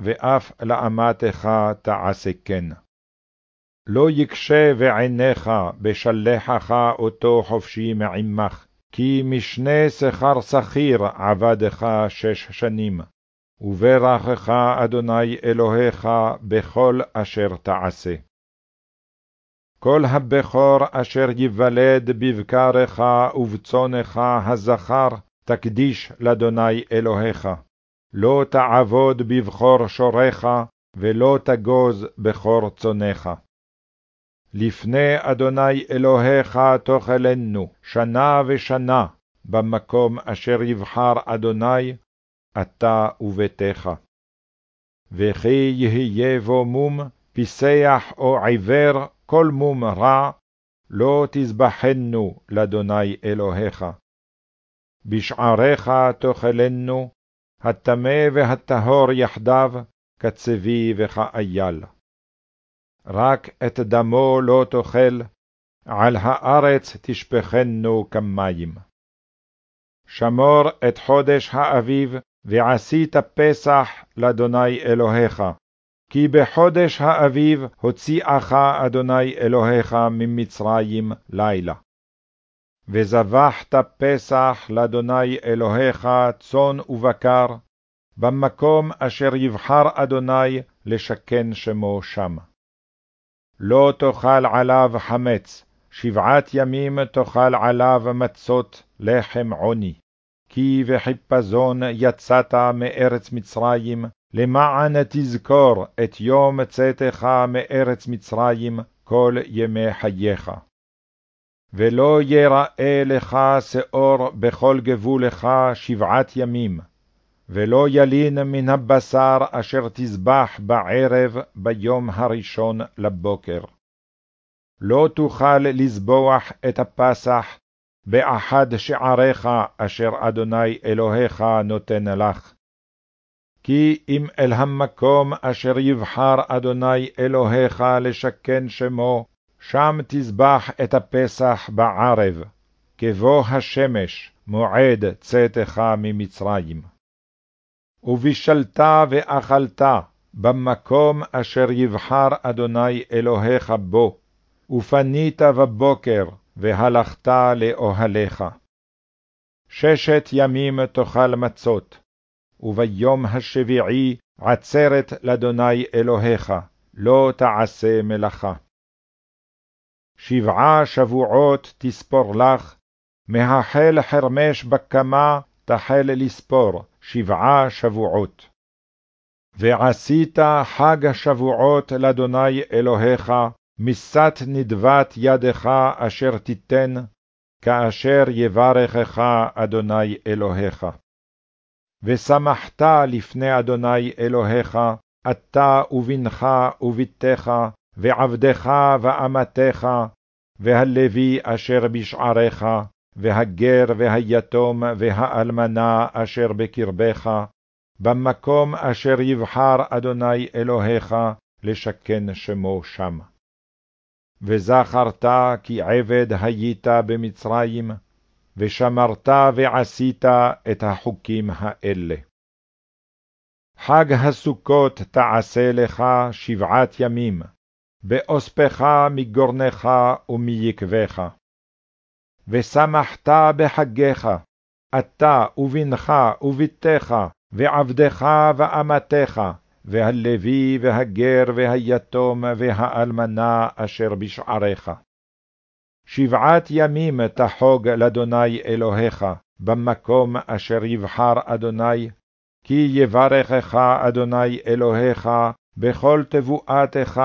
ואף לאמתך תעשה כן. לא יקשה בעיניך בשלחך אותו חופשי מעמך, כי משנה שכר שכיר עבדך שש שנים, וברכך אדוני אלוהיך בכל אשר תעשה. כל הבכור אשר ייוולד בבקרך ובצונך הזכר, תקדיש לאדוני אלוהיך. לא תעבוד בבכור שורך, ולא תגוז בכור צונך. לפני אדוני אלוהיך תאכלנו שנה ושנה, במקום אשר יבחר אדוני, אתה וביתך. וכי יהיה בו מום, פיסח או עיוור כל מום רע, לא תזבחנו לאדוני אלוהיך. בשעריך תאכלנו, הטמא והטהור יחדיו, כצבי וכאייל. רק את דמו לא תאכל, על הארץ תשפכנו כמים. שמור את חודש האביב, ועשית פסח לאדוני אלוהיך. כי בחודש האביב הוציאך אדוני אלוהיך ממצרים לילה. וזבחת פסח לאדוני אלוהיך צאן ובקר, במקום אשר יבחר אדוני לשכן שמו שם. לא תאכל עליו חמץ, שבעת ימים תאכל עליו מצות לחם עוני. כי בחיפזון יצאת מארץ מצרים, למען תזכור את יום צאתך מארץ מצרים כל ימי חייך. ולא יראה לך שאור בכל גבולך שבעת ימים, ולא ילין מן הבשר אשר תזבח בערב ביום הראשון לבוקר. לא תוכל לזבוח את הפסח באחד שעריך אשר אדוני אלוהיך נותן לך. כי אם אל המקום אשר יבחר אדוני אלוהיך לשכן שמו, שם תזבח את הפסח בערב, כבוא השמש, מועד צאתך ממצרים. ובישלת ואכלת במקום אשר יבחר אדוני אלוהיך בו, ופנית בבוקר, והלכת לאוהליך. ששת ימים תאכל מצות, וביום השביעי עצרת לאדוני אלוהיך, לא תעשה מלאכה. שבעה שבועות תספור לך, מהחל חרמש בקמה תחל לספור שבעה שבועות. ועשית חג השבועות לאדוני אלוהיך, משאת נדבת ידך אשר תיתן, כאשר יברכך אדוני אלוהיך. ושמחת לפני אדוני אלוהיך, אתה ובנך ובתך, ועבדך ואמתך, והלוי אשר בשעריך, והגר והיתום והאלמנה אשר בקרבך, במקום אשר יבחר אדוני אלוהיך לשכן שמו שם. וזכרת כי עבד היית במצרים, ושמרת ועשית את החוקים האלה. חג הסוכות תעשה לך שבעת ימים, באוספך מגורנך ומיקבך. ושמחת בחגיך, אתה ובנך ובתך, ועבדך ואמתך, והלוי והגר והיתום והאלמנה אשר בשעריך. שבעת ימים תחוג לאדוני אלוהיך, במקום אשר יבחר אדוני, כי יברכך אדוני אלוהיך בכל תבואתך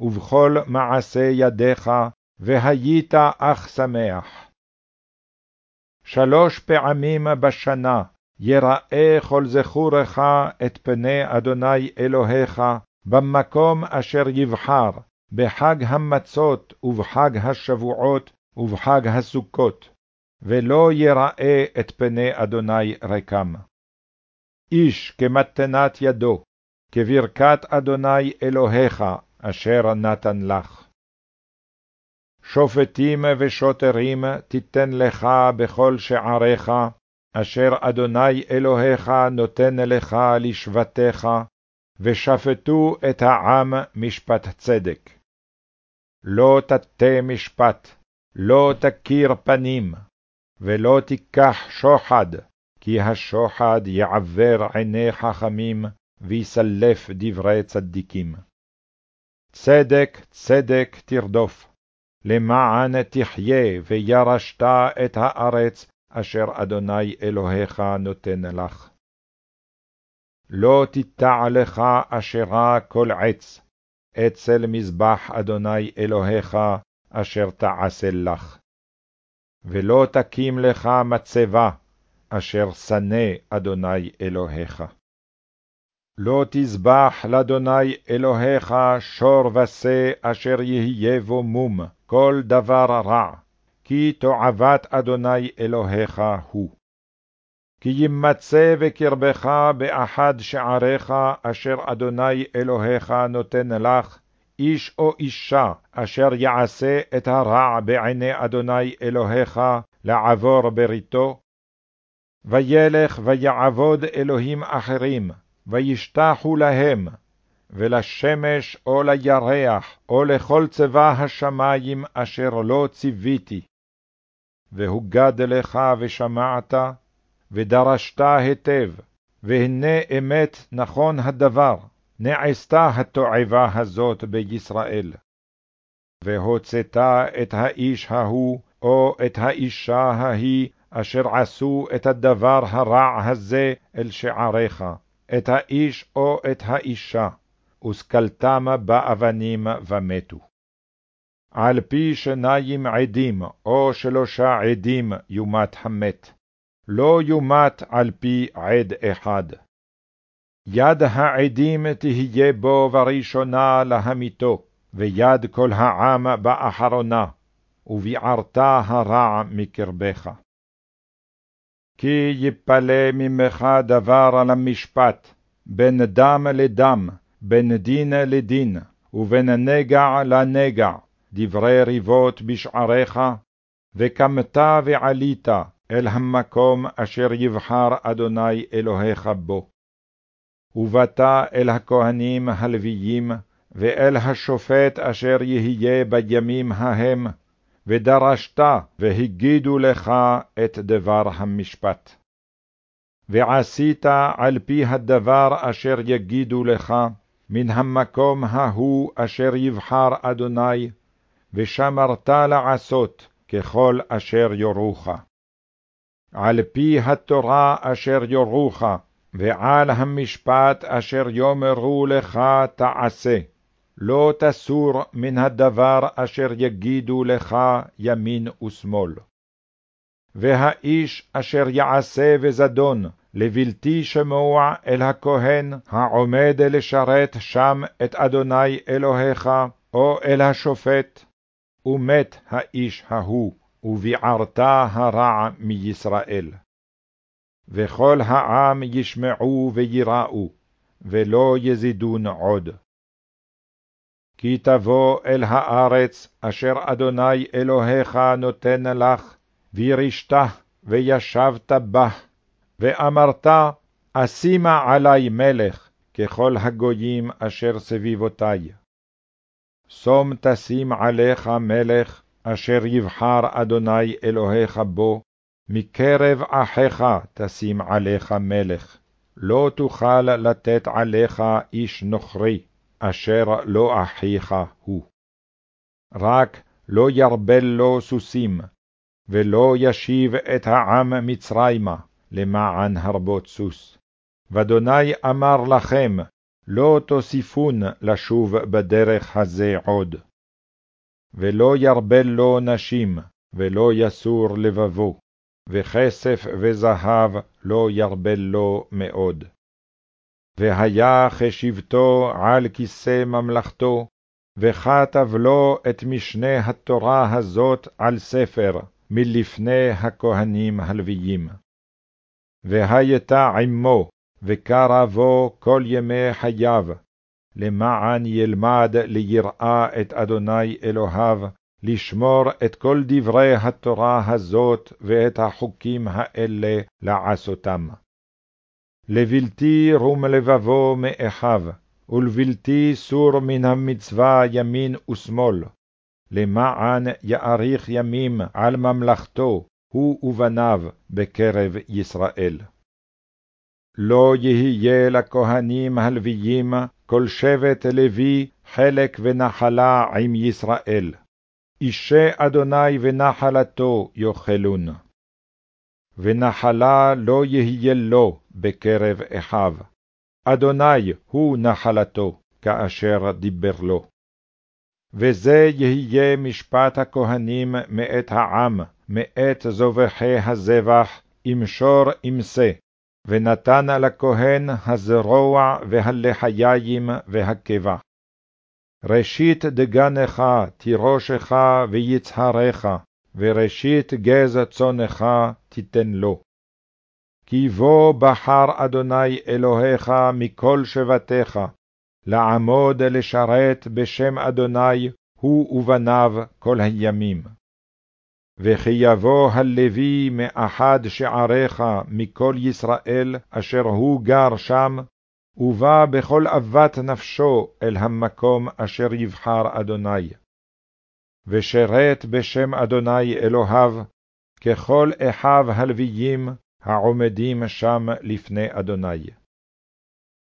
ובכל מעשה ידיך, והיית אך שמח. שלוש פעמים בשנה יראה כל זכורך את פני אדוני אלוהיך, במקום אשר יבחר, בחג המצות ובחג השבועות ובחג הסוכות, ולא יראה את פני אדוני רקם. איש כמתנת ידו, כברכת אדוני אלוהיך, אשר נתן לך. שופטים ושוטרים תיתן לך בכל שעריך, אשר אדוני אלוהיך נותן לך לשבטיך, ושפטו את העם משפט צדק. לא תטה משפט, לא תכיר פנים, ולא תיקח שוחד, כי השוחד יעבר עיני חכמים, ויסלף דברי צדיקים. צדק צדק תרדוף, למען תחיה וירשת את הארץ אשר אדוני אלוהיך נותן לך. לא תיטע לך אשרה כל עץ, אצל מזבח אדוני אלוהיך, אשר תעשה לך. ולא תקים לך מצבה, אשר שנא אדוני אלוהיך. לא תזבח לאדוני אלוהיך שור ושה אשר יהיה בו מום, כל דבר רע, כי תועבת אדוני אלוהיך הוא. כי ימצא בקרבך באחד שעריך אשר אדוני אלוהיך נותן לך, איש או אישה אשר יעשה את הרע בעיני אדוני אלוהיך לעבור בריתו, וילך ויעבוד אלוהים אחרים, וישתחו להם, ולשמש או לירח, או לכל צבא השמים אשר לא ציוויתי. והוגד לך ושמעת, ודרשת היטב, והנה אמת נכון הדבר, נעשתה התועבה הזאת בישראל. והוצאת את האיש ההוא, או את האישה ההיא, אשר עשו את הדבר הרע הזה אל שעריך, את האיש או את האישה, וסקלתם באבנים ומתו. על פי שניים עדים, או שלושה עדים, יומת המת. לא יומת על פי עד אחד. יד העדים תהיה בו בראשונה להמיתו, ויד כל העם באחרונה, וביערת הרע מקרבך. כי יפלא ממך דבר על המשפט, בין דם לדם, בין דין לדין, ובין נגע לנגע, דברי ריבות בשעריך, וקמת ועלית אל המקום אשר יבחר אדוני אלוהיך בו. ובאת אל הכהנים הלוויים, ואל השופט אשר יהיה בימים ההם, ודרשת, והגידו לך את דבר המשפט. ועשית על פי הדבר אשר יגידו לך, מן המקום ההוא אשר יבחר אדוני, ושמרת לעשות ככל אשר יורוך. על פי התורה אשר יורוך, ועל המשפט אשר יאמרו לך תעשה, לא תסור מן הדבר אשר יגידו לך ימין ושמאל. והאיש אשר יעשה בזדון, לבלתי שמוע אל הכהן העומד לשרת שם את אדוני אלוהיך, או אל השופט, ומת האיש ההוא, וביערת הרע מישראל. וכל העם ישמעו ויראו, ולא יזידון עוד. כי תבוא אל הארץ אשר אדוני אלוהיך נותן לך, וירשתה וישבת בה, ואמרת, אשימה עלי מלך, ככל הגויים אשר סביבותי. שום תשים עליך מלך, אשר יבחר אדוני אלוהיך בו, מקרב אחיך תשים עליך מלך, לא תוכל לתת עליך איש נוכרי, אשר לא אחיך הוא. רק לא ירבל לו סוסים, ולא ישיב את העם מצרימה, למען הרבות סוס. ואדוני אמר לכם, לא תוסיפון לשוב בדרך הזה עוד. ולא ירבל לו נשים, ולא יסור לבבו, וכסף וזהב לא ירבל לו מאוד. והיה חשיבתו על כיסא ממלכתו, וכתב לו את משנה התורה הזאת על ספר, מלפני הכהנים הלוויים. והייתה עמו, וקרבו כל ימי חייו, למען ילמד ליראה את אדוני אלוהיו, לשמור את כל דברי התורה הזאת ואת החוקים האלה לעשותם. לבלתי רום לבבו מאחיו, ולבלתי סור מן המצווה ימין ושמאל, למען יאריך ימים על ממלכתו, הוא ובניו, בקרב ישראל. לא יהיה לכהנים הלוויים כל שבט לוי חלק ונחלה עם ישראל. אישי אדוני ונחלתו יאכלון. ונחלה לא יהיה לו בקרב אחיו. אדוני הוא נחלתו, כאשר דיבר לו. וזה יהיה משפט הכהנים מאת העם, מאת זובחי הזבח, עם שור אמסה, ונתן לכהן הזרוע והלחיים והקיבה. ראשית דגנך, תירושך ויצהרך, וראשית גז צונך תיתן לו. כי בו בחר אדוני אלוהיך מכל שבטיך, לעמוד לשרת בשם אדוני הוא ובניו כל הימים. וכי יבוא הלוי מאחד שעריך מכל ישראל אשר הוא גר שם, ובא בכל אבת נפשו אל המקום אשר יבחר אדוני. ושרת בשם אדוני אלוהיו, ככל אחיו הלוויים העומדים שם לפני אדוני.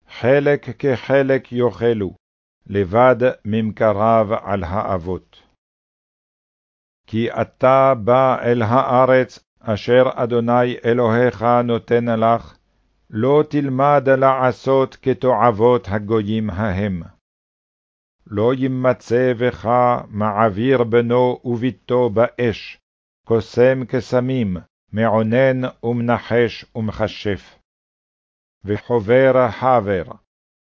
חלק כחלק יאכלו, לבד ממכריו על האבות. כי אתה בא אל הארץ אשר אדוני אלוהיך נותן לך, לא תלמד לעשות כתועבות הגויים ההם. לא ימצא בך מעביר בנו וביתו באש, קוסם קסמים, מעונן ומנחש ומכשף. וחובר חבר,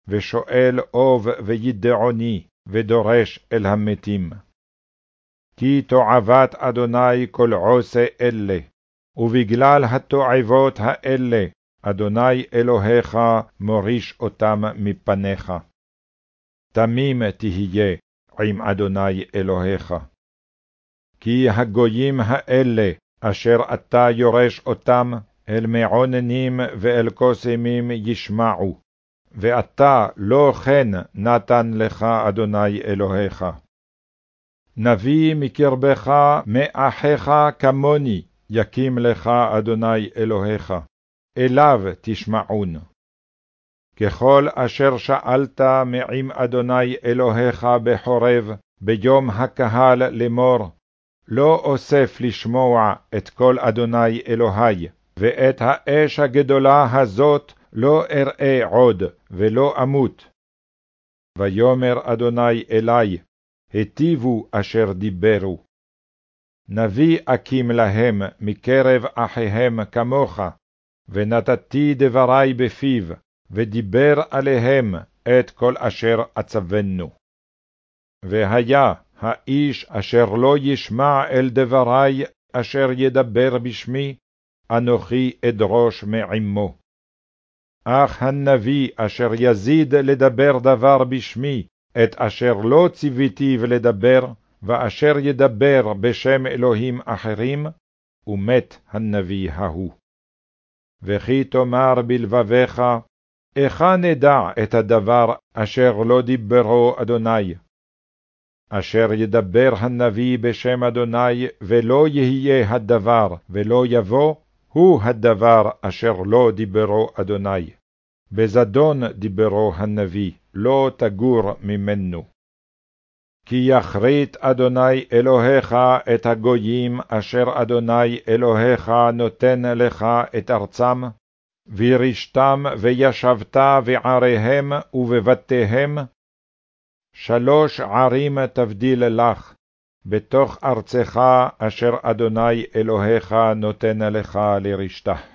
ושואל אוב וידעוני, ודורש אל המתים. כי תועבת אדוני כל עושה אלה, ובגלל התועבות האלה, אדוני אלוהיך מוריש אותם מפניך. תמים תהיה עם אדוני אלוהיך. כי הגויים האלה, אשר אתה יורש אותם, אל מעוננים ואל קוסמים ישמעו, ואתה לא כן נתן לך אדוני אלוהיך. נביא מקרבך מאחיך כמוני, יקים לך אדוני אלוהיך, אליו תשמעון. ככל אשר שאלת מעם אדוני אלוהיך בחורב, ביום הקהל לאמור, לא אוסף לשמוע את כל אדוני אלוהי, ואת האש הגדולה הזאת לא אראה עוד, ולא אמות. ויאמר אדוני אלי, היטיבו אשר דיברו. נביא אקים להם מקרב אחיהם כמוך, ונתתי דברי בפיו, ודיבר עליהם את כל אשר אצבנו. והיה האיש אשר לא ישמע אל דברי אשר ידבר בשמי, אנוכי אדרוש מעמו. אך הנביא אשר יזיד לדבר דבר בשמי, את אשר לא ציוויתיו לדבר, ואשר ידבר בשם אלוהים אחרים, ומת הנביא ההוא. וכי תאמר בלבביך, איכה נדע את הדבר אשר לא דיברו אדוני? אשר ידבר הנביא בשם אדוני, ולא יהיה הדבר, ולא יבוא, הוא הדבר אשר לא דיברו אדוני. בזדון דיברו הנביא, לא תגור ממנו. כי יכרית אדוני אלוהיך את הגויים אשר אדוני אלוהיך נותן לך את ארצם, וירשתם וישבת בעריהם ובבתיהם. שלוש ערים תבדיל לך, בתוך ארצך אשר אדוני אלוהיך נותן לך לרשתה.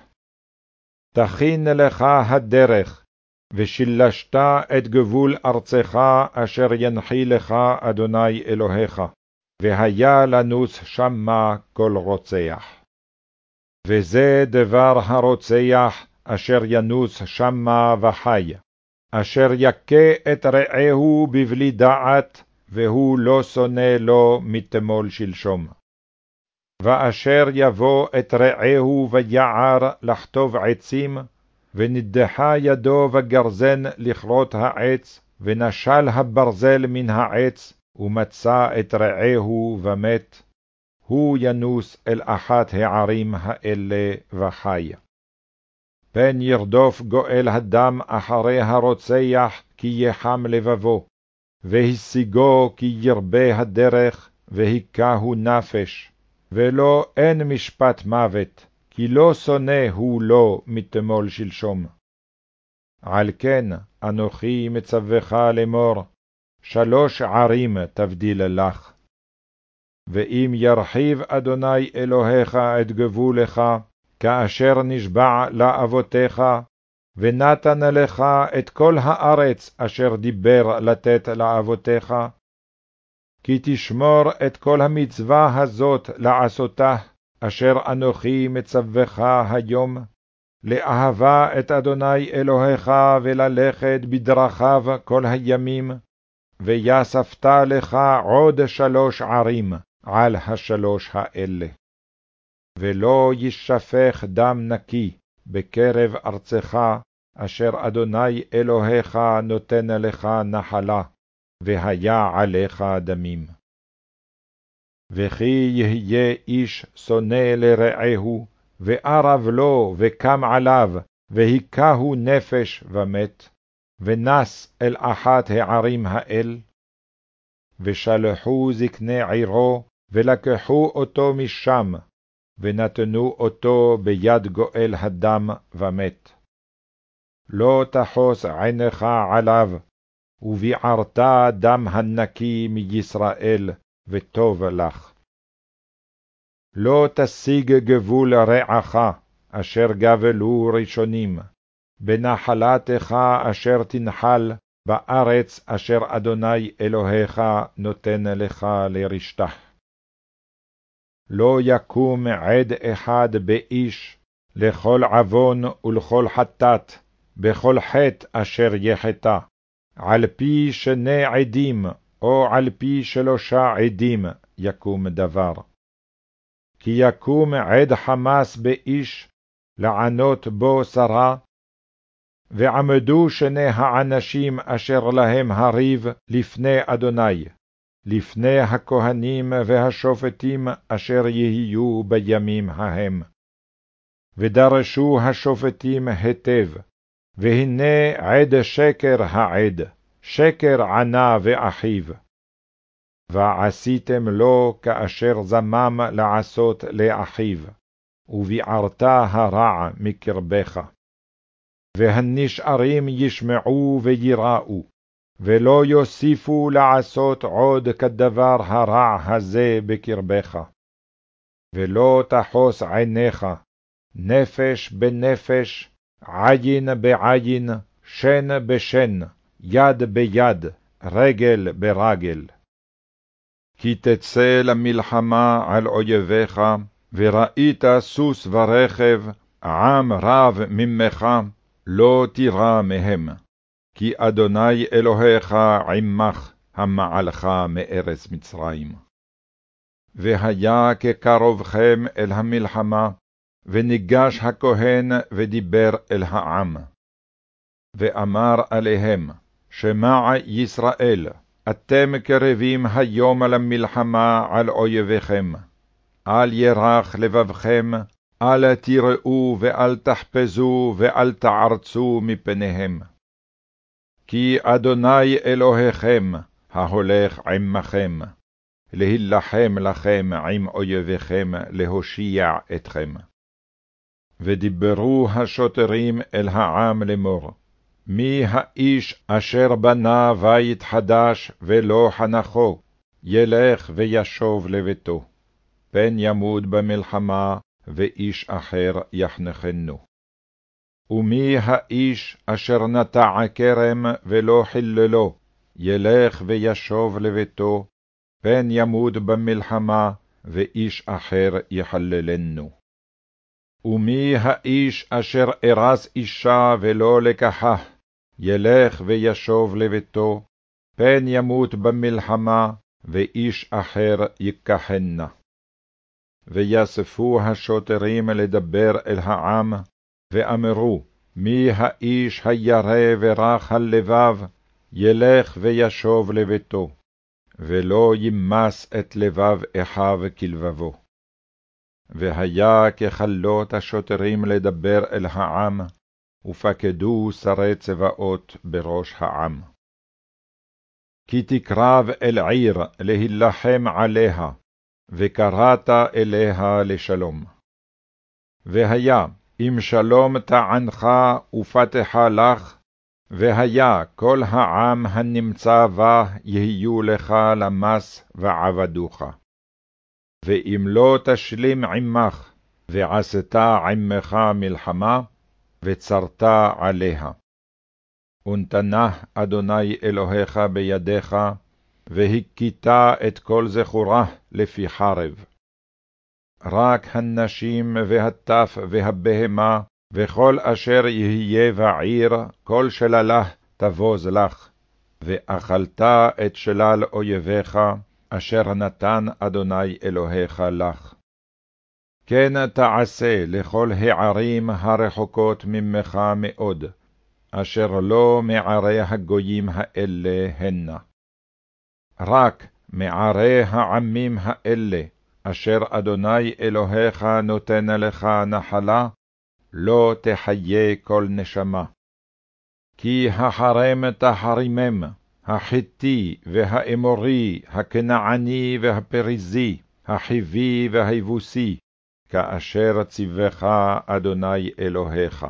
תכין לך הדרך, ושילשת את גבול ארצך אשר ינחיל לך אדוני אלוהיך, והיה לנוס שמה כל רוצח. וזה דבר הרוצח אשר ינוס שמה וחי, אשר יכה את רעהו בבלי דעת, והוא לא שונא לו מתמול שלשום. ואשר יבוא את רעהו ויער לחטוב עצים, ונדחה ידו בגרזן לכרות העץ, ונשל הברזל מן העץ, ומצא את רעהו ומת, הוא ינוס אל אחת הערים האלה וחי. פן ירדוף גואל הדם אחרי הרוצח, כי יחם לבבו, והשיגו כי ירבה הדרך, והיכהו נפש, ולא אין משפט מוות, כי לא שונא הוא לו מתמול שלשום. על כן אנוכי מצווך לאמור, שלוש ערים תבדיל לך. ואם ירחיב אדוני אלוהיך את גבולך, כאשר נשבע לאבותיך, ונתן לך את כל הארץ אשר דיבר לתת לאבותיך. כי תשמור את כל המצווה הזאת לעשותה, אשר אנוכי מצווך היום, לאהבה את אדוני אלוהיך וללכת בדרכיו כל הימים, ויספת לך עוד שלוש ערים על השלוש האלה. ולא יישפך דם נקי בקרב ארצך, אשר אדוני אלוהיך נותן לך נחלה, והיה עליך דמים. וכי יהיה איש שונא לרעהו, וערב לו, וקם עליו, והיכהו נפש ומת, ונס אל אחת הערים האל. ושלחו זקני עירו, ולקחו אותו משם, ונתנו אותו ביד גואל הדם ומת. לא תחוס עינך עליו, וביערת דם הנקי מישראל, וטוב לך. לא תשיג גבול רעך, אשר גבלו ראשונים, בנחלתך אשר תנחל, בארץ אשר אדוני אלוהיך נותן לך לרשתה. לא יקום עד אחד באיש, לכל עוון ולכל חטאת, בכל חטא אשר יחטא, על פי שני עדים, או על פי שלושה עדים, יקום דבר. כי יקום עד חמס באיש, לענות בו שרה, ועמדו שני האנשים אשר להם הריב לפני אדוני, לפני הכהנים והשופטים אשר יהיו בימים ההם. ודרשו השופטים היטב, והנה עד שקר העד, שקר ענה ואחיו. ועשיתם לו כאשר זמם לעשות לאחיו, וביערת הרע מקרבך. והנשארים ישמעו ויראו, ולא יוסיפו לעשות עוד כדבר הרע הזה בקרבך. ולא תחוס עיניך, נפש בנפש, עין בעין, שן בשן, יד ביד, רגל ברגל. כי תצא למלחמה על אויביך, וראית סוס ורכב, עם רב ממך, לא תירא מהם. כי אדוני אלוהיך עמך, המעלך מארץ מצרים. והיה כקרובכם אל המלחמה, וניגש הכהן ודיבר אל העם. ואמר עליהם, שמע ישראל, אתם קרבים היום למלחמה על אויביכם. אל ירח לבבכם, אל תראו ואל תחפזו ואל תערצו מפניהם. כי אדוני אלוהיכם, ההולך עמכם, להילחם לכם עם אויביכם, להושיע אתכם. ודיברו השוטרים אל העם לאמור, מי האיש אשר בנה בית חדש ולא חנכו, ילך וישוב לביתו, פן ימות במלחמה, ואיש אחר יחנכנו. ומי האיש אשר נטע כרם ולא חיללו, ילך וישוב לביתו, פן ימות במלחמה, ואיש אחר יחללנו. ומי האיש אשר ארס אישה ולא לקחה, ילך וישוב לביתו, פן ימות במלחמה, ואיש אחר ייקחנה. ויאספו השוטרים לדבר אל העם, ואמרו, מי האיש הירא ורך הלבב, ילך וישוב לביתו, ולא ימס את לבב אחיו כלבבו. והיה ככלות השוטרים לדבר אל העם, ופקדו שרי צבאות בראש העם. כי תקרב אל עיר להילחם עליה, וקראת אליה לשלום. והיה, אם שלום תענך ופתחה לך, והיה כל העם הנמצא בה יהיו לך למס ועבדוך. ואם לא תשלים עמך, ועשת עמך מלחמה, וצרת עליה. ונתנה אדוני אלוהיך בידיך, והכית את כל זכורה לפי חרב. רק הנשים והטף והבהמה, וכל אשר יהיה בעיר, כל שללה תבוז לך, ואכלת את שלל אויביך, אשר נתן אדוני אלוהיך לך. כן תעשה לכל הערים הרחוקות ממך מאוד, אשר לא מערי הגויים האלה הנה. רק מערי העמים האלה, אשר אדוני אלוהיך נותן לך נחלה, לא תחיה כל נשמה. כי החרם תחרימם, החיתי והאמורי, הכנעני והפריזי, החיבי והיבוסי, כאשר ציווך אדוני אלוהיך.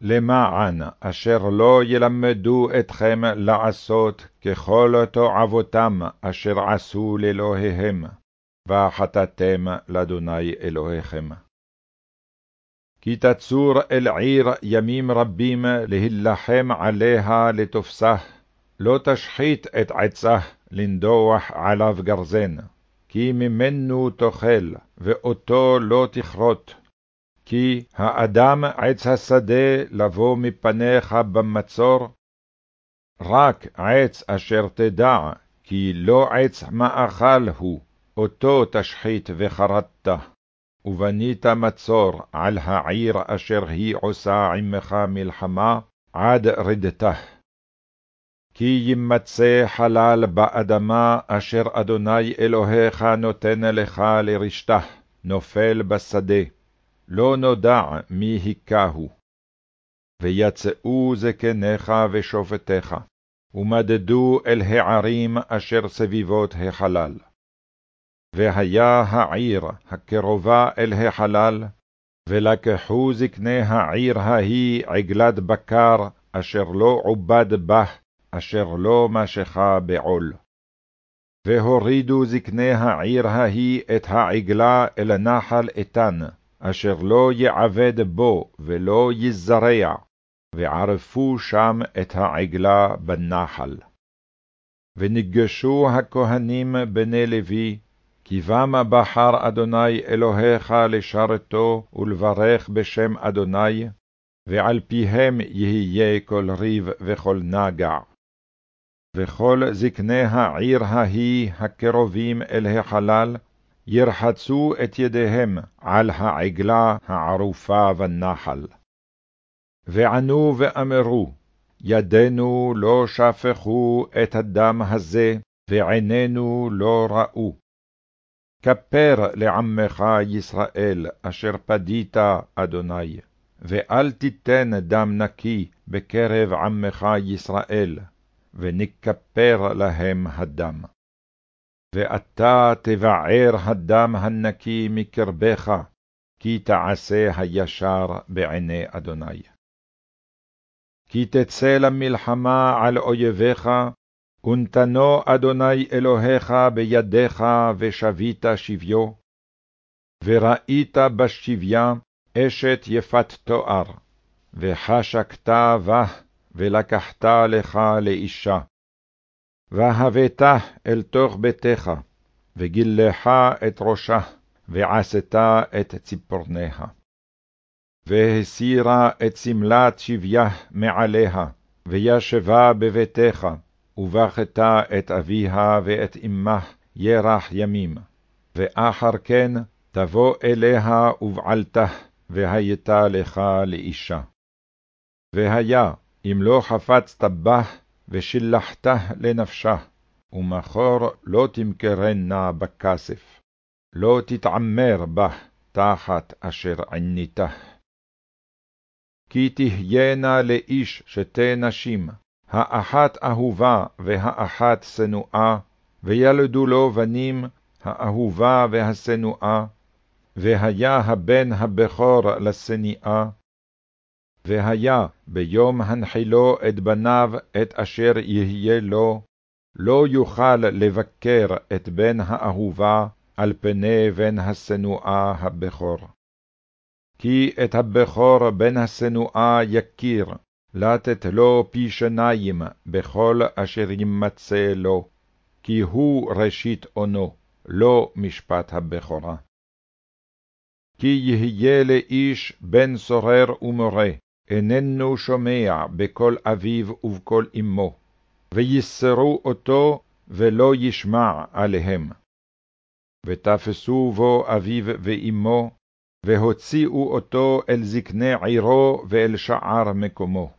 למען אשר לא ילמדו אתכם לעשות ככל תועבותם אשר עשו לאלוהיהם, וחטאתם לאדוני אלוהיכם. כי תצור אל עיר ימים רבים להילחם עליה לתפסה, לא תשחית את עצה לנדוח עליו גרזן, כי ממנו תאכל, ואותו לא תכרות. כי האדם עץ השדה לבוא מפניך במצור, רק עץ אשר תדע, כי לא עץ מאכל הוא, אותו תשחית וחרטת. ובנית מצור על העיר אשר היא עושה עמך מלחמה, עד רדתה. כי ימצא חלל באדמה אשר אדוני אלוהיך נותן לך לרשתה, נופל בשדה, לא נודע מי היכהו. ויצאו זקניך ושופטיך, ומדדו אל הערים אשר סביבות החלל. והיה העיר הקרובה אל החלל, ולקחו זקני העיר ההיא עגלת בקר, אשר לא עובד בה, אשר לא משכה בעול. והורידו זקני העיר ההיא את העגלה אל נחל איתן, אשר לא יעבד בו ולא יזרע, וערפו שם את העגלה בנחל. וניגשו הכהנים בני לוי, כי במה בחר אדוני אלוהיך לשרתו ולברך בשם אדוני, ועל פיהם יהיה כל ריב וכל נגע. וכל זקני העיר ההיא הקרובים אל החלל, ירחצו את ידיהם על העגלה הערופה בנחל. וענו ואמרו, ידינו לא שפכו את הדם הזה, ועינינו לא ראו. כפר לעמך ישראל, אשר פדית, אדוני, ואל תיתן דם נקי בקרב עמך ישראל, ונכפר להם הדם. ואתה תבער הדם הנקי מקרבך, כי תעשה הישר בעיני אדוני. כי תצא למלחמה על אויביך, ונתנו אדוני אלוהיך בידיך, ושבית שביו. וראית בשביה אשת יפת תואר, וחשקת בה, ולקחת לך לאישה. והבאת אל תוך ביתך, וגילך את ראשה, ועשת את ציפורניה. והסירה את שמלת שביה מעליה, וישבה בביתך, ובכתה את אביה ואת אמה ירח ימים. ואחר כן תבוא אליה ובעלתה, והייתה לך לאישה. והיה, אם לא חפצת בה, ושילחת לנפשה, ומחור לא תמכרנה בכסף, לא תתעמר בה תחת אשר עניתה. כי תהיינה לאיש שתי נשים, האחת אהובה והאחת שנואה, וילדו לו בנים, האהובה והשנואה, והיה הבן הבכור לשנאה, והיה ביום הנחילו את בניו את אשר יהיה לו, לא יוכל לבקר את בן האהובה, על פני בן השנואה הבכור. כי את הבכור בן השנואה יכיר, לתת לו פי שניים בכל אשר ימצא לו, כי הוא ראשית אונו, לא משפט הבכורה. כי יהיה לאיש בן סורר ומורה, איננו שומע בקול אביו ובקול אמו, ויסרו אותו ולא ישמע עליהם. ותפסו בו אביו ואמו, והוציאו אותו אל זקני עירו ואל שער מקומו.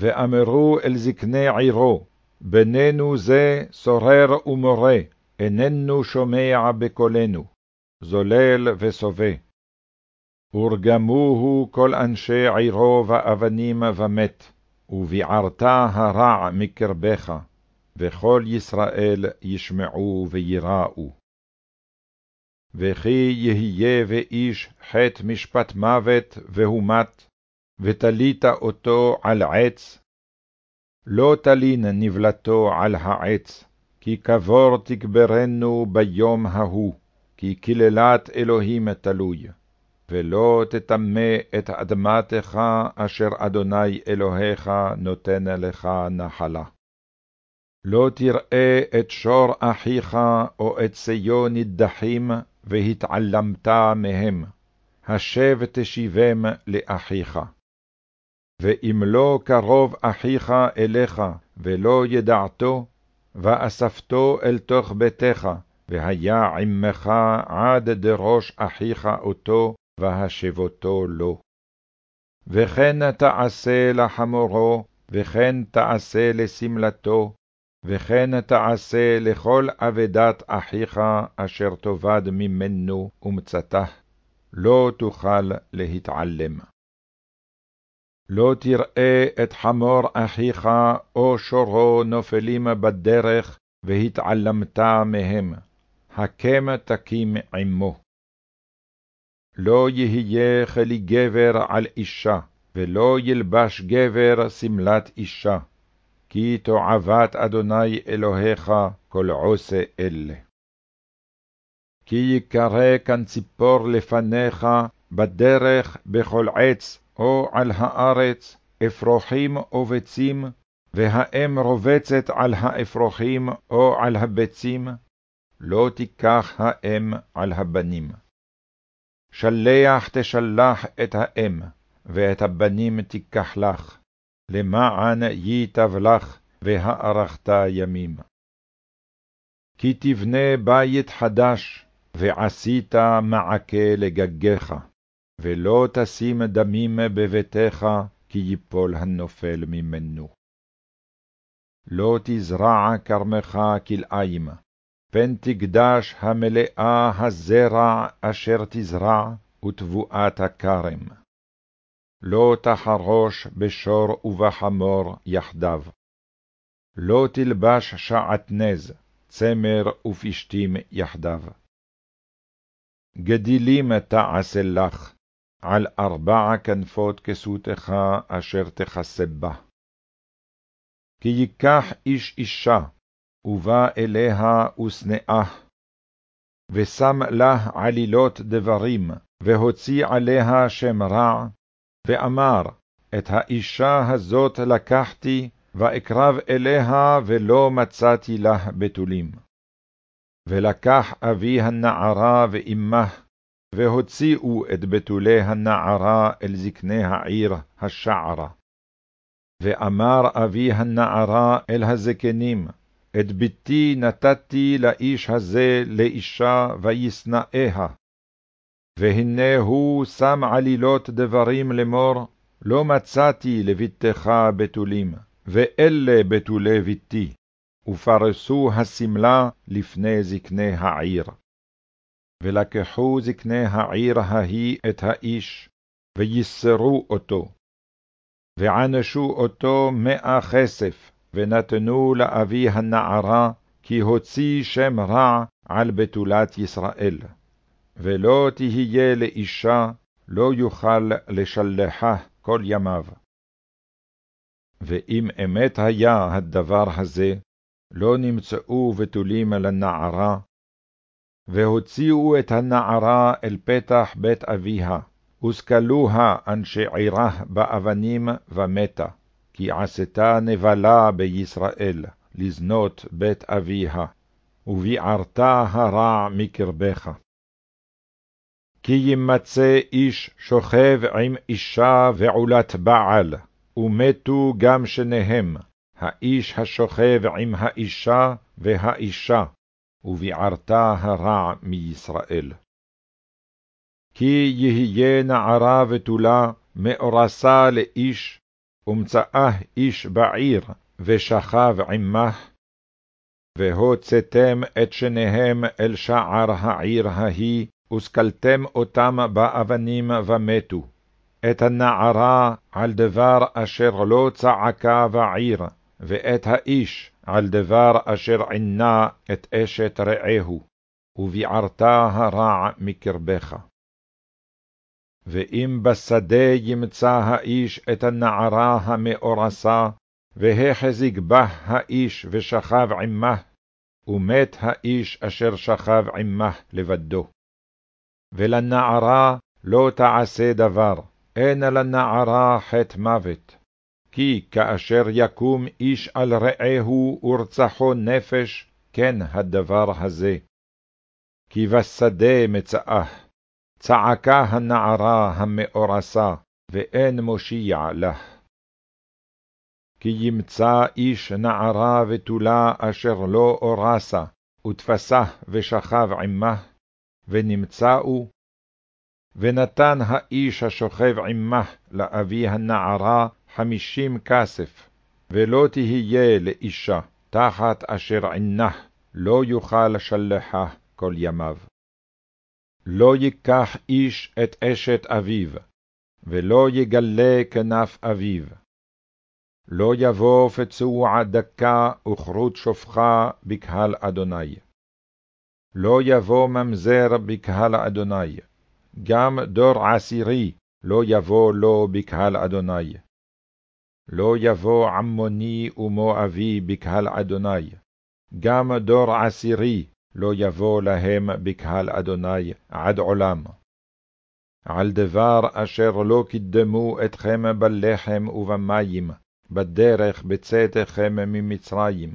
ואמרו אל זקני עירו, בננו זה סורר ומורה, איננו שומע בקולנו, זולל וסובה. ורגמוהו כל אנשי עירו ואבנים ומת, וביערת הרע מקרבך, וכל ישראל ישמעו ויראו. וכי יהיה ואיש חטא משפט מוות והומת, ותלית אותו על עץ, לא תלין נבלתו על העץ, כי קבור תקברנו ביום ההוא, כי קללת אלוהים תלוי, ולא תטמא את אדמתך אשר אדוני אלוהיך נותן לך נחלה. לא תראה את שור אחיך או את שיו נידחים, והתעלמת מהם, השב תשיבם לאחיך. ואם לא קרוב אחיך אליך, ולא ידעתו, ואספתו אל תוך ביתך, והיה עמך עד דראש אחיך אותו, והשבותו לו. וכן תעשה לחמורו, וכן תעשה לשמלתו, וכן תעשה לכל אבדת אחיך אשר תאבד ממנו ומצתה, לא תוכל להתעלם. לא תראה את חמור אחיך או שורו נופלים בדרך, והתעלמת מהם, הקם תקים עמו. לא יהיה כלי גבר על אישה, ולא ילבש גבר שמלת אישה, כי תועבת אדוני אלוהיך כל עושה אלה. כי יקרא כאן ציפור לפניך בדרך בכל עץ, או על הארץ, אפרוחים או ביצים, והאם רובצת על האפרוחים או על הביצים, לא תיקח האם על הבנים. שלח תשלח את האם, ואת הבנים תיקח לך, למען ייטב לך, והארכת ימים. כי תבנה בית חדש, ועשית מעקה לגגיך. ולא תשים דמים בביתך, כי יפול הנופל ממנו. לא תזרע כרמך כלאיים, פן תקדש המלאה הזרע אשר תזרע, ותבואת הכרם. לא תחרוש בשור ובחמור יחדיו. לא תלבש שעטנז, צמר ופשתים יחדיו. גדילים תעשה לך, על ארבע כנפות כסותך אשר תכסה בה. כי ייקח איש אישה, ובא אליה ושנאה, ושם לה עלילות דברים, והוציא עליה שם רע, ואמר, את האישה הזאת לקחתי, ואקרב אליה, ולא מצאתי לה בתולים. ולקח אבי הנערה ואימה, והוציאו את בתולי הנערה אל זקני העיר השערה. ואמר אבי הנערה אל הזקנים, את בתי נתתי לאיש הזה לאישה וישנאיה. והנה הוא שם עלילות דברים לאמור, לא מצאתי לבתך בתולים, ואלה בתולי ביתי, ופרסו השמלה לפני זקני העיר. ולקחו זקני העיר ההיא את האיש, ויסרו אותו. וענשו אותו מאה כסף, ונתנו לאבי הנערה, כי הוציא שם רע על בתולת ישראל. ולא תהיה לאישה, לא יוכל לשלחה כל ימיו. ואם אמת היה הדבר הזה, לא נמצאו בתולים לנערה, והוציאו את הנערה אל פתח בית אביה, וסקלוה אנשי עירה באבנים ומתה, כי עשתה נבלה בישראל, לזנות בית אביה, וביערת הרע מקרבך. כי ימצא איש שוכב עם אישה ועולת בעל, ומתו גם שניהם, האיש השוכב עם האישה והאישה, וביערת הרע מישראל. כי יהיה נערה בתולה מאורסה לאיש, ומצאה איש בעיר, ושכב עמך, והוצאתם את שניהם אל שער העיר ההיא, וסקלתם אותם באבנים ומתו. את הנערה על דבר אשר לא צעקה בעיר, ואת האיש על דבר אשר עינה את אשת רעהו, וביערת הרע מקרבך. ואם בשדה ימצא האיש את הנערה המאורסה, והחזיק בה האיש ושכב עמה, ומת האיש אשר שכב עמה לבדו. ולנערה לא תעשה דבר, אין לנערה חטא מוות. כי כאשר יקום איש על רעהו ורצחו נפש, כן הדבר הזה. כי בשדה מצאה, צעקה הנערה המאורסה, ואין מושיע לך. כי ימצא איש נערה בתולה אשר לא אורסה, ותפסה ושכב עמה, ונמצאו, ונתן האיש השוכב עמה לאבי הנערה חמישים כסף, ולא תהיה לאישה, תחת אשר עינה, לא יוכל לשלחה כל ימיו. לא ייקח איש את אשת אביו, ולא יגלה כנף אביו. לא יבוא פצוע דקה וכרות שופחה בקהל אדוני. לא יבוא ממזר בקהל אדוני, גם דור עשירי לא יבוא לו בקהל אדוני. לא יבוא עמוני ומואבי בקהל אדוני, גם דור עשירי לא יבוא להם בקהל אדוני עד עולם. על דבר אשר לא קידמו אתכם בלחם ובמים, בדרך בצאתכם ממצרים,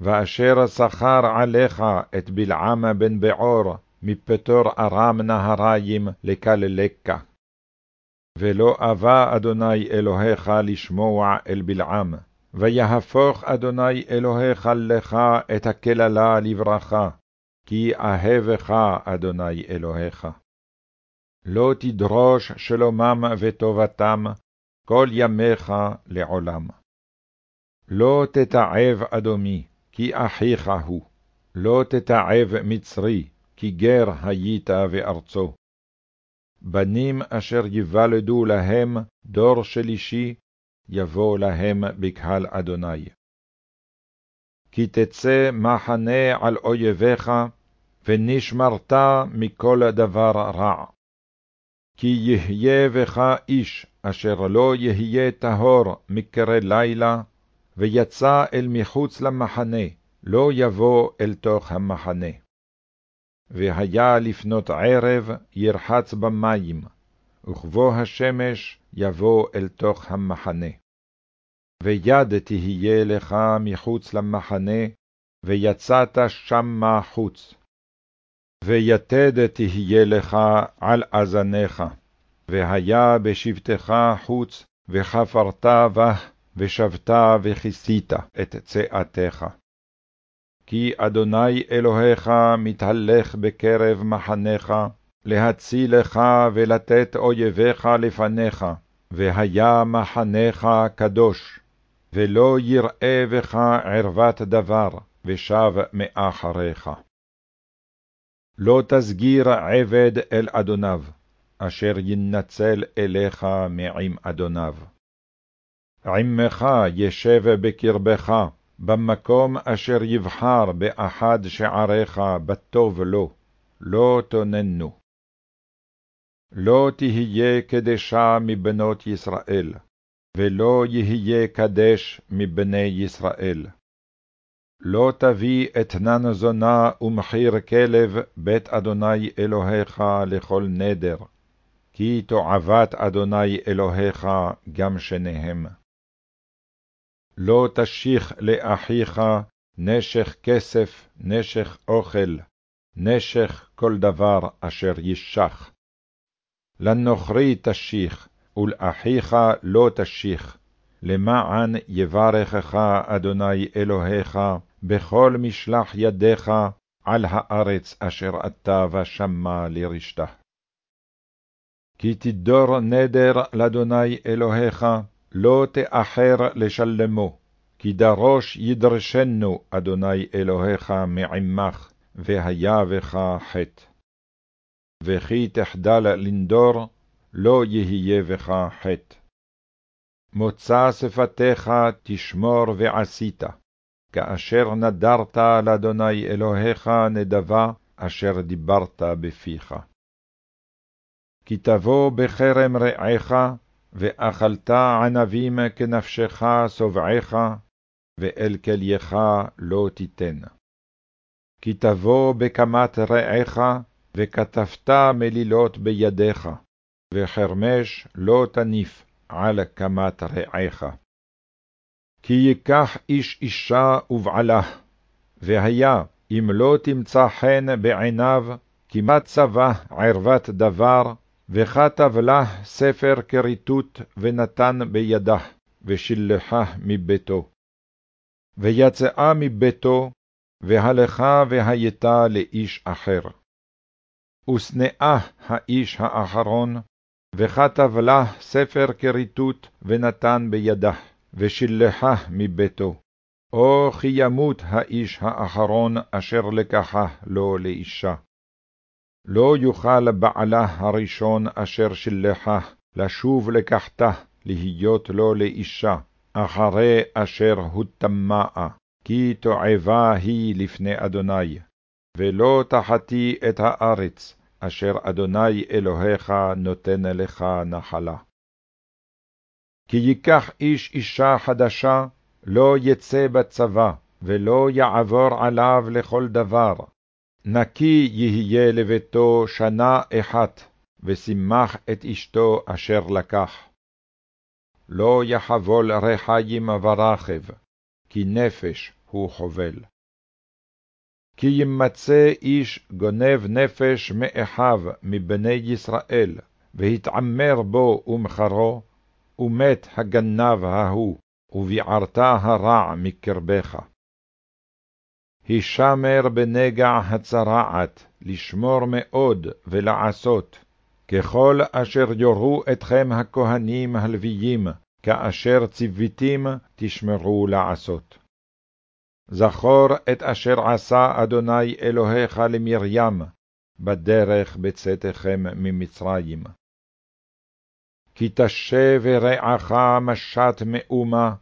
ואשר שכר עליך את בלעם בן בעור, מפטור ארם נהריים לקללקה. ולא אבה אדוני אלוהיך לשמוע אל בלעם, ויהפוך אדוני אלוהיך לך את הקללה לברכה, כי אהבך אדוני אלוהיך. לא תדרוש שלומם וטובתם כל ימיך לעולם. לא תתעב אדומי, כי אחיך הוא, לא תתעב מצרי, כי גר היית בארצו. בנים אשר יוולדו להם דור שלישי, יבוא להם בקהל אדוני. כי תצא מחנה על אויביך, ונשמרת מכל דבר רע. כי יהיה בך איש אשר לא יהיה טהור מקרי לילה, ויצא אל מחוץ למחנה, לא יבוא אל תוך המחנה. והיה לפנות ערב ירחץ במים, וכבוא השמש יבוא אל תוך המחנה. ויד תהיה לך מחוץ למחנה, ויצאת שמה חוץ. ויתד תהיה לך על אזניך, והיה בשבתך חוץ, וחפרת בה, ושבת וכיסית את צאתך. כי אדוני אלוהיך מתהלך בקרב מחניך, להצילך ולתת אויביך לפניך, והיה מחניך קדוש, ולא יראה בך ערוות דבר, ושב מאחריך. לא תסגיר עבד אל אדוניו, אשר ינצל אליך מעם אדוניו. עמך ישב בקרבך, במקום אשר יבחר באחד שעריך בטוב לו, לא תוננו. לא תהיה קדשה מבנות ישראל, ולא יהיה קדש מבני ישראל. לא תביא אתנן זונה ומחיר כלב בית אדוני אלוהיך לכל נדר, כי תועבת אדוני אלוהיך גם שניהם. לא תשיך לאחיך נשך כסף, נשך אוכל, נשך כל דבר אשר ישך. לנוכרי תשיך, ולאחיך לא תשיך, למען יברכך אדוני אלוהיך בכל משלח ידיך על הארץ אשר אתה ושמה לרשתה. כי תדור נדר לאדוני אלוהיך, לא תאחר לשלמו, כי דרוש ידרשנו אדוני אלוהיך מעמך, והיה בך חטא. וכי תחדל לנדור, לא יהיה בך חטא. מוצא שפתיך תשמור ועשית, כאשר נדרת לאדוני אלוהיך נדבה, אשר דיברת בפיך. כי תבוא בכרם רעך, ואכלת ענבים כנפשך שובעך, ואל כלייך לא תיתן. כי תבוא בקמת רעך, וכתבת מלילות בידיך, וחרמש לא תניף על קמת רעך. כי ייקח איש אישה ובעלה, והיה אם לא תמצא חן בעיניו, כמעט צבא ערוות דבר, וכתב לה ספר כריתות ונתן בידה, ושלחה מביתו. ויצאה מביתו, והלכה והייתה לאיש אחר. ושנאה האיש האחרון, וכתב לה ספר כריתות ונתן בידה, ושלחה מביתו. או כי ימות האיש האחרון אשר לקחה לו לאישה. לא יוכל בעלה הראשון אשר שלחה לשוב לקחתה להיות לו לאישה, אחרי אשר הוטמאה, כי תועבה היא לפני אדוני, ולא תחתי את הארץ, אשר אדוני אלוהיך נותן לך נחלה. כי ייקח איש אישה חדשה, לא יצא בצבא, ולא יעבור עליו לכל דבר. נקי יהיה לביתו שנה אחת, ושימח את אשתו אשר לקח. לא יחבול רחיים ורחב, כי נפש הוא חובל. כי ימצא איש גונב נפש מאחיו מבני ישראל, והתעמר בו ומחרו, ומת הגנב ההוא, וביערת הרע מקרבך. הישמר בנגע הצרעת, לשמור מאוד ולעשות, ככל אשר יורו אתכם הכהנים הלוויים, כאשר ציוויתים תשמרו לעשות. זכור את אשר עשה אדוני אלוהיך למרים, בדרך בצאתכם ממצרים. כי תשה ורעך משת מאומה,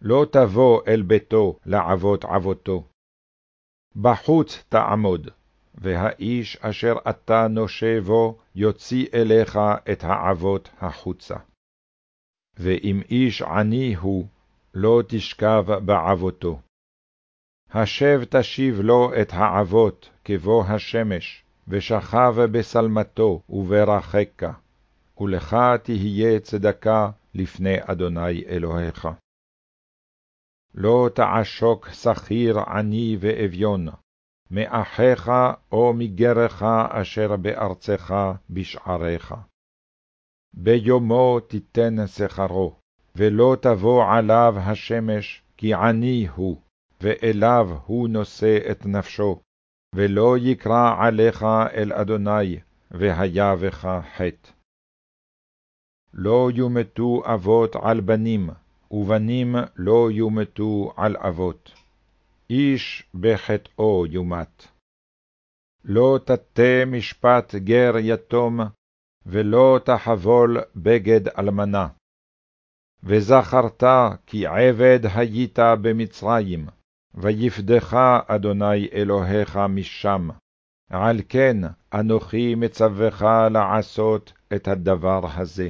לא תבוא אל ביתו לעבוד עבותו. בחוץ תעמוד, והאיש אשר אתה נושה בו יוציא אליך את העבות החוצה. ואם איש עני הוא, לא תשכב בעבותו. השב תשיב לו את העבות כבוא השמש, ושכב בשלמתו וברחקה, ולך תהיה צדקה לפני אדוני אלוהיך. לא תעשוק שכיר עני ואביון, מאחיך או מגרך אשר בארצך בשעריך. ביומו תיתן שכרו, ולא תבוא עליו השמש, כי עני הוא, ואליו הוא נושא את נפשו, ולא יקרא עליך אל אדוני, והיה בך חטא. לא יומתו אבות על בנים, ובנים לא יומתו על אבות. איש בחטאו יומת. לא תטה משפט גר יתום, ולא תחבול בגד אלמנה. וזכרת כי עבד היית במצרים, ויפדך אדוני אלוהיך משם. על כן אנוכי מצווך לעשות את הדבר הזה.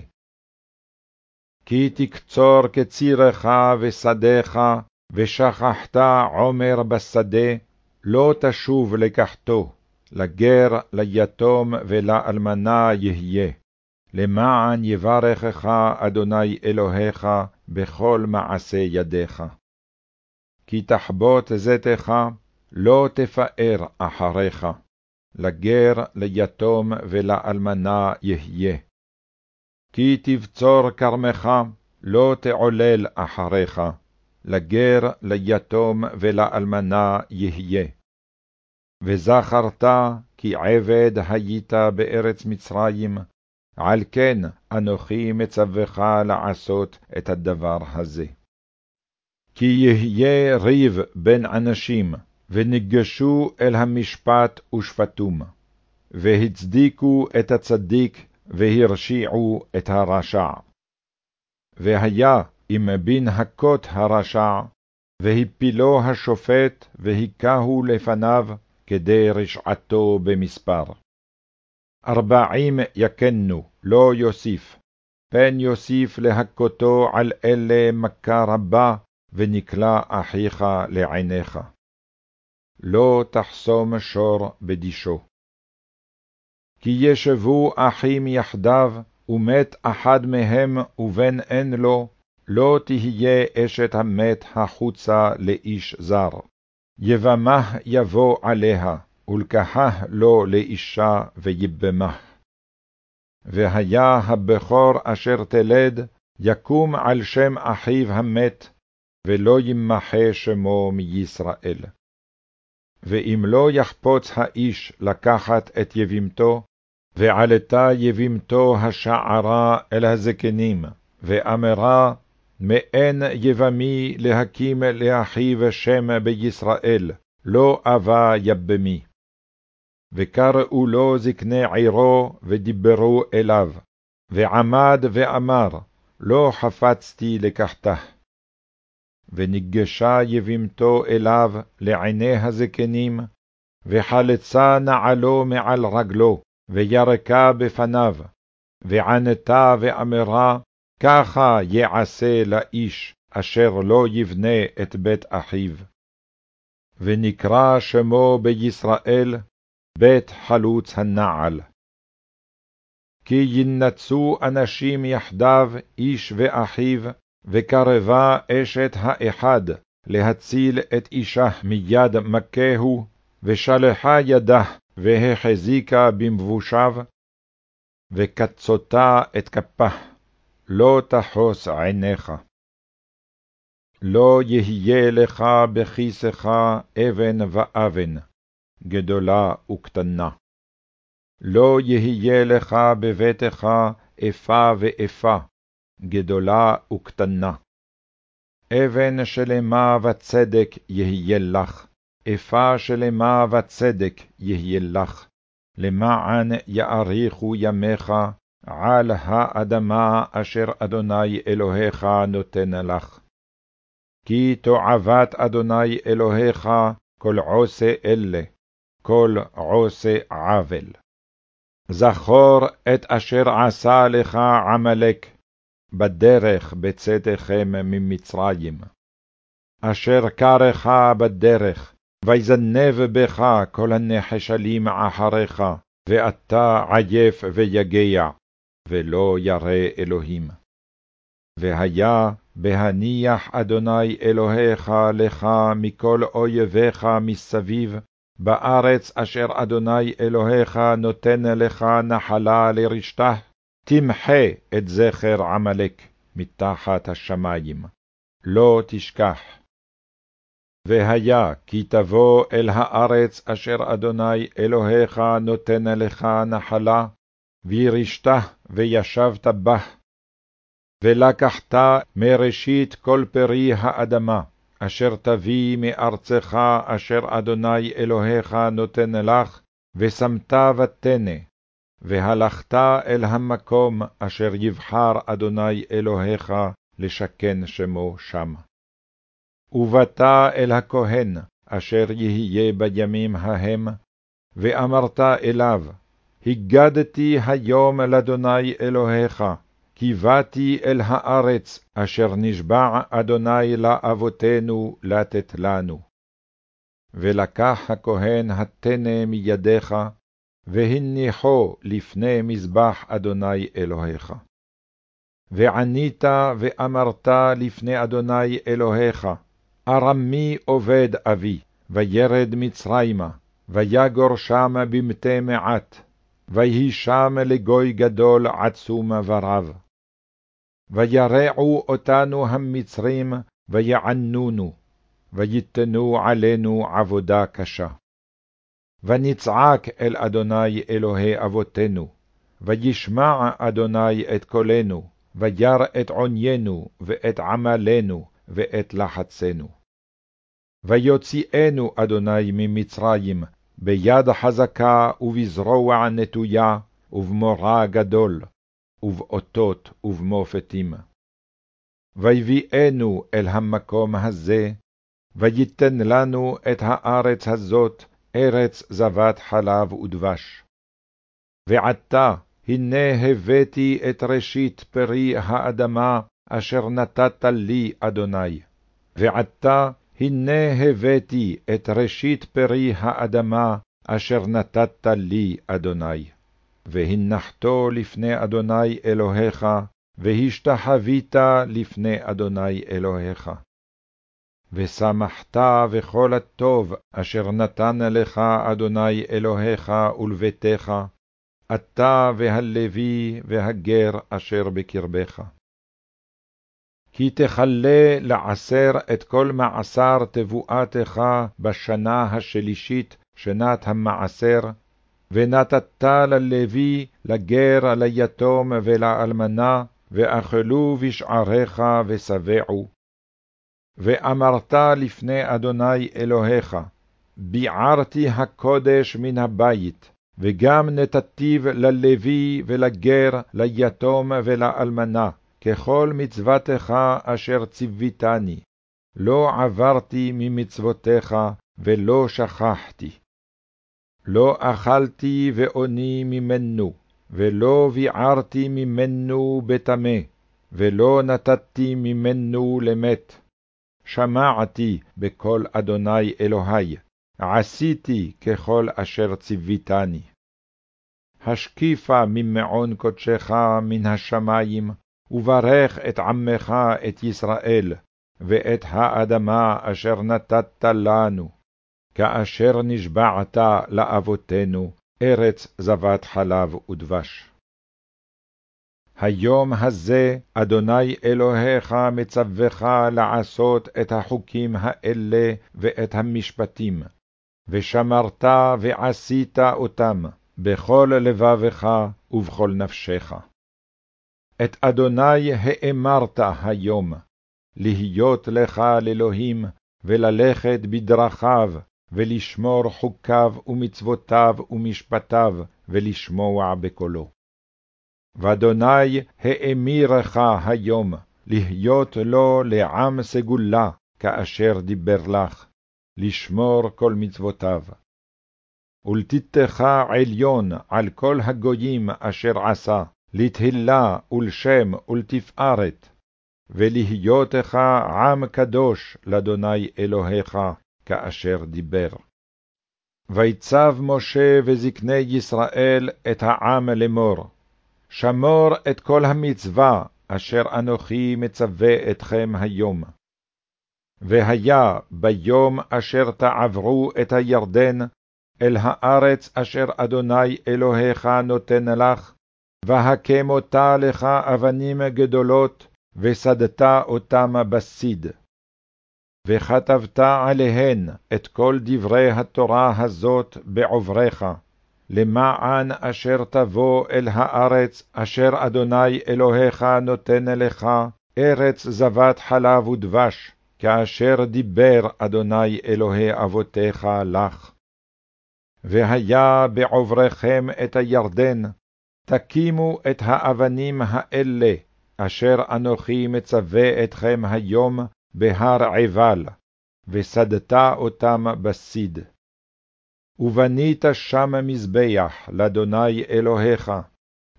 כי תקצור כצירך ושדיך, ושכחת עומר בשדה, לא תשוב לקחתו, לגר, ליתום ולאלמנה יהיה, למען יברכך אדוני אלוהיך בכל מעשה ידיך. כי תחבוט זיתך, לא תפאר אחריך, לגר, ליתום ולאלמנה יהיה. כי תבצור כרמך, לא תעולל אחריך, לגר, ליתום ולאלמנה יהיה. וזכרת כי עבד היית בארץ מצרים, על כן אנוכי מצווך לעשות את הדבר הזה. כי יהיה ריב בין אנשים, וניגשו אל המשפט ושפטום, והצדיקו את הצדיק, והרשיעו את הרשע. והיה אם בין הכות הרשע, והפילו השופט, והיכהו לפניו, כדי רשעתו במספר. ארבעים יקנו, לא יוסיף, פן יוסיף להכותו על אלה מכה רבה, ונקלע אחיך לעיניך. לא תחסום שור בדישו. כי ישבו אחים יחדיו, ומת אחד מהם ובן אין לו, לא תהיה אשת המת החוצה לאיש זר. יבמה יבוא עליה, ולקחה לו לאישה ויבמה. והיה הבכור אשר תלד, יקום על שם אחיו המת, ולא ימחה שמו מישראל. ואם לא יחפוץ האיש לקחת את יבימתו, ועלתה יבימתו השערה אל הזקנים, ואמרה, מאין יבמי להקים לאחיו שם בישראל, לא אבה יבמי. וקראו לו זקני עירו, ודיברו אליו, ועמד ואמר, לא חפצתי לקחתה. וניגשה יבימתו אליו לעיני הזקנים, וחלצה נעלו מעל רגלו, וירקה בפניו, וענתה ואמרה, ככה יעשה לאיש אשר לא יבנה את בית אחיו. ונקרא שמו בישראל בית חלוץ הנעל. כי ינצו אנשים יחדיו, איש ואחיו, וקרבה אשת האחד להציל את אישה מיד מכהו, ושלחה ידה והחזיקה במבושיו, וקצותה את כפה, לא תחוס עיניך. לא יהיה לך בכיסך אבן ואבן, גדולה וקטנה. לא יהיה לך בביתך איפה ואיפה, גדולה וקטנה. אבן שלמה וצדק יהיה לך, איפה שלמה וצדק יהיה לך, למען יאריכו ימיך על האדמה אשר אדוני אלוהיך נותן לך. כי תועבת אדוני אלוהיך כל עושה אלה, כל עושה עוול. זכור את אשר עשה לך עמלק, בדרך בצאתכם ממצרים. אשר קרך בדרך, ויזנב בך כל הנחשלים אחריך, ואתה עייף ויגע, ולא ירא אלוהים. והיה בהניח אדוני אלוהיך לך מכל אויביך מסביב, בארץ אשר אדוני אלוהיך נותן לך נחלה לרשתה, תמחה את זכר עמלק מתחת השמים, לא תשכח. והיה כי תבוא אל הארץ אשר אדוני אלוהיך נותן לך נחלה, וירשתה וישבת בה, ולקחת מראשית כל פרי האדמה, אשר תביא מארצך אשר אדוני אלוהיך נותן לך, ושמת ותנה, והלכת אל המקום אשר יבחר אדוני אלוהיך לשכן שמו שם. ובאת אל הכהן, אשר יהיה בימים ההם, ואמרת אליו, הגדתי היום לאדוני אלוהיך, כי באתי אל הארץ אשר נשבע אדוני לאבותינו לתת לנו. ולקח הכהן הטנא מידיך, והניחו לפני מזבח אדוני אלוהיך. וענית ואמרת לפני אדוני אלוהיך, ארמי עובד אבי, וירד מצרימה, ויגור שם במתי מעט, ויהי שם לגוי גדול עצום ורב. וירעו אותנו המצרים, ויענונו, ויתנו עלינו עבודה קשה. ונצעק אל אדוני אלוהי אבותינו, וישמע אדוני את קולנו, וירא את עוניינו, ואת עמלנו, ואת לחצנו. ויוציאנו אדוני ממצרים, ביד חזקה ובזרוע נטויה, ובמורא גדול, ובאותות ובמופתים. ויביאנו אל המקום הזה, ויתן לנו את הארץ הזאת, ארץ זבת חלב ודבש. ועתה, הנה הבאתי את ראשית פרי האדמה, אשר נתת לי, אדוני. ועתה, הנה הבאתי את ראשית פרי האדמה, אשר נתת לי, אדוני. והנחתו לפני אדוני אלוהיך, והשתחווית לפני אדוני אלוהיך. ושמחת בכל הטוב אשר נתן לך אדוני אלוהיך ולביתך, אתה והלוי והגר אשר בקרבך. כי תכלה לעשר את כל מעשר תבואתך בשנה השלישית, שנת המעשר, ונתת ללוי, לגר, ליתום ולאלמנה, ואכלו בשעריך ושבעו. ואמרת לפני אדוני אלוהיך, ביערתי הקודש מן הבית, וגם נתתיו ללוי ולגר, ליתום ולאלמנה, ככל מצוותך אשר ציוויתני. לא עברתי ממצוותיך, ולא שכחתי. לא אכלתי ואוני ממנו, ולא ביערתי ממנו בטמא, ולא נתתי ממנו למת. שמעתי בקול אדוני אלוהי, עשיתי ככל אשר ציוויתני. השקיפה ממעון קודשך מן השמים, וברך את עמך את ישראל, ואת האדמה אשר נתת לנו, כאשר נשבעת לאבותינו, ארץ זבת חלב ודבש. היום הזה אדוני אלוהיך מצווך לעשות את החוקים האלה ואת המשפטים, ושמרת ועשית אותם בכל לבבך ובכל נפשך. את אדוני האמרת היום, להיות לך לאלוהים, וללכת בדרכיו, ולשמור חוקיו ומצוותיו ומשפטיו, ולשמוע בקולו. ואדוני האמירך היום, להיות לו לעם סגולה, כאשר דיבר לך, לשמור כל מצוותיו. ולתתך עליון על כל הגויים אשר עשה, לתהילה ולשם ולתפארת, ולהיותך עם קדוש לאדוני אלוהיך, כאשר דיבר. ויצב משה וזקני ישראל את העם לאמור, שמור את כל המצווה אשר אנוכי מצווה אתכם היום. והיה ביום אשר תעברו את הירדן, אל הארץ אשר אדוני אלוהיך נותן לך, והקם אותה לך אבנים גדולות, וסדת אותם בסיד. וכתבת עליהן את כל דברי התורה הזאת בעובריך, למען אשר תבוא אל הארץ אשר אדוני אלוהיך נותן לך, ארץ זבת חלב ודבש, כאשר דיבר אדוני אלוהי אבותיך לך. והיה בעובריכם את הירדן, תקימו את האבנים האלה, אשר אנוכי מצווה אתכם היום בהר עבל, וסדת אותם בסיד. ובנית שם מזבח לאדוני אלוהיך,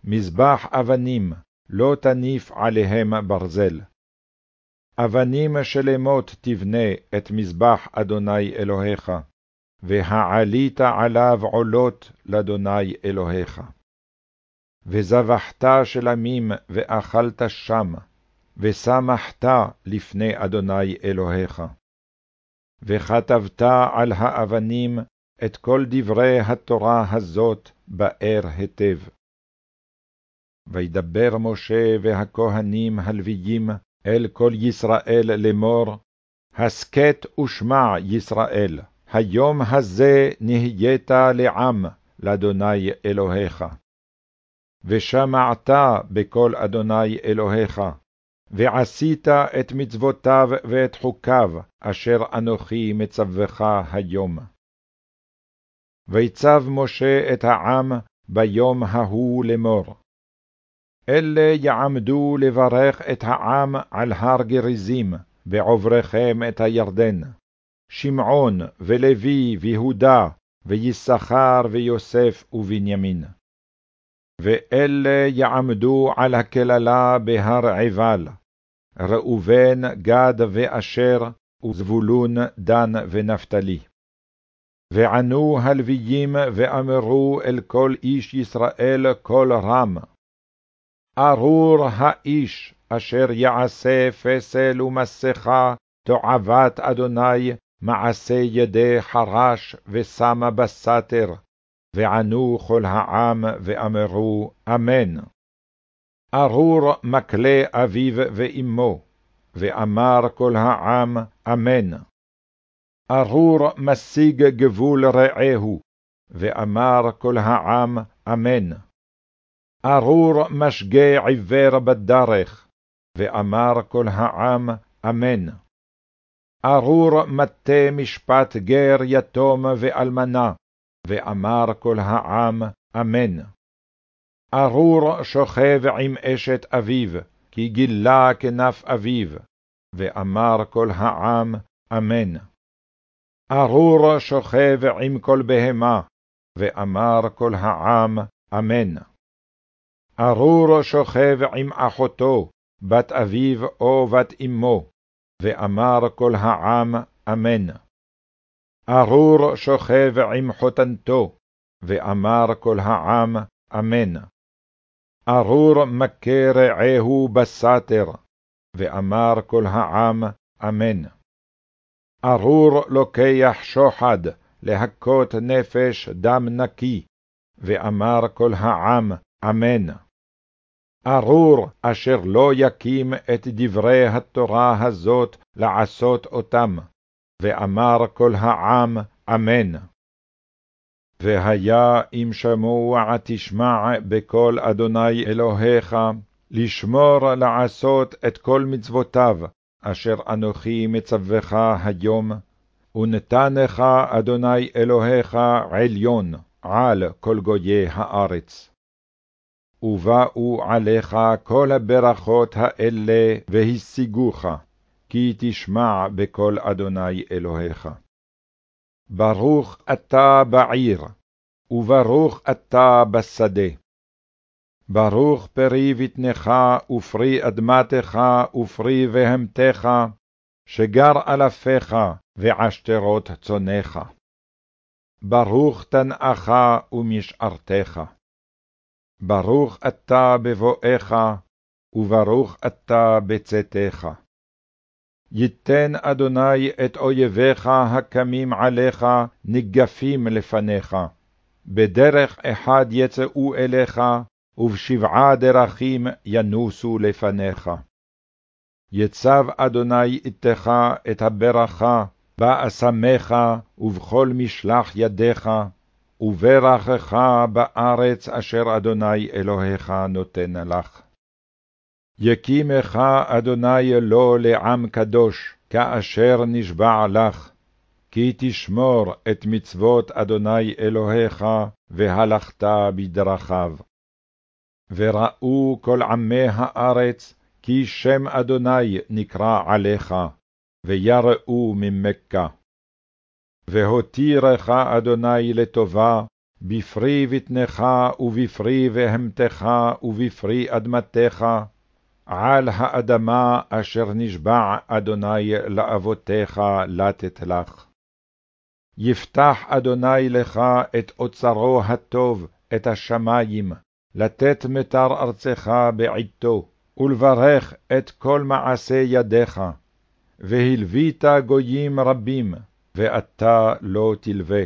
מזבח אבנים, לא תניף עליהם ברזל. אבנים שלמות תבנה את מזבח אדוני אלוהיך, והעלית עליו עולות לאדוני אלוהיך. וזבחת שלמים ואכלת שם, ושמחת לפני אדוני אלוהיך. וכתבת על האבנים את כל דברי התורה הזאת באר היטב. וידבר משה והכהנים הלוויים אל כל ישראל לאמור, הסכת ושמע ישראל, היום הזה נהיית לעם, לאדוני אלוהיך. ושמעת בקול אדוני אלוהיך, ועשית את מצוותיו ואת חוקיו, אשר אנוכי מצווך היום. ויצב משה את העם ביום ההוא לאמור. אלה יעמדו לברך את העם על הר גריזים, בעובריכם את הירדן. שמעון ולוי ויהודה, ויששכר ויוסף ובנימין. ואלה יעמדו על הקללה בהר עבל, ראובן, גד ואשר, וזבולון, דן ונפתלי. וענו הלוויים ואמרו אל כל איש ישראל קול רם. ארור האיש אשר יעשה פסל ומסכה תועבת אדוני מעשה ידי חרש ושמה בסתר, וענו כל העם ואמרו אמן. ארור מקלה אביו ואמו, ואמר כל העם אמן. ארור משיג גבול רעהו, ואמר כל העם אמן. ארור משגה עיוור בדרך, ואמר כל העם אמן. ארור מטה משפט גר יתום ואלמנה, ואמר כל העם אמן. ארור שוכב עם אשת אביו, כי גילה כנף אביו, ואמר כל העם אמן. ארור שוכב עם כל בהמה, ואמר כל העם אמן. ארור שוכב עם אחותו, בת אביו או בת אמו, ואמר כל העם אמן. ארור שוכב עם חותנתו, ואמר כל העם אמן. ארור מכה רעהו בסתר, ואמר כל העם אמן. ארור לוקח שוחד, להכות נפש דם נקי, ואמר כל העם אמן. ארור אשר לא יקים את דברי התורה הזאת לעשות אותם, ואמר כל העם אמן. והיה אם שמוע תשמע בקול אדוני אלוהיך, לשמור לעשות את כל מצוותיו, אשר אנוכי מצווך היום, ונתנך אדוני אלוהיך עליון על כל גויי הארץ. ובאו עליך כל הברכות האלה והשיגוך, כי תשמע בקול אדוני אלוהיך. ברוך אתה בעיר, וברוך אתה בשדה. ברוך פרי בטנך, ופרי אדמתך, ופרי בהמתך, שגר אלפיך, ועשתרות צונך. ברוך תנאך ומשערתך. ברוך אתה בבואך, וברוך אתה בצאתך. ייתן אדוני את אויביך הקמים עליך ניגפים לפניך. בדרך אחד יצאו אליך, ובשבעה דרכים ינוסו לפניך. יצב אדוני איתך את הברכה, באסמך ובכל משלח ידיך, וברכך בארץ אשר אדוני אלוהיך נותן לך. יקימך אדוני לו לעם קדוש, כאשר נשבע לך, כי תשמור את מצוות אדוני אלוהיך, והלכת בדרכיו. וראו כל עמי הארץ, כי שם אדוני נקרא עליך, ויראו ממכה. והותירך אדוני לטובה, בפרי בטנך, ובפרי בהמתך, ובפרי אדמתך, על האדמה אשר נשבע אדוני לאבותיך לתת לך. יפתח אדוני לך את אוצרו הטוב, את השמים, לתת מטר ארצך בעתו, ולברך את כל מעשה ידיך. והלווית גויים רבים, ואתה לא תלווה.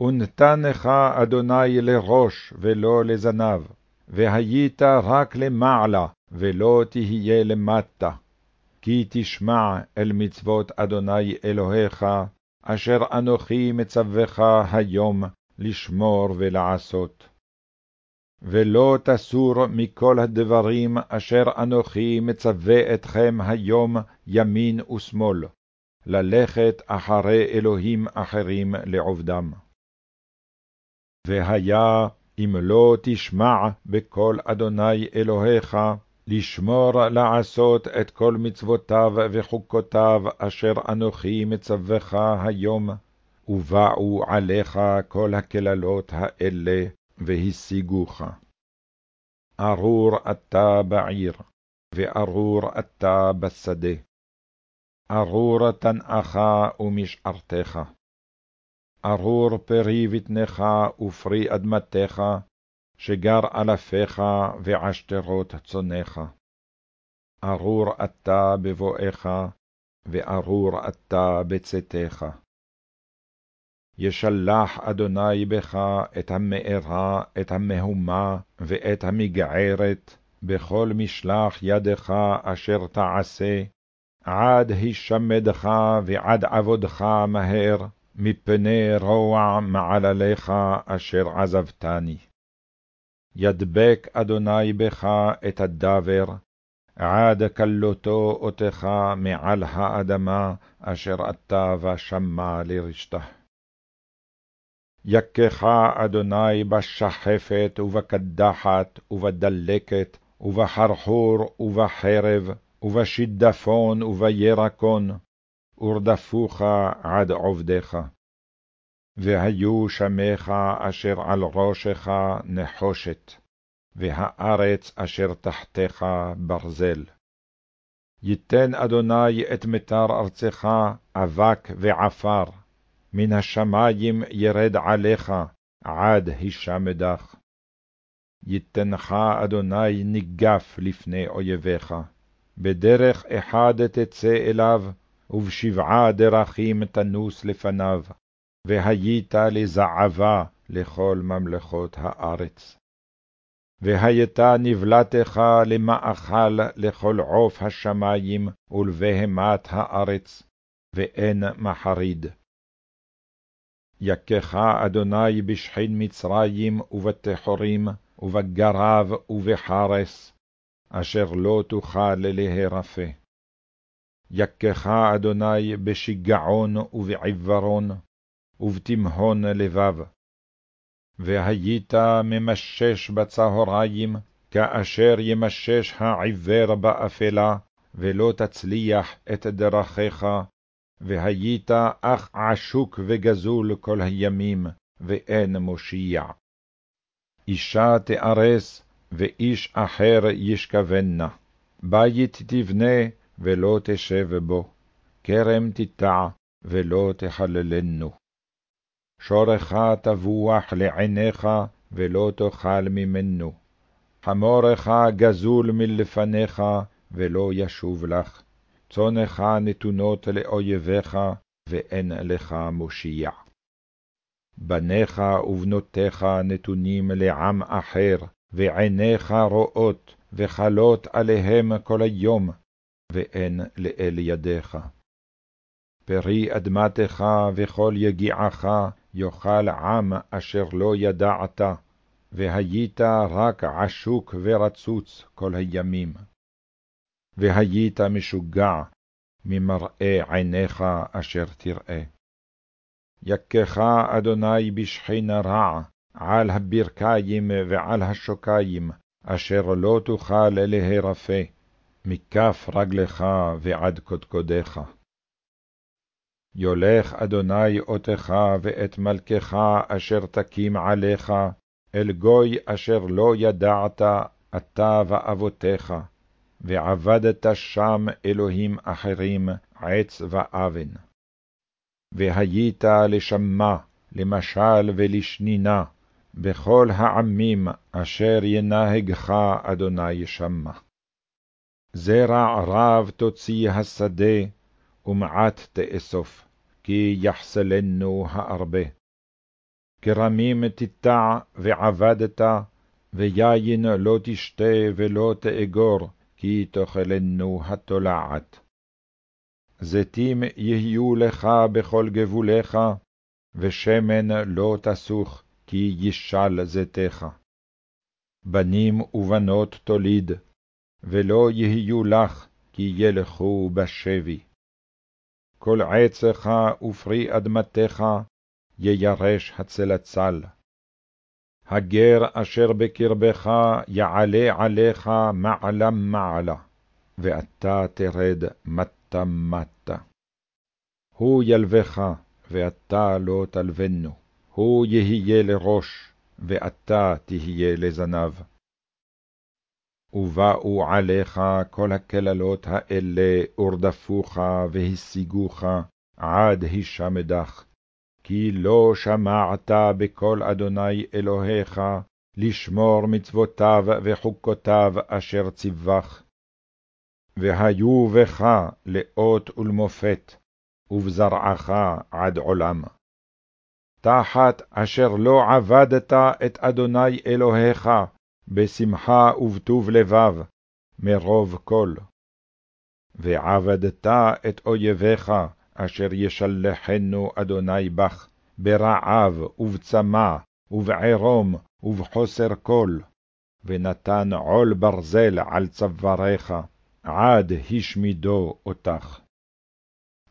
ונתנך אדוני לראש ולא לזנב, והיית רק למעלה, ולא תהיה למטה. כי תשמע אל מצוות אדוני אלוהיך, אשר אנוכי מצווך היום לשמור ולעשות. ולא תסור מכל הדברים אשר אנוכי מצווה אתכם היום ימין ושמאל, ללכת אחרי אלוהים אחרים לעובדם. והיה אם לא תשמע בקול אדוני אלוהיך, לשמור לעשות את כל מצוותיו וחוקותיו אשר אנוכי מצווך היום, ובאו עליך כל הקללות האלה, והשיגוך. ארור אתה בעיר, וארור אתה בשדה. ארור תנאך ומשערתך. ארור פרי בטנך ופרי אדמתך, שגר אלפיך ועשתרות צונך. ארור אתה בבואך, וארור אתה בצאתך. ישלח אדוני בך את המארה, את המהומה, ואת המגערת, בכל משלח ידך אשר תעשה, עד הישמדך ועד עבודך מהר, מפני רוע מעלליך אשר עזבתני. ידבק אדוני בך את הדבר, עד כלותו אותך מעל האדמה, אשר אתה ושמה לרשתה. יכך אדוני בשחפת ובקדחת ובדלקת, ובחרחור ובחרב, ובשידפון ובירקון, ורדפוך עד עובדיך. והיו שמך אשר על ראשך נחושת, והארץ אשר תחתיך ברזל. ייתן אדוני את מטר ארצך אבק ועפר, מן השמים ירד עליך, עד הישמדך. ייתנך אדוני ניגף לפני אויביך, בדרך אחד תצא אליו, ובשבעה דרכים תנוס לפניו, והיית לזעבה לכל ממלכות הארץ. והייתה נבלתך למאכל לכל עוף השמים ולבהמת הארץ, ואין מחריד. יכך אדוני בשכין מצרים ובתחורים, ובגרב ובחרס, אשר לא תוכל להרפא. יכך אדוני בשיגעון ובעיוורון, ובתימהון לבב. והיית ממשש בצהריים, כאשר ימשש העיוור באפלה, ולא תצליח את דרכיך, והיית אך עשוק וגזול כל הימים, ואין מושיע. אישה תארס, ואיש אחר ישכבנה. בית תבנה, ולא תשב בו. כרם תטע, ולא תחללנו. שורך תבוח לעיניך, ולא תאכל ממנו. חמורך גזול מלפניך, ולא ישוב לך. צונך נתונות לאויביך, ואין לך מושיע. בניך ובנותיך נתונים לעם אחר, ועיניך רואות, וחלות עליהם כל היום, ואין לאל ידיך. פרי אדמתך וכל יגיעך יאכל עם אשר לא ידעת, והיית רק עשוק ורצוץ כל הימים. והיית משוגע ממראה עיניך אשר תראה. יכך אדוני בשכין רע, על הברכיים ועל השוקיים, אשר לא תוכל להרפא, מכף רגלך ועד קודקודיך. יולך אדוני אותך ואת מלכך אשר תקים עליך, אל גוי אשר לא ידעת אתה ואבותיך, ועבדת שם אלוהים אחרים, עץ ואבן. והיית לשמה, למשל ולשנינה, בכל העמים אשר ינהגך אדוני שמה. זרע רב תוציא השדה, ומעט תאסוף, כי יחסלנו הארבה. כרמים תיטע ועבדת, ויין לא תשתה ולא תאגור, כי תאכלנו התולעת. זיתים יהיו לך בכל גבוליך, ושמן לא תסוך, כי ישל זיתך. בנים ובנות תוליד, ולא יהיו לך, כי ילכו בשבי. כל עצך ופרי אדמתך יירש הצלצל. הגר אשר בקרבך יעלה עליך מעלה מעלה, ואתה תרד מטה מטה. הוא ילבך, ואתה לא תלבנו, הוא יהיה לראש, ואתה תהיה לזנב. ובאו עליך כל הקללות האלה, ורדפוך והשיגוך, עד הישמדך. כי לא שמעת בקול אדוני אלוהיך, לשמור מצוותיו וחוקותיו אשר ציווך. והיו בך לאות ולמופת, ובזרעך עד עולם. תחת אשר לא עבדת את אדוני אלוהיך, בשמחה ובטוב לבב, מרוב כל. ועבדת את אויביך, אשר ישלחנו אדוני בך, ברעב ובצמא, ובערום, ובחוסר כל, ונתן עול ברזל על צוואריך, עד השמידו אותך.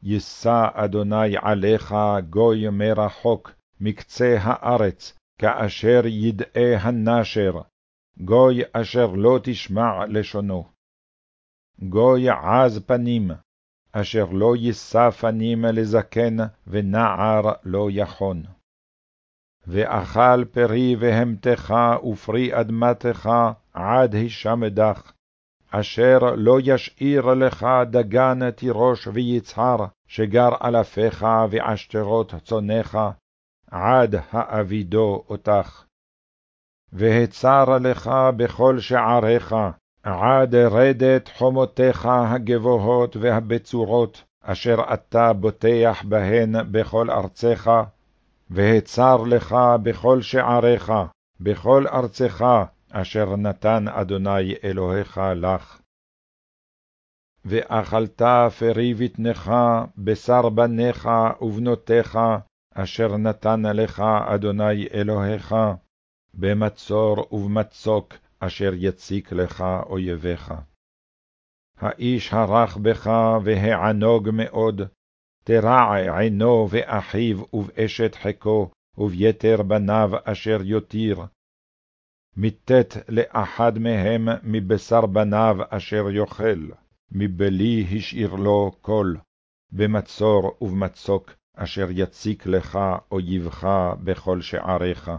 יישא אדוני עליך גוי מרחוק, מקצה הארץ, כאשר ידעה הנשר, גוי אשר לא תשמע לשונו. גוי עז פנים, אשר לא יישא פנים לזקן, ונער לא יחון. ואכל פרי בהמתך ופרי אדמתך עד השמדך, אשר לא ישאיר לך דגן תירוש ויצהר, שגר אלפיך ועשתרות צונך, עד האבידו אותך. והצר לך בכל שעריך, עד רדת חומותיך הגבוהות והבצורות, אשר אתה בוטח בהן בכל ארצך, והצר לך בכל שעריך, בכל ארצך, אשר נתן אדוני אלוהיך לך. ואכלת פרי בטנך, בשר בניך ובנותיך, אשר נתן לך אדוני אלוהיך, במצור ובמצוק, אשר יציק לך אויביך. האיש הרך בך והענוג מאוד, תרע עינו ואחיו ובאשת חיקו, וביתר בניו אשר יותיר. מיתת לאחד מהם מבשר בניו אשר יאכל, מבלי השאיר לו כל, במצור ובמצוק, אשר יציק לך אויבך בכל שעריך.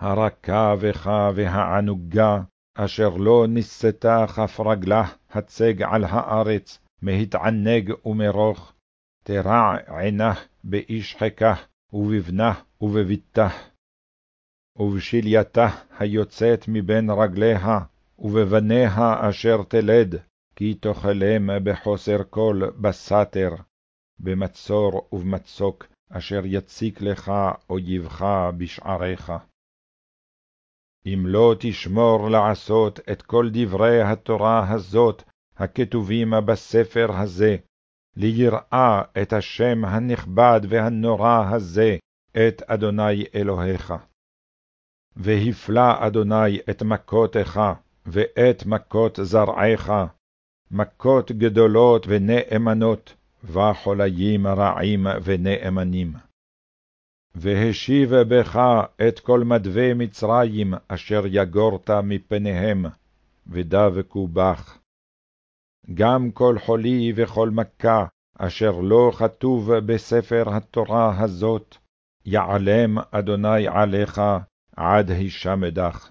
הרכה בך והענוגה, אשר לא ניסתה כף רגלה הצג על הארץ, מהתענג ומרוך, תרע עינה באיש חכה, ובבנה ובביתה. ובשלייתה היוצאת מבין רגליה, ובבניה אשר תלד, כי תאכלם בחוסר כל בסתר, במצור ובמצוק, אשר יציק לך אויבך בשעריך. אם לא תשמור לעשות את כל דברי התורה הזאת, הכתובים בספר הזה, ליראה את השם הנכבד והנורא הזה, את אדוני אלוהיך. והפלה אדוני את מכותיך, ואת מכות זרעיך, מכות גדולות ונאמנות, וחוליים רעים ונאמנים. והשיב בך את כל מדווה מצרים, אשר יגורת מפניהם, ודבקו בך. גם כל חולי וכל מכה, אשר לא כתוב בספר התורה הזאת, יעלם אדוני עליך עד הישמדך.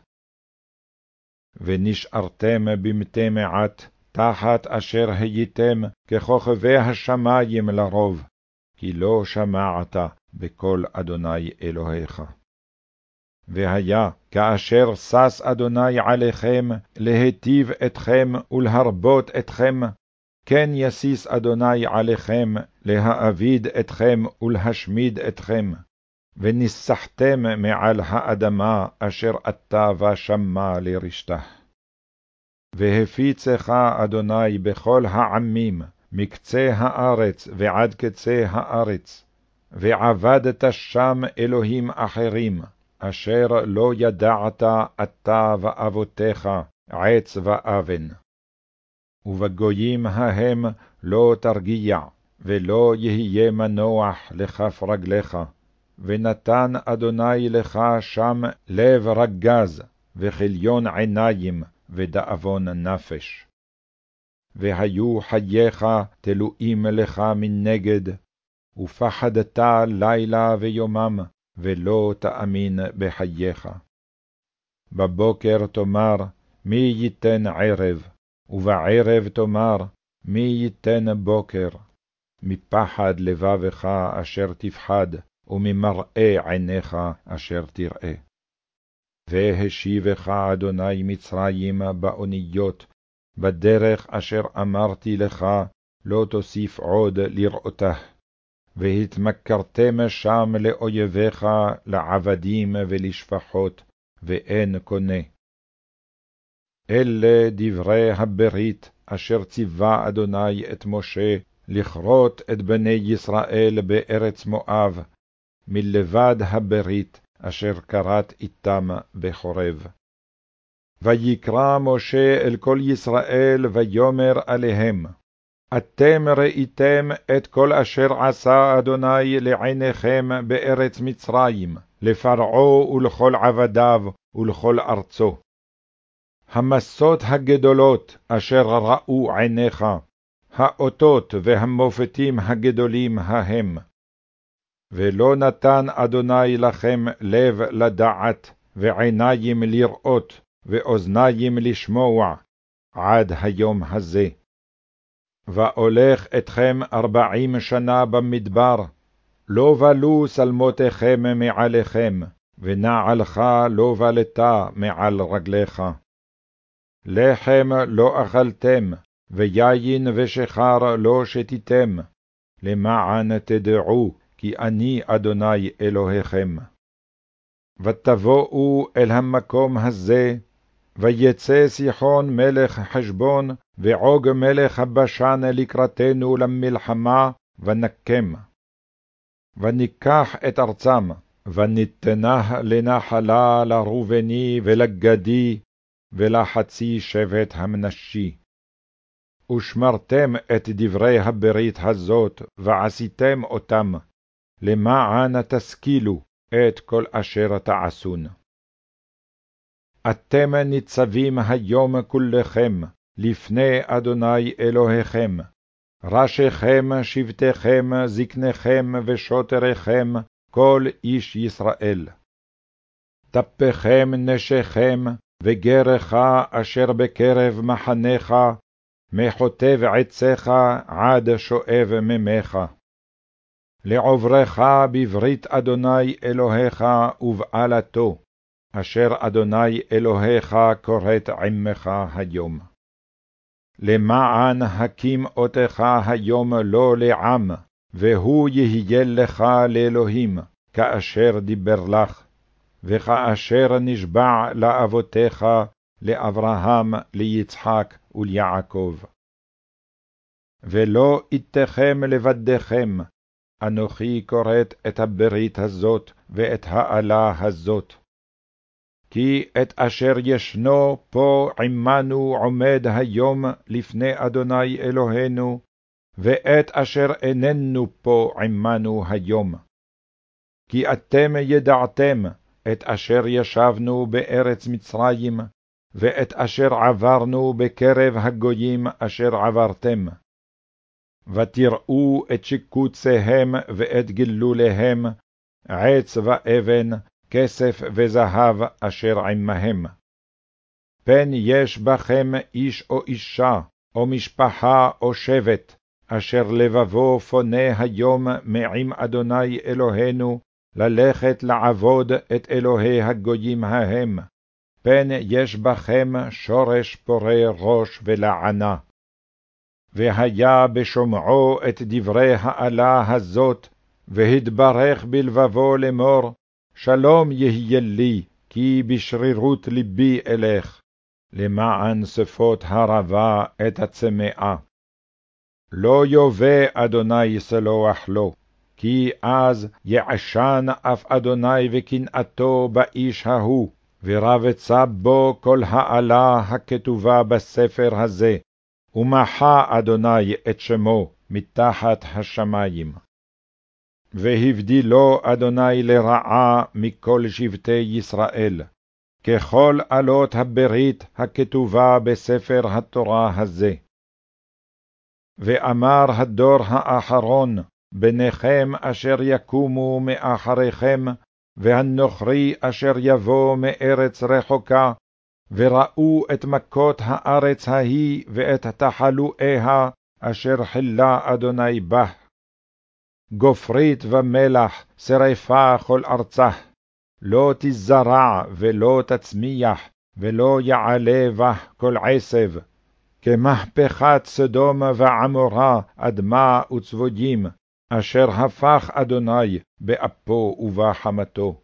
ונשארתם במתי מעט, תחת אשר הייתם ככוכבי השמים לרוב, כי לא שמעת בקול אדוני אלוהיך. והיה כאשר שש אדוני עליכם להיטיב אתכם ולהרבות אתכם, כן יסיס אדוני עליכם להאביד אתכם ולהשמיד אתכם, וניסחתם מעל האדמה אשר אתה ושמה לרשתה. והפיצך אדוני בכל העמים, מקצה הארץ ועד קצה הארץ, ועבדת שם אלוהים אחרים, אשר לא ידעת אתה ואבותיך עץ ואבן. ובגויים ההם לא תרגיע, ולא יהיה מנוח לכף רגליך, ונתן אדוני לך שם לב רגז, וכליון עיניים, ודאבון נפש. והיו חייך תלויים לך מנגד, ופחדת לילה ויומם, ולא תאמין בחייך. בבוקר תאמר, מי ייתן ערב, ובערב תאמר, מי ייתן בוקר, מפחד לבבך אשר תפחד, וממראה עיניך אשר תראה. והשיבך אדוני מצרים באוניות, בדרך אשר אמרתי לך, לא תוסיף עוד לראותה. והתמכרתם שם לאויביך, לעבדים ולשפחות, ואין קונה. אלה דברי הברית, אשר ציווה אדוני את משה, לכרות את בני ישראל בארץ מואב, מלבד הברית, אשר כרת איתם בחורב. ויקרא משה אל כל ישראל, ויאמר עליהם, אתם ראיתם את כל אשר עשה אדוני לעיניכם בארץ מצרים, לפרעה ולכל עבדיו ולכל ארצו. המסות הגדולות אשר ראו עיניך, האותות והמופתים הגדולים ההם. ולא נתן אדוני לכם לב לדעת, ועיניים לראות, ואוזניים לשמוע, עד היום הזה. ואולך אתכם ארבעים שנה במדבר, לא בלו שלמותיכם מעליכם, ונעלך לא בלתה מעל רגליך. לחם לא אכלתם, ויין ושחר לא שתיתם, למען תדעו כי אני אדוני אלוהיכם. ותבואו אל המקום הזה, ויצא סיחון מלך חשבון, ועוג מלך הבשן לקראתנו למלחמה, ונקם. וניקח את ארצם, וניתנה לנחלה לראובני ולגדי, ולחצי שבט המנשי. ושמרתם את דברי הברית הזאת, ועשיתם אותם, למען תשכילו את כל אשר תעשון. אתם ניצבים היום כולכם לפני אדוני אלוהיכם, ראשיכם, שבטיכם, זקניכם ושוטריכם, כל איש ישראל. טפכם, נשיכם, וגרך אשר בקרב מחניך, מחוטב עציך עד שואב ממך. לעוברך בברית אדוני אלוהיך ובעלתו, אשר אדוני אלוהיך כורת עמך היום. למען הקים אותך היום לא לעם, והוא יהיה לך לאלוהים, כאשר דיבר לך, וכאשר נשבע לאבותיך, לאברהם, ליצחק וליעקב. ולא איתכם לבדכם, אנוכי כורת את הברית הזאת ואת האלה הזאת. כי את אשר ישנו פה עמנו עומד היום לפני אדוני אלוהינו, ואת אשר איננו פה עמנו היום. כי אתם ידעתם את אשר ישבנו בארץ מצרים, ואת אשר עברנו בקרב הגויים אשר עברתם. ותראו את שיקוציהם ואת גלוליהם, עץ ואבן, כסף וזהב אשר עמהם. פן יש בכם איש או אישה, או משפחה או שבט, אשר לבבו פונה היום מעם אדוני אלוהינו, ללכת לעבוד את אלוהי הגויים ההם, פן יש בכם שורש פורה ראש ולענה. והיה בשומעו את דברי האלה הזאת, והתברך בלבבו לאמור, שלום יהיה לי, כי בשרירות ליבי אלך, למען שפות הרבה את הצמאה. לא יובא אדוני סלוח לו, כי אז יעשן אף אדוני וקנאתו באיש ההוא, ורבצה בו כל האלה הכתובה בספר הזה, ומחה אדוני את שמו מתחת השמים. והבדילו אדוני לרעה מכל שבטי ישראל, ככל עלות הברית הכתובה בספר התורה הזה. ואמר הדור האחרון, בניכם אשר יקומו מאחריכם, והנוכרי אשר יבוא מארץ רחוקה, וראו את מכות הארץ ההיא ואת תחלואיה, אשר חילה אדוני בה. גופרית ומלח, שרפה כל ארצה, לא תזרע ולא תצמיח, ולא יעלה בה כל עשב, כמהפכת סדום ועמורה, אדמה וצבודים, אשר הפך אדוני באפו ובחמתו.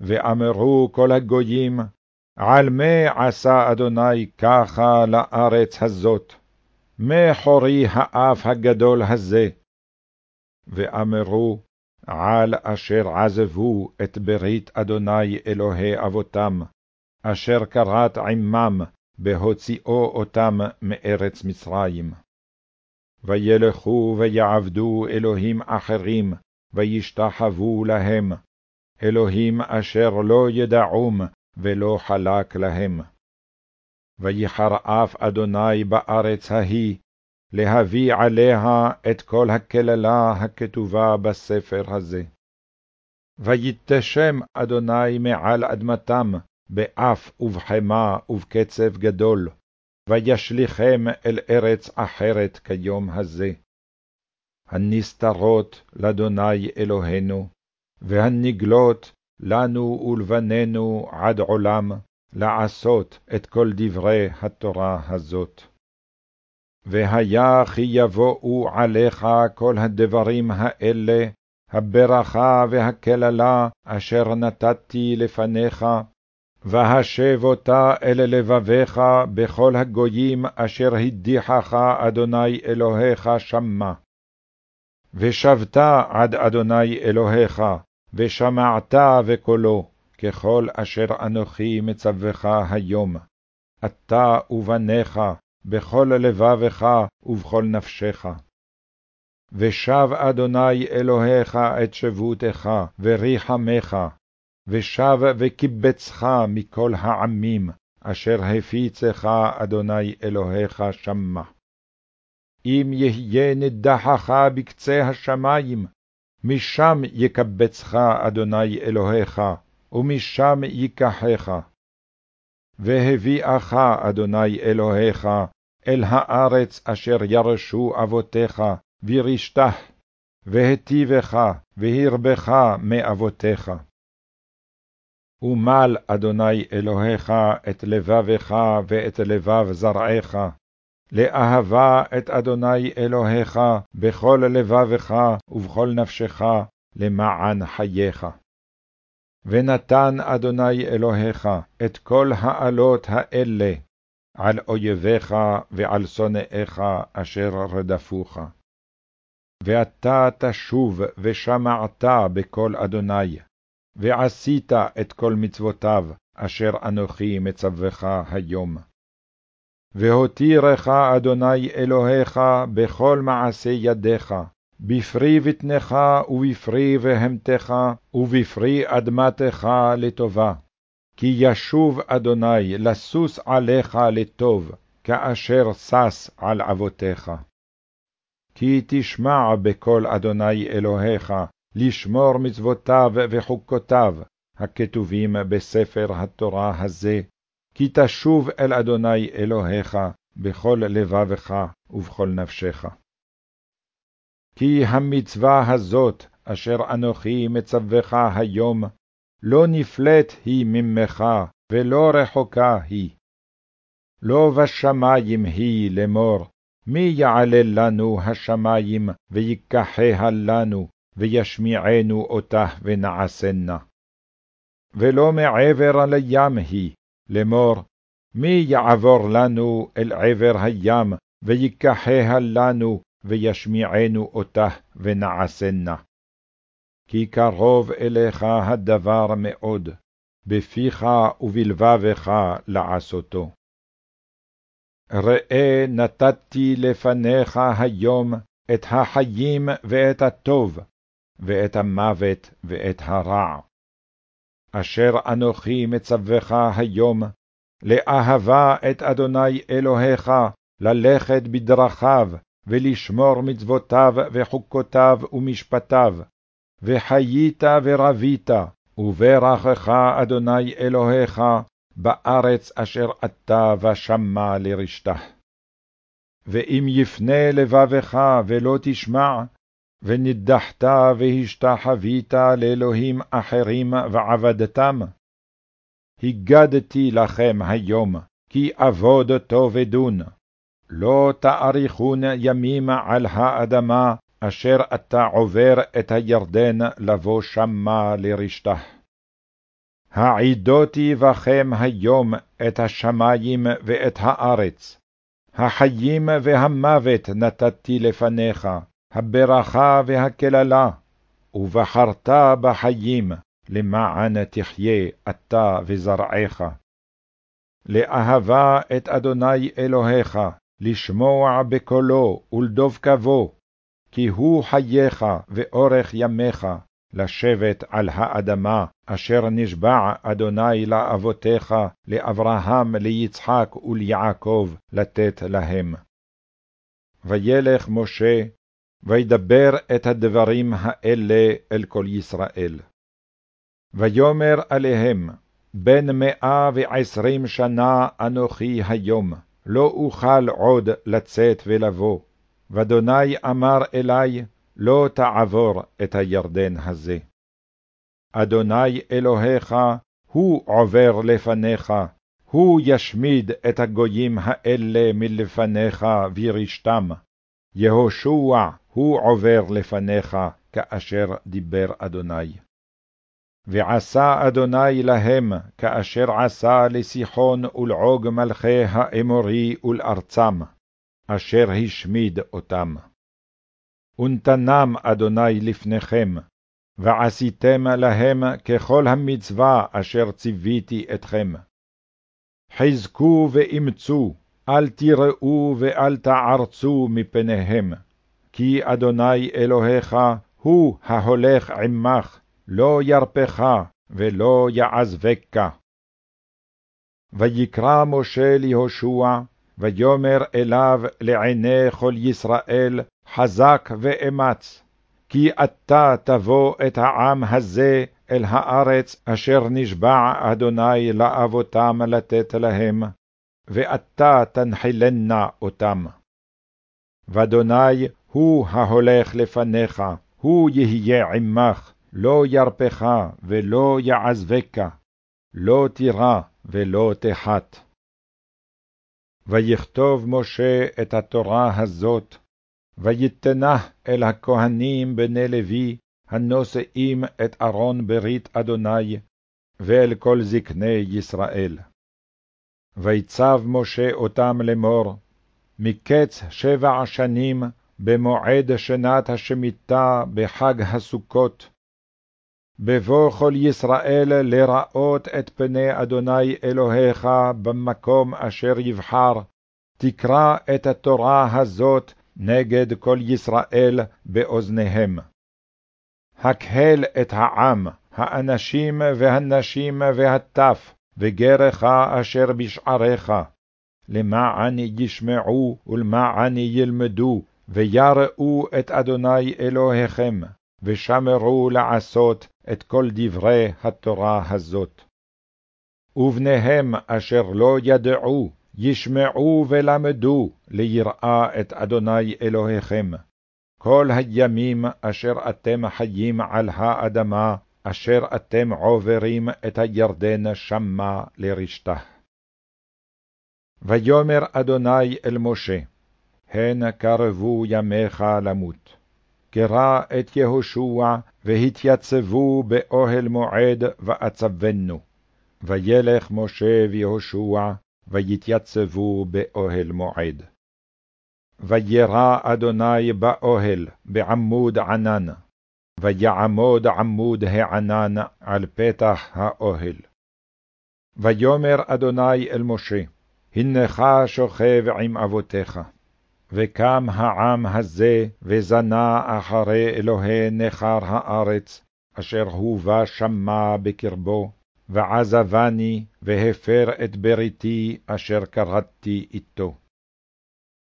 ואמרו כל הגויים, על מה עשה אדוני ככה לארץ הזאת? מה חורי האף הגדול הזה? ואמרו, על אשר עזבו את ברית אדוני אלוהי אבותם, אשר כרת עמם בהוציאו אותם מארץ מצרים. וילכו ויעבדו אלוהים אחרים, וישתחוו להם, אלוהים אשר לא ידעום ולא חלק להם. ויחרף אדוני בארץ ההיא, להביא עליה את כל הקללה הכתובה בספר הזה. ויתשם אדוני מעל אדמתם, באף ובחמה ובקצב גדול, וישליכם אל ארץ אחרת כיום הזה. הנסתרות לאדוני אלוהינו, והנגלות לנו ולבנינו עד עולם, לעשות את כל דברי התורה הזאת. והיה כי יבואו עליך כל הדברים האלה, הברכה והקללה אשר נתתי לפניך, והשב אותה אל לבביך בכל הגויים אשר הדיחך אדוני אלוהיך שמה. ושבת עד אדוני אלוהיך, ושמעת וקולו, ככל אשר אנוכי מצווך היום, אתה ובניך, בכל לבבך ובכל נפשך. ושב אדוני אלוהיך את שבותך, וריחמך, ושב וקיבצך מכל העמים, אשר הפיצך אדוני אלוהיך שמה. אם יהיה נדחך בקצה השמים, משם יקבצך אדוני אלוהיך, ומשם ייקחך. והביאך אדוני אלוהיך אל הארץ אשר ירשו אבותיך, וירשתה, והטיבך, והרבך מאבותיך. ומל אדוני אלוהיך את לבבך ואת לבב זרעך, לאהבה את אדוני אלוהיך בכל לבבך ובכל נפשך, למען חייך. ונתן אדוני אלוהיך את כל העלות האלה על אויביך ועל שונאיך אשר רדפוך. ואתה תשוב ושמעת בקול אדוני, ועשית את כל מצוותיו, אשר אנוכי מצווך היום. והותירך אדוני אלוהיך בכל מעשה ידיך, בפרי בטנך ובפרי בהמתך, ובפרי אדמתך לטובה. כי ישוב אדוני לסוס עליך לטוב, כאשר שש על אבותיך. כי תשמע בקול אדוני אלוהיך, לשמור מצוותיו וחוקותיו, הכתובים בספר התורה הזה, כי תשוב אל אדוני אלוהיך בכל לבבך ובכל נפשך. כי המצווה הזאת, אשר אנוכי מצווך היום, לא נפלט היא ממך, ולא רחוקה היא. לא בשמים היא לאמור, מי יעלה לנו השמים, ויקחיה לנו, וישמיענו אותה ונעשנה. ולא מעבר לים היא, לאמור, מי יעבור לנו אל עבר הים, ויקחיה לנו, וישמיענו אותה ונעשנה. כי קרוב אליך הדבר מאוד, בפיך ובלבבך לעשותו. ראה נתתי לפניך היום את החיים ואת הטוב, ואת המוות ואת הרע. אשר אנוכי מצווך היום, לאהבה את אדוני אלוהיך, ללכת בדרכיו, ולשמור מצוותיו וחוקותיו ומשפטיו, וחיית ורבית, וברכך אדוני אלוהיך, בארץ אשר אתה ושמה לרשתה. ואם יפנה לבבך ולא תשמע, ונידחת והשתחווית לאלוהים אחרים ועבדתם, הגדתי לכם היום, כי אבוד תאבדון, לא תאריכון ימים על האדמה, אשר אתה עובר את הירדן לבוא שמה לרשתה. העידותי בכם היום את השמים ואת הארץ, החיים והמוות נתתי לפניך, הברכה והקללה, ובחרת בחיים, למען תחיה אתה וזרעך. לאהבה את אדוני אלוהיך, לשמוע בקולו ולדבקבו, כי הוא חייך ואורך ימיך, לשבת על האדמה, אשר נשבע אדוני לאבותיך, לאברהם, ליצחק וליעקב, לתת להם. וילך משה, וידבר את הדברים האלה אל כל ישראל. ויאמר עליהם, בן מאה ועשרים שנה אנוכי היום, לא אוכל עוד לצאת ולבוא. ואדוני אמר אלי, לא תעבור את הירדן הזה. אדוני אלוהיך, הוא עובר לפניך, הוא ישמיד את הגויים האלה מלפניך וירשתם. יהושע הוא עובר לפניך, כאשר דיבר אדוני. ועשה אדוני להם, כאשר עשה לסיחון ולעוג מלכי האמורי ולארצם, אשר השמיד אותם. ונתנם אדוני לפניכם, ועשיתם להם ככל המצווה אשר ציוויתי אתכם. חזקו ואמצו, אל תראו ואל תערצו מפניהם, כי אדוני אלוהיך הוא ההולך עמך, לא ירפך ולא יעזבקה. ויקרא משה ליהושע, ויאמר אליו לעיני כל ישראל, חזק ואמץ, כי אתה תבוא את העם הזה אל הארץ אשר נשבע אדוני לאבותם לתת להם, ואתה תנחילנה אותם. ואדוני הוא ההולך לפניך, הוא יהיה עמך, לא ירפך ולא יעזבקה, לא תירא ולא תחת. ויכתוב משה את התורה הזאת, ויתנה אל הכהנים בני לוי, הנושאים את ארון ברית אדוני, ואל כל זקני ישראל. ויצב משה אותם לאמור, מקץ שבע שנים, במועד שנת השמיטה בחג הסוכות, בבוא כל ישראל לראות את פני אדוני אלוהיך במקום אשר יבחר, תקרא את התורה הזאת נגד כל ישראל באוזניהם. הקהל את העם, האנשים והנשים והטף, וגרך אשר בשעריך, למען ישמעו ולמען ילמדו, ויראו את אדוני אלוהיכם, ושמרו לעשות את כל דברי התורה הזאת. ובניהם אשר לא ידעו, ישמעו ולמדו ליראה את אדוני אלוהיכם, כל הימים אשר אתם חיים על האדמה, אשר אתם עוברים את הירדן שמה לרשתה. ויאמר אדוני אל משה, הן קרבו ימיך למות. קרא את יהושע, והתייצבו באוהל מועד, ואצבנו. וילך משה ויהושע, ויתייצבו באוהל מועד. וירא אדוני באוהל בעמוד ענן, ויעמוד עמוד הענן על פתח האוהל. ויאמר אדוני אל משה, הנך שוכב עם אבותיך. וקם העם הזה, וזנה אחרי אלוהי נכר הארץ, אשר הובא שמה בקרבו, ועזבני, והפר את בריתי אשר כרתתי איתו.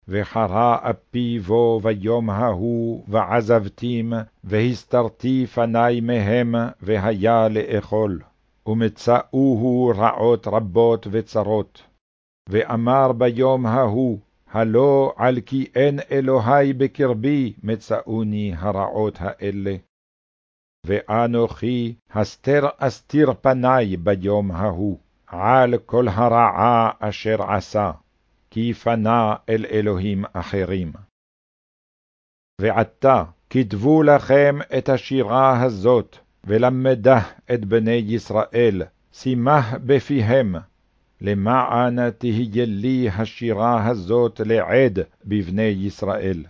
וחרה אפי בו ביום ההוא, ועזבתים, והסתרתי פני מהם, והיה לאכול. ומצאוהו רעות רבות וצרות. ואמר ביום ההוא, הלא על כי אין אלוהי בקרבי מצאוני הרעות האלה. ואנוכי הסתר אסתיר פני ביום ההוא, על כל הרעה אשר עשה, כי פנה אל אלוהים אחרים. ועתה כתבו לכם את השירה הזאת, ולמדה את בני ישראל, שימח בפיהם, למען תהיה לי השירה הזאת לעד בבני ישראל.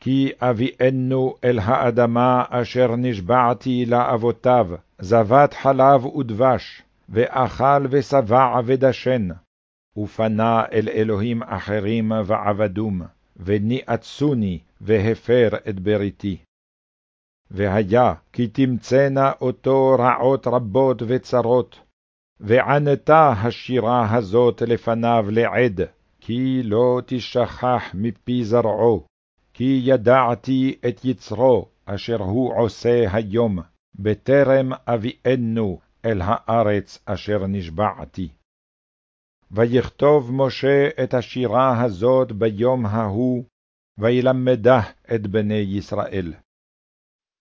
כי אביאנו אל האדמה אשר נשבעתי לאבותיו, זבת חלב ודבש, ואכל ושבע ודשן, ופנה אל אלוהים אחרים ועבדום, וניאצוני, והפר את בריתי. והיה כי תמצאנה אותו רעות רבות וצרות, וענתה השירה הזאת לפניו לעד, כי לא תשכח מפי זרעו, כי ידעתי את יצרו אשר הוא עושה היום, בטרם אביאנו אל הארץ אשר נשבעתי. ויכתוב משה את השירה הזאת ביום ההוא, וילמדה את בני ישראל.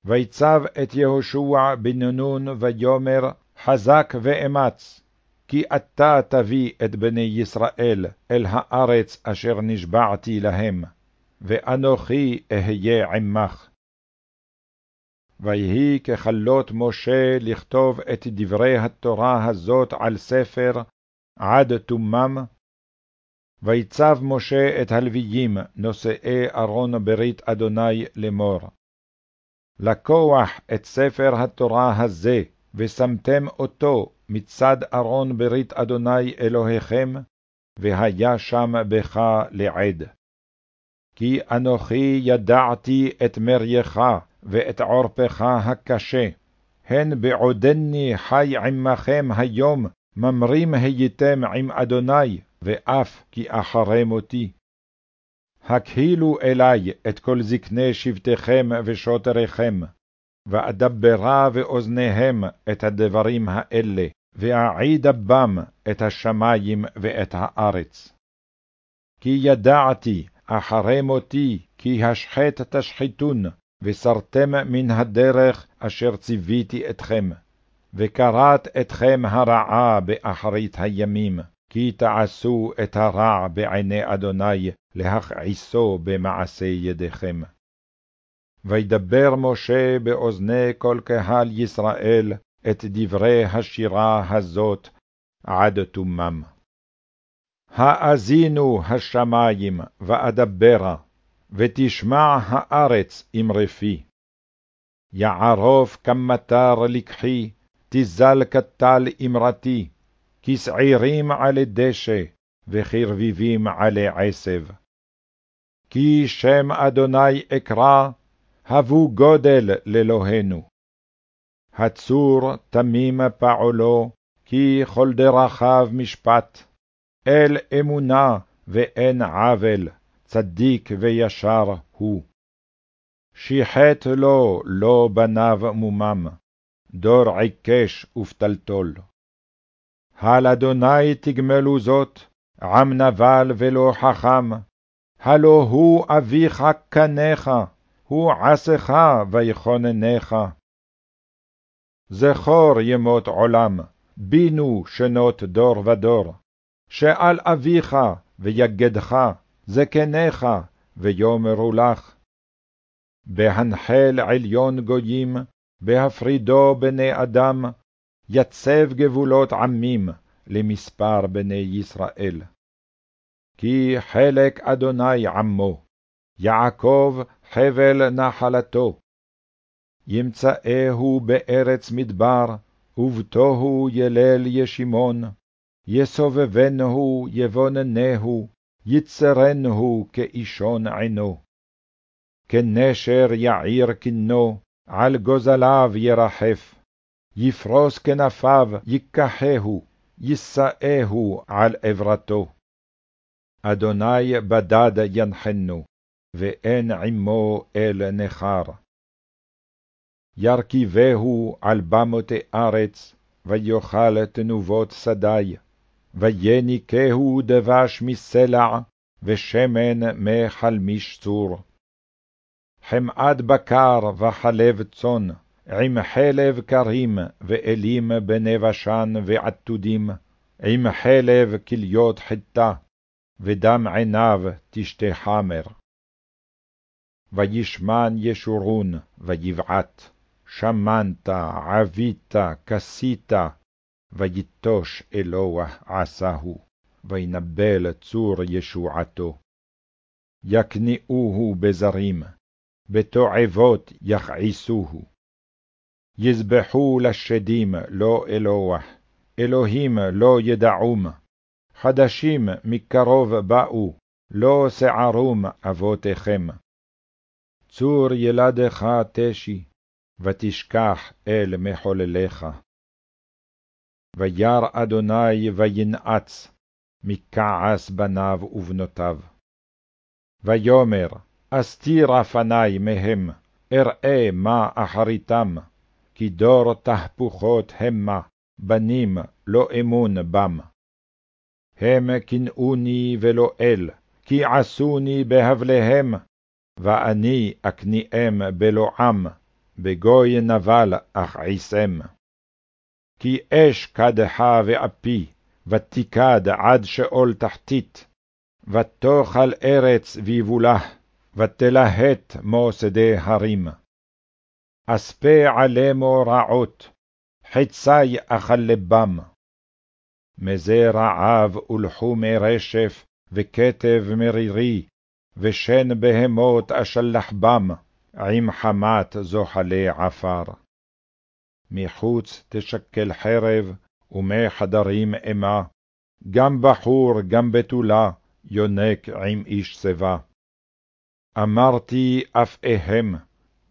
ויצב את יהושע בן נון ויאמר, חזק ואמץ, כי אתה תביא את בני ישראל אל הארץ אשר נשבעתי להם, ואנוכי אהיה עמך. ויהי ככלות משה לכתוב את דברי התורה הזאת על ספר עד תומם, ויצב משה את הלוויים נושאי ארון ברית אדוני לאמור. לקוח את ספר התורה הזה, ושמתם אותו מצד ארון ברית אדוני אלוהיכם, והיה שם בך לעד. כי אנוכי ידעתי את מרייך ואת עורפך הקשה, הן בעודני חי עמכם היום, ממרים הייתם עם אדוני, ואף כי אחרי מותי. הקהילו אלי את כל זקני שבטיכם ושוטריכם, ואדברה באוזניהם את הדברים האלה, ואעידה בם את השמים ואת הארץ. כי ידעתי אחרי מותי, כי השחט תשחיתון, וסרתם מן הדרך אשר ציוויתי אתכם, וקראת אתכם הרעה באחרית הימים, כי תעשו את הרע בעיני אדוני, להכעיסו במעשה ידיכם. וידבר משה באוזני כל קהל ישראל את דברי השירה הזאת עד תומם. האזינו השמים ואדברה, ותשמע הארץ אמרפי. יערוף כמטר לקחי, תזל כטל אמרתי, כשעירים עלי דשא, וכרביבים עלי עשב. כי שם אדוני אקרא, הבו גודל לאלוהינו. הצור תמים פעולו, כי כל דרכיו משפט, אל אמונה ואין עוול, צדיק וישר הוא. שיחת לו לא בניו מומם, דור עיקש ופתלתול. על אדוני תגמלו זאת, עם נבל ולא חכם, הלא הוא אביך קניך, הוא עשך ויכוננך. זכור ימות עולם, בינו שנות דור ודור, שאל אביך ויגדך, זקניך, ויאמרו לך. בהנחל עליון גויים, בהפרידו בני אדם, יצב גבולות עמים למספר בני ישראל. כי חלק אדוני עמו, יעקב חבל נחלתו. ימצאהו בארץ מדבר, ובתוהו ילל ישימון, יסובבנו יבוננהו, יצרנו כאישון עינו. כנשר יעיר כנו, על גוזליו ירחף, יפרוס כנפיו ייקחהו, יישאהו על עברתו. אדוני בדד ינחנו, ואין עמו אל נכר. ירכיבהו על במותי ארץ, ויאכל תנובות שדי, ויניקהו דבש מסלע, ושמן מחלמיש צור. חמאת בקר וחלב צאן, עם חלב קרים, ואלים בני בשן ועתודים, עם חלב כליות חיטה, ודם עיניו תשתה חמר. וישמן ישורון, ויבעט, שמנת, עבית, כסית, ויטוש אלוה עשהו, וינבל צור ישועתו. יכניעוהו בזרים, בתועבות יכעיסוהו. יזבחו לשדים לא אלוה, אלוהים לא ידעום, חדשים מקרוב באו, לא שערום אבותיכם. צור ילדך תשי, ותשכח אל מחולליך. וירא אדוני וינעץ, מכעס בניו ובנותיו. ויאמר, אסתירה פני מהם, אראה מה אחריתם, כי דור תהפוכות המה, בנים לא אמון בם. הם קנאוני ולא אל, כי עשוני בהבליהם, ואני אכניאם בלועם, בגוי נבל אכעיסם. כי אש קדחה ואפי, ותיקד עד שאול תחתית, ותאכל ארץ ויבולה, ותלהט מו שדה הרים. אספה עלמו רעות, חצי אכל לבם. מזה רעב ולחומי רשף, וכתב מרירי, ושן בהמות אשלח בם, עם חמת זוחלי עפר. מחוץ תשקל חרב, ומחדרים אמה, גם בחור גם בתולה, יונק עם איש שיבה. אמרתי אף אהם,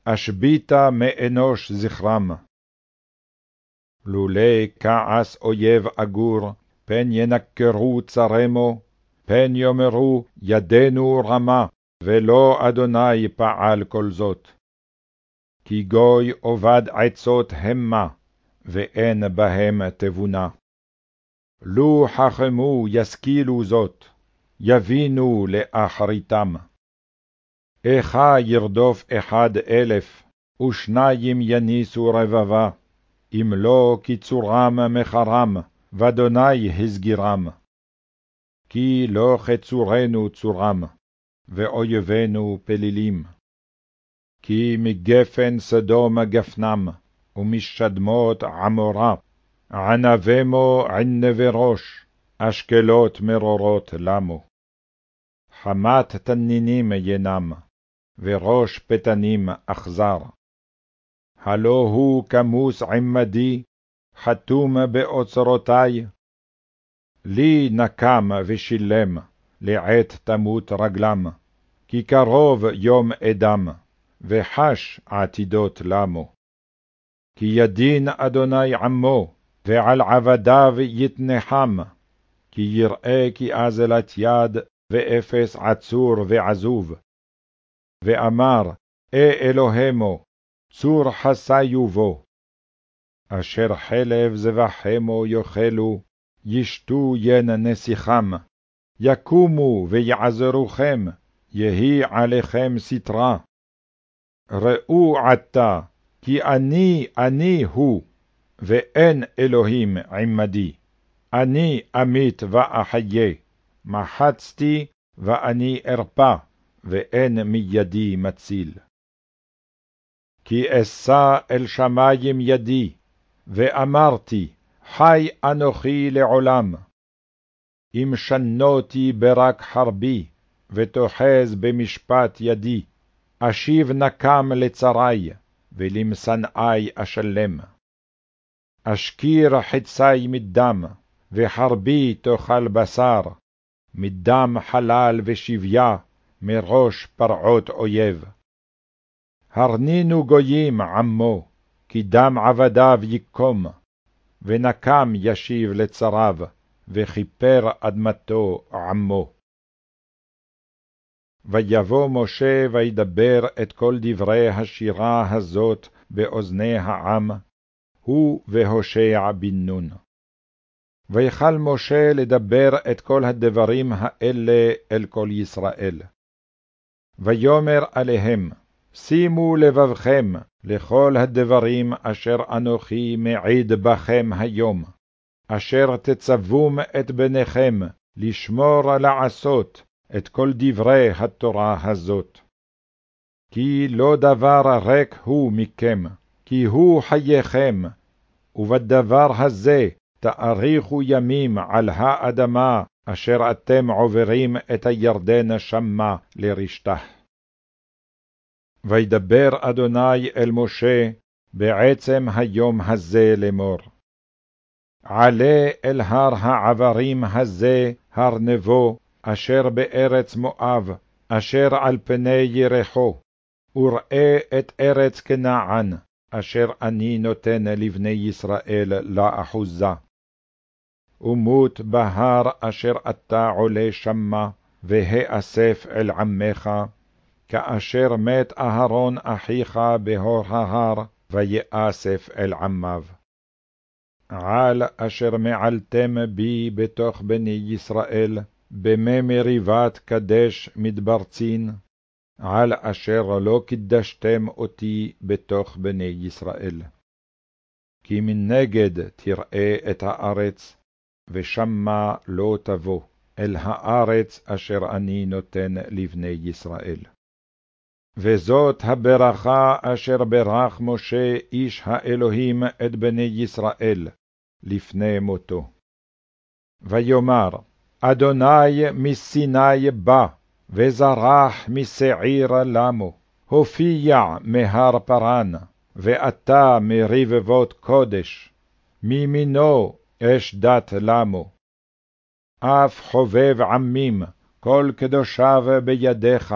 אשביתה מאנוש זכרם. לולא כעס אויב אגור, פן ינקרו צרמו, פן יאמרו ידנו רמה, ולא אדוני פעל כל זאת. כי גוי עובד עצות המה, ואין בהם תבונה. לו חכמו ישכילו זאת, יבינו לאחריתם. איכה ירדוף אחד אלף, ושניים יניסו רבבה, אם לא קיצורם מחרם, ואדוני הסגירם. כי לא חצורנו צורם, ואויבינו פלילים. כי מגפן סדום גפנם, ומשדמות עמורה, ענבמו ענבי ראש, אשקלות מרורות למו. חמת תנינים ינם, וראש פתנים אכזר. הלא הוא כמוס עמדי, חתום באוצרותי. לי נקם ושילם, לעת תמות רגלם, כי קרוב יום אדם, וחש עתידות למו. כי ידין אדוני עמו, ועל עבדיו יתנחם, כי יראה כי אזלת יד ואפס עצור ועזוב. ואמר, אה אלוהימו, צור חסיו בו. אשר חלב זבחמו יאכלו, ישתו ין נסיכם, יקומו ויעזרוכם, יהי עליכם סטרה. ראו עתה, כי אני אני הוא, ואין אלוהים עמדי. אני אמית ואחיה, מחצתי ואני ארפא, ואין מידי מציל. כי אשא אל שמים ידי, ואמרתי, חי אנוכי לעולם. אם שנותי ברק חרבי, ותאחז במשפט ידי, אשיב נקם לצרי, ולמשנאי אשלם. אשכיר חצי מדם, וחרבי תאכל בשר, מדם חלל ושביה, מראש פרעות אויב. הרנינו גויים עמו, כי דם עבדיו יקום, ונקם ישיב לצריו, וכיפר אדמתו עמו. ויבוא משה וידבר את כל דברי השירה הזאת באוזני העם, הוא והושע בן נון. ויכל משה לדבר את כל הדברים האלה אל כל ישראל. ויאמר עליהם, שימו לבבכם לכל הדברים אשר אנוכי מעיד בכם היום, אשר תצוום את בניכם לשמור לעשות את כל דברי התורה הזאת. כי לא דבר ריק הוא מכם, כי הוא חייכם, ובדבר הזה תאריכו ימים על האדמה אשר אתם עוברים את הירדן שמה לרשתה. וידבר אדוני אל משה בעצם היום הזה לאמור. עלה אל הר העברים הזה, הר נבו, אשר בארץ מואב, אשר על פני ירחו, וראה את ארץ כנען, אשר אני נותן לבני ישראל לאחוזה. ומות בהר אשר אתה עולה שמה, והאסף אל עמך, כאשר מת אהרון אחיך בהור ההר, ויאסף אל עמיו. על אשר מעלתם בי בתוך בני ישראל, במי מריבת קדש מדבר צין, על אשר לא קידשתם אותי בתוך בני ישראל. כי מנגד תראה את הארץ, ושמה לא תבוא, אל הארץ אשר אני נותן לבני ישראל. וזאת הברכה אשר ברך משה איש האלוהים את בני ישראל, לפני מותו. ויאמר, אדוני מסיני בא, וזרח משעיר למו, הופיע מהר פרן, ואתה מרבבות קודש, מימינו אש דת למו. אף חובב עמים, כל קדושיו בידיך,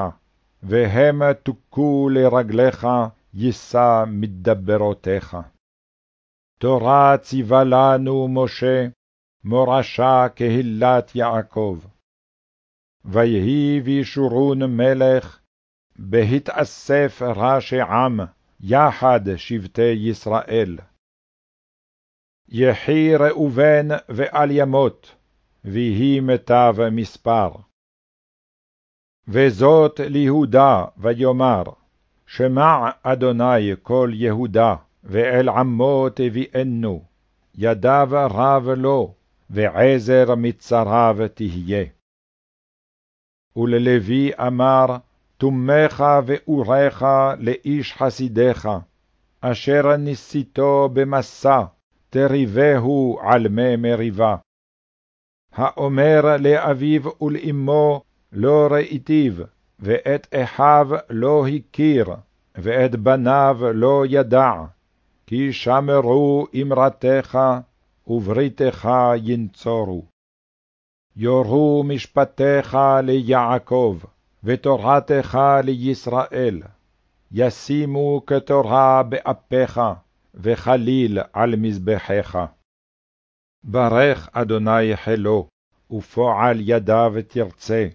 והם תוכו לרגליך, יישא מדברותיך. תורה ציווה לנו משה, מורשה קהילת יעקב. ויהי בישורון מלך, בהתאסף ראשי עם, יחד שבטי ישראל. יחי ראובן ואל ימות, ויהי מיטב מספר. וזאת ליהודה, ויאמר, שמע אדוני כל יהודה, ואל עמו תביאנו, ידיו רב לו, ועזר מצריו תהיה. וללוי אמר, תומך ואורך לאיש חסידך, אשר ניסיתו במסע, תריבהו על מי מריבה. האומר לאביו ולאמו, לא ראיתיו, ואת אחיו לא הכיר, ואת בניו לא ידע, כי שמרו אמרתך, ובריתך ינצורו. יורו משפטיך ליעקב, ותורתך לישראל, ישימו כתורה באפיך, וחליל על מזבחיך. ברך אדוני חילו, ופועל ידיו תרצה,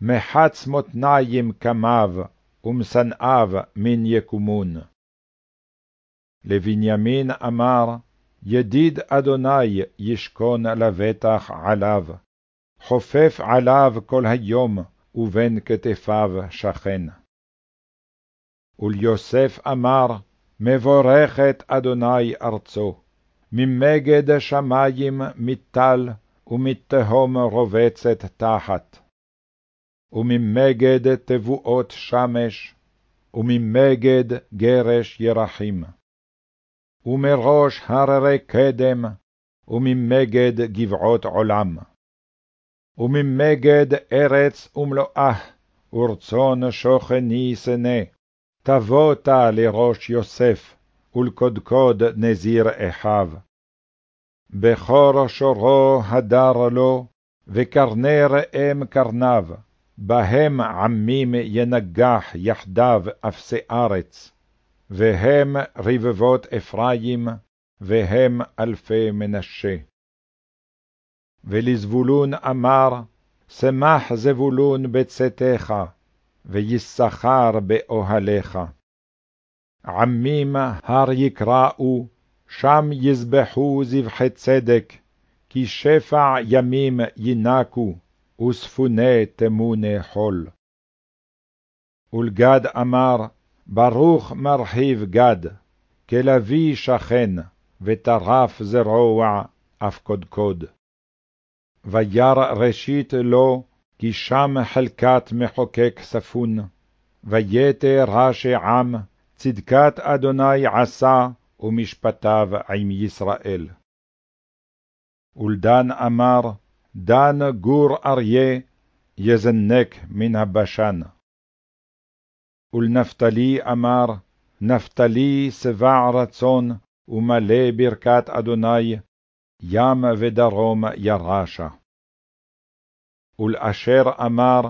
מחץ מותניים קמיו, ומשנאיו מן יקומון. לבנימין אמר, ידיד אדוני ישכון לבטח עליו, חופף עליו כל היום, ובין כתפיו שכן. וליוסף אמר, מבורכת אדוני ארצו, ממגד שמים מטל, ומתהום רובצת תחת. וממגד תבואות שמש, וממגד גרש ירחים. ומראש הררי קדם, וממגד גבעות עולם. וממגד ארץ ומלואה, ורצון שוכני שנא, תבותה לראש יוסף, ולקודקוד נזיר אחיו. בכור שורו הדר לו, וקרני ראם קרניו, בהם עמים ינגח יחדיו אפסי ארץ, והם רבבות אפרים, והם אלפי מנשה. ולזבולון אמר, שמח זבולון בצאתך, ויששכר באוהליך. עמים הר יקראו, שם יזבחו זבחי צדק, כי שפע ימים ינקו, וספוני תמוני חול. ולגד אמר, ברוך מרחיב גד, כלביא שכן, וטרף זרוע, אף קודקוד. וירא ראשית לו, כי שם חלקת מחוקק ספון, ויתר ראשי עם, צדקת אדוני עשה, ומשפטיו עם ישראל. ולדן אמר, דן גור אריה, יזנק מן הבשן. ולנפתלי אמר, נפתלי שבע רצון, ומלא ברכת אדוני, ים ודרום ירשה. ולאשר אמר,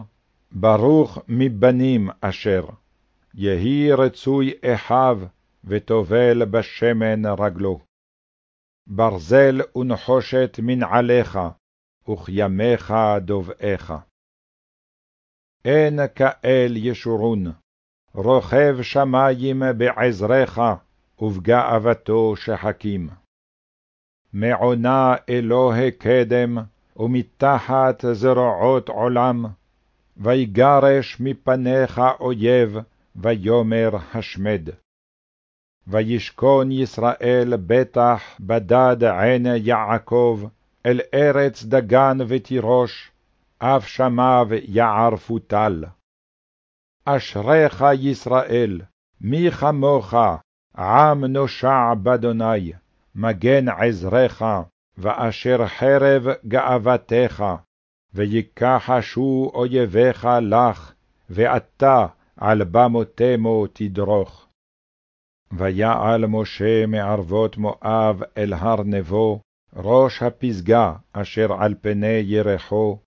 ברוך מבנים אשר, יהי רצוי אחיו, וטובל בשמן רגלו. ברזל ונחושת מנעליך, וכימיך דובעך. אין כאל ישורון, רוכב שמים בעזרך, ובגאוותו שחקים. מעונה אלוהי קדם, ומתחת זרועות עולם, ויגרש מפניך אויב, ויאמר השמד. וישכון ישראל בטח בדד עין יעקב, אל ארץ דגן ותירוש, אף שמיו יערפו טל. אשריך ישראל, מי כמוך, עם נושע באדוני, מגן עזרך, ואשר חרב גאוותך, ויקחשו אויביך לך, ואתה על במותמו תדרוך. ויעל משה מערבות מואב אל הר נבו, ראש הפסגה אשר על פני ירחו,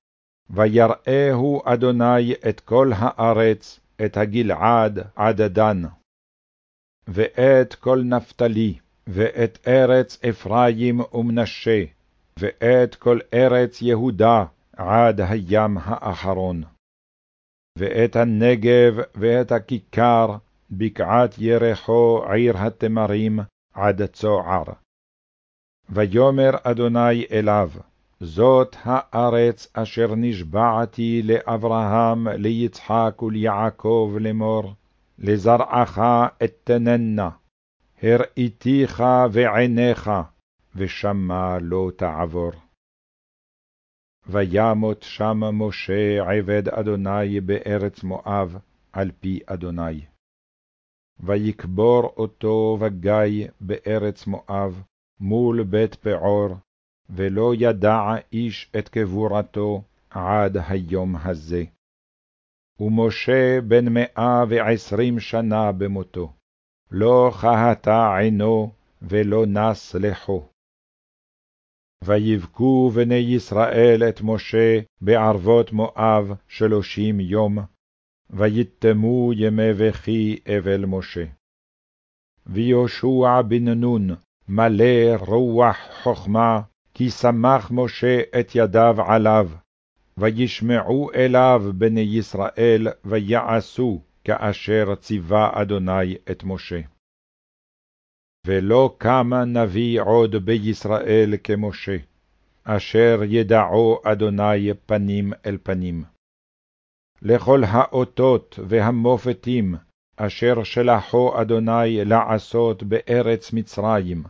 ויראהו אדוני את כל הארץ, את הגלעד עד דן. ואת כל נפתלי, ואת ארץ אפרים ומנשה, ואת כל ארץ יהודה עד הים האחרון. ואת הנגב ואת הכיכר, בקעת ירחו עיר התמרים, עד צוער. ויאמר אדוני אליו, זאת הארץ אשר נשבעתי לאברהם, ליצחק וליעקב לאמור, לזרעך אתננה, הראיתיך ועיניך, ושמה לא תעבור. וימות שם משה עבד אדוני בארץ מואב, על פי אדוני. ויקבור אותו בגיא בארץ מואב, מול בית פעור, ולא ידע איש את קבורתו עד היום הזה. ומשה בן מאה ועשרים שנה במותו, לא כהתה עינו, ולא נס לחו. ויבכו בני ישראל את משה בערבות מואב שלושים יום, ויתמו ימי בכי אבל משה. ויהושע בן נון, מלא רוח חכמה, כי שמח משה את ידיו עליו, וישמעו אליו בני ישראל, ויעשו כאשר ציווה אדוני את משה. ולא קם נביא עוד בישראל כמשה, אשר ידעו אדוני פנים אל פנים. לכל האותות והמופתים, אשר שלחו אדוני לעשות בארץ מצרים,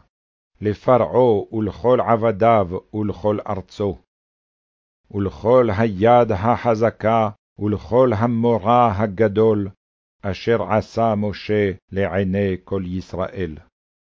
לפרעה ולכל עבדיו ולכל ארצו. ולכל היד החזקה ולכל המורא הגדול, אשר עשה משה לעיני כל ישראל.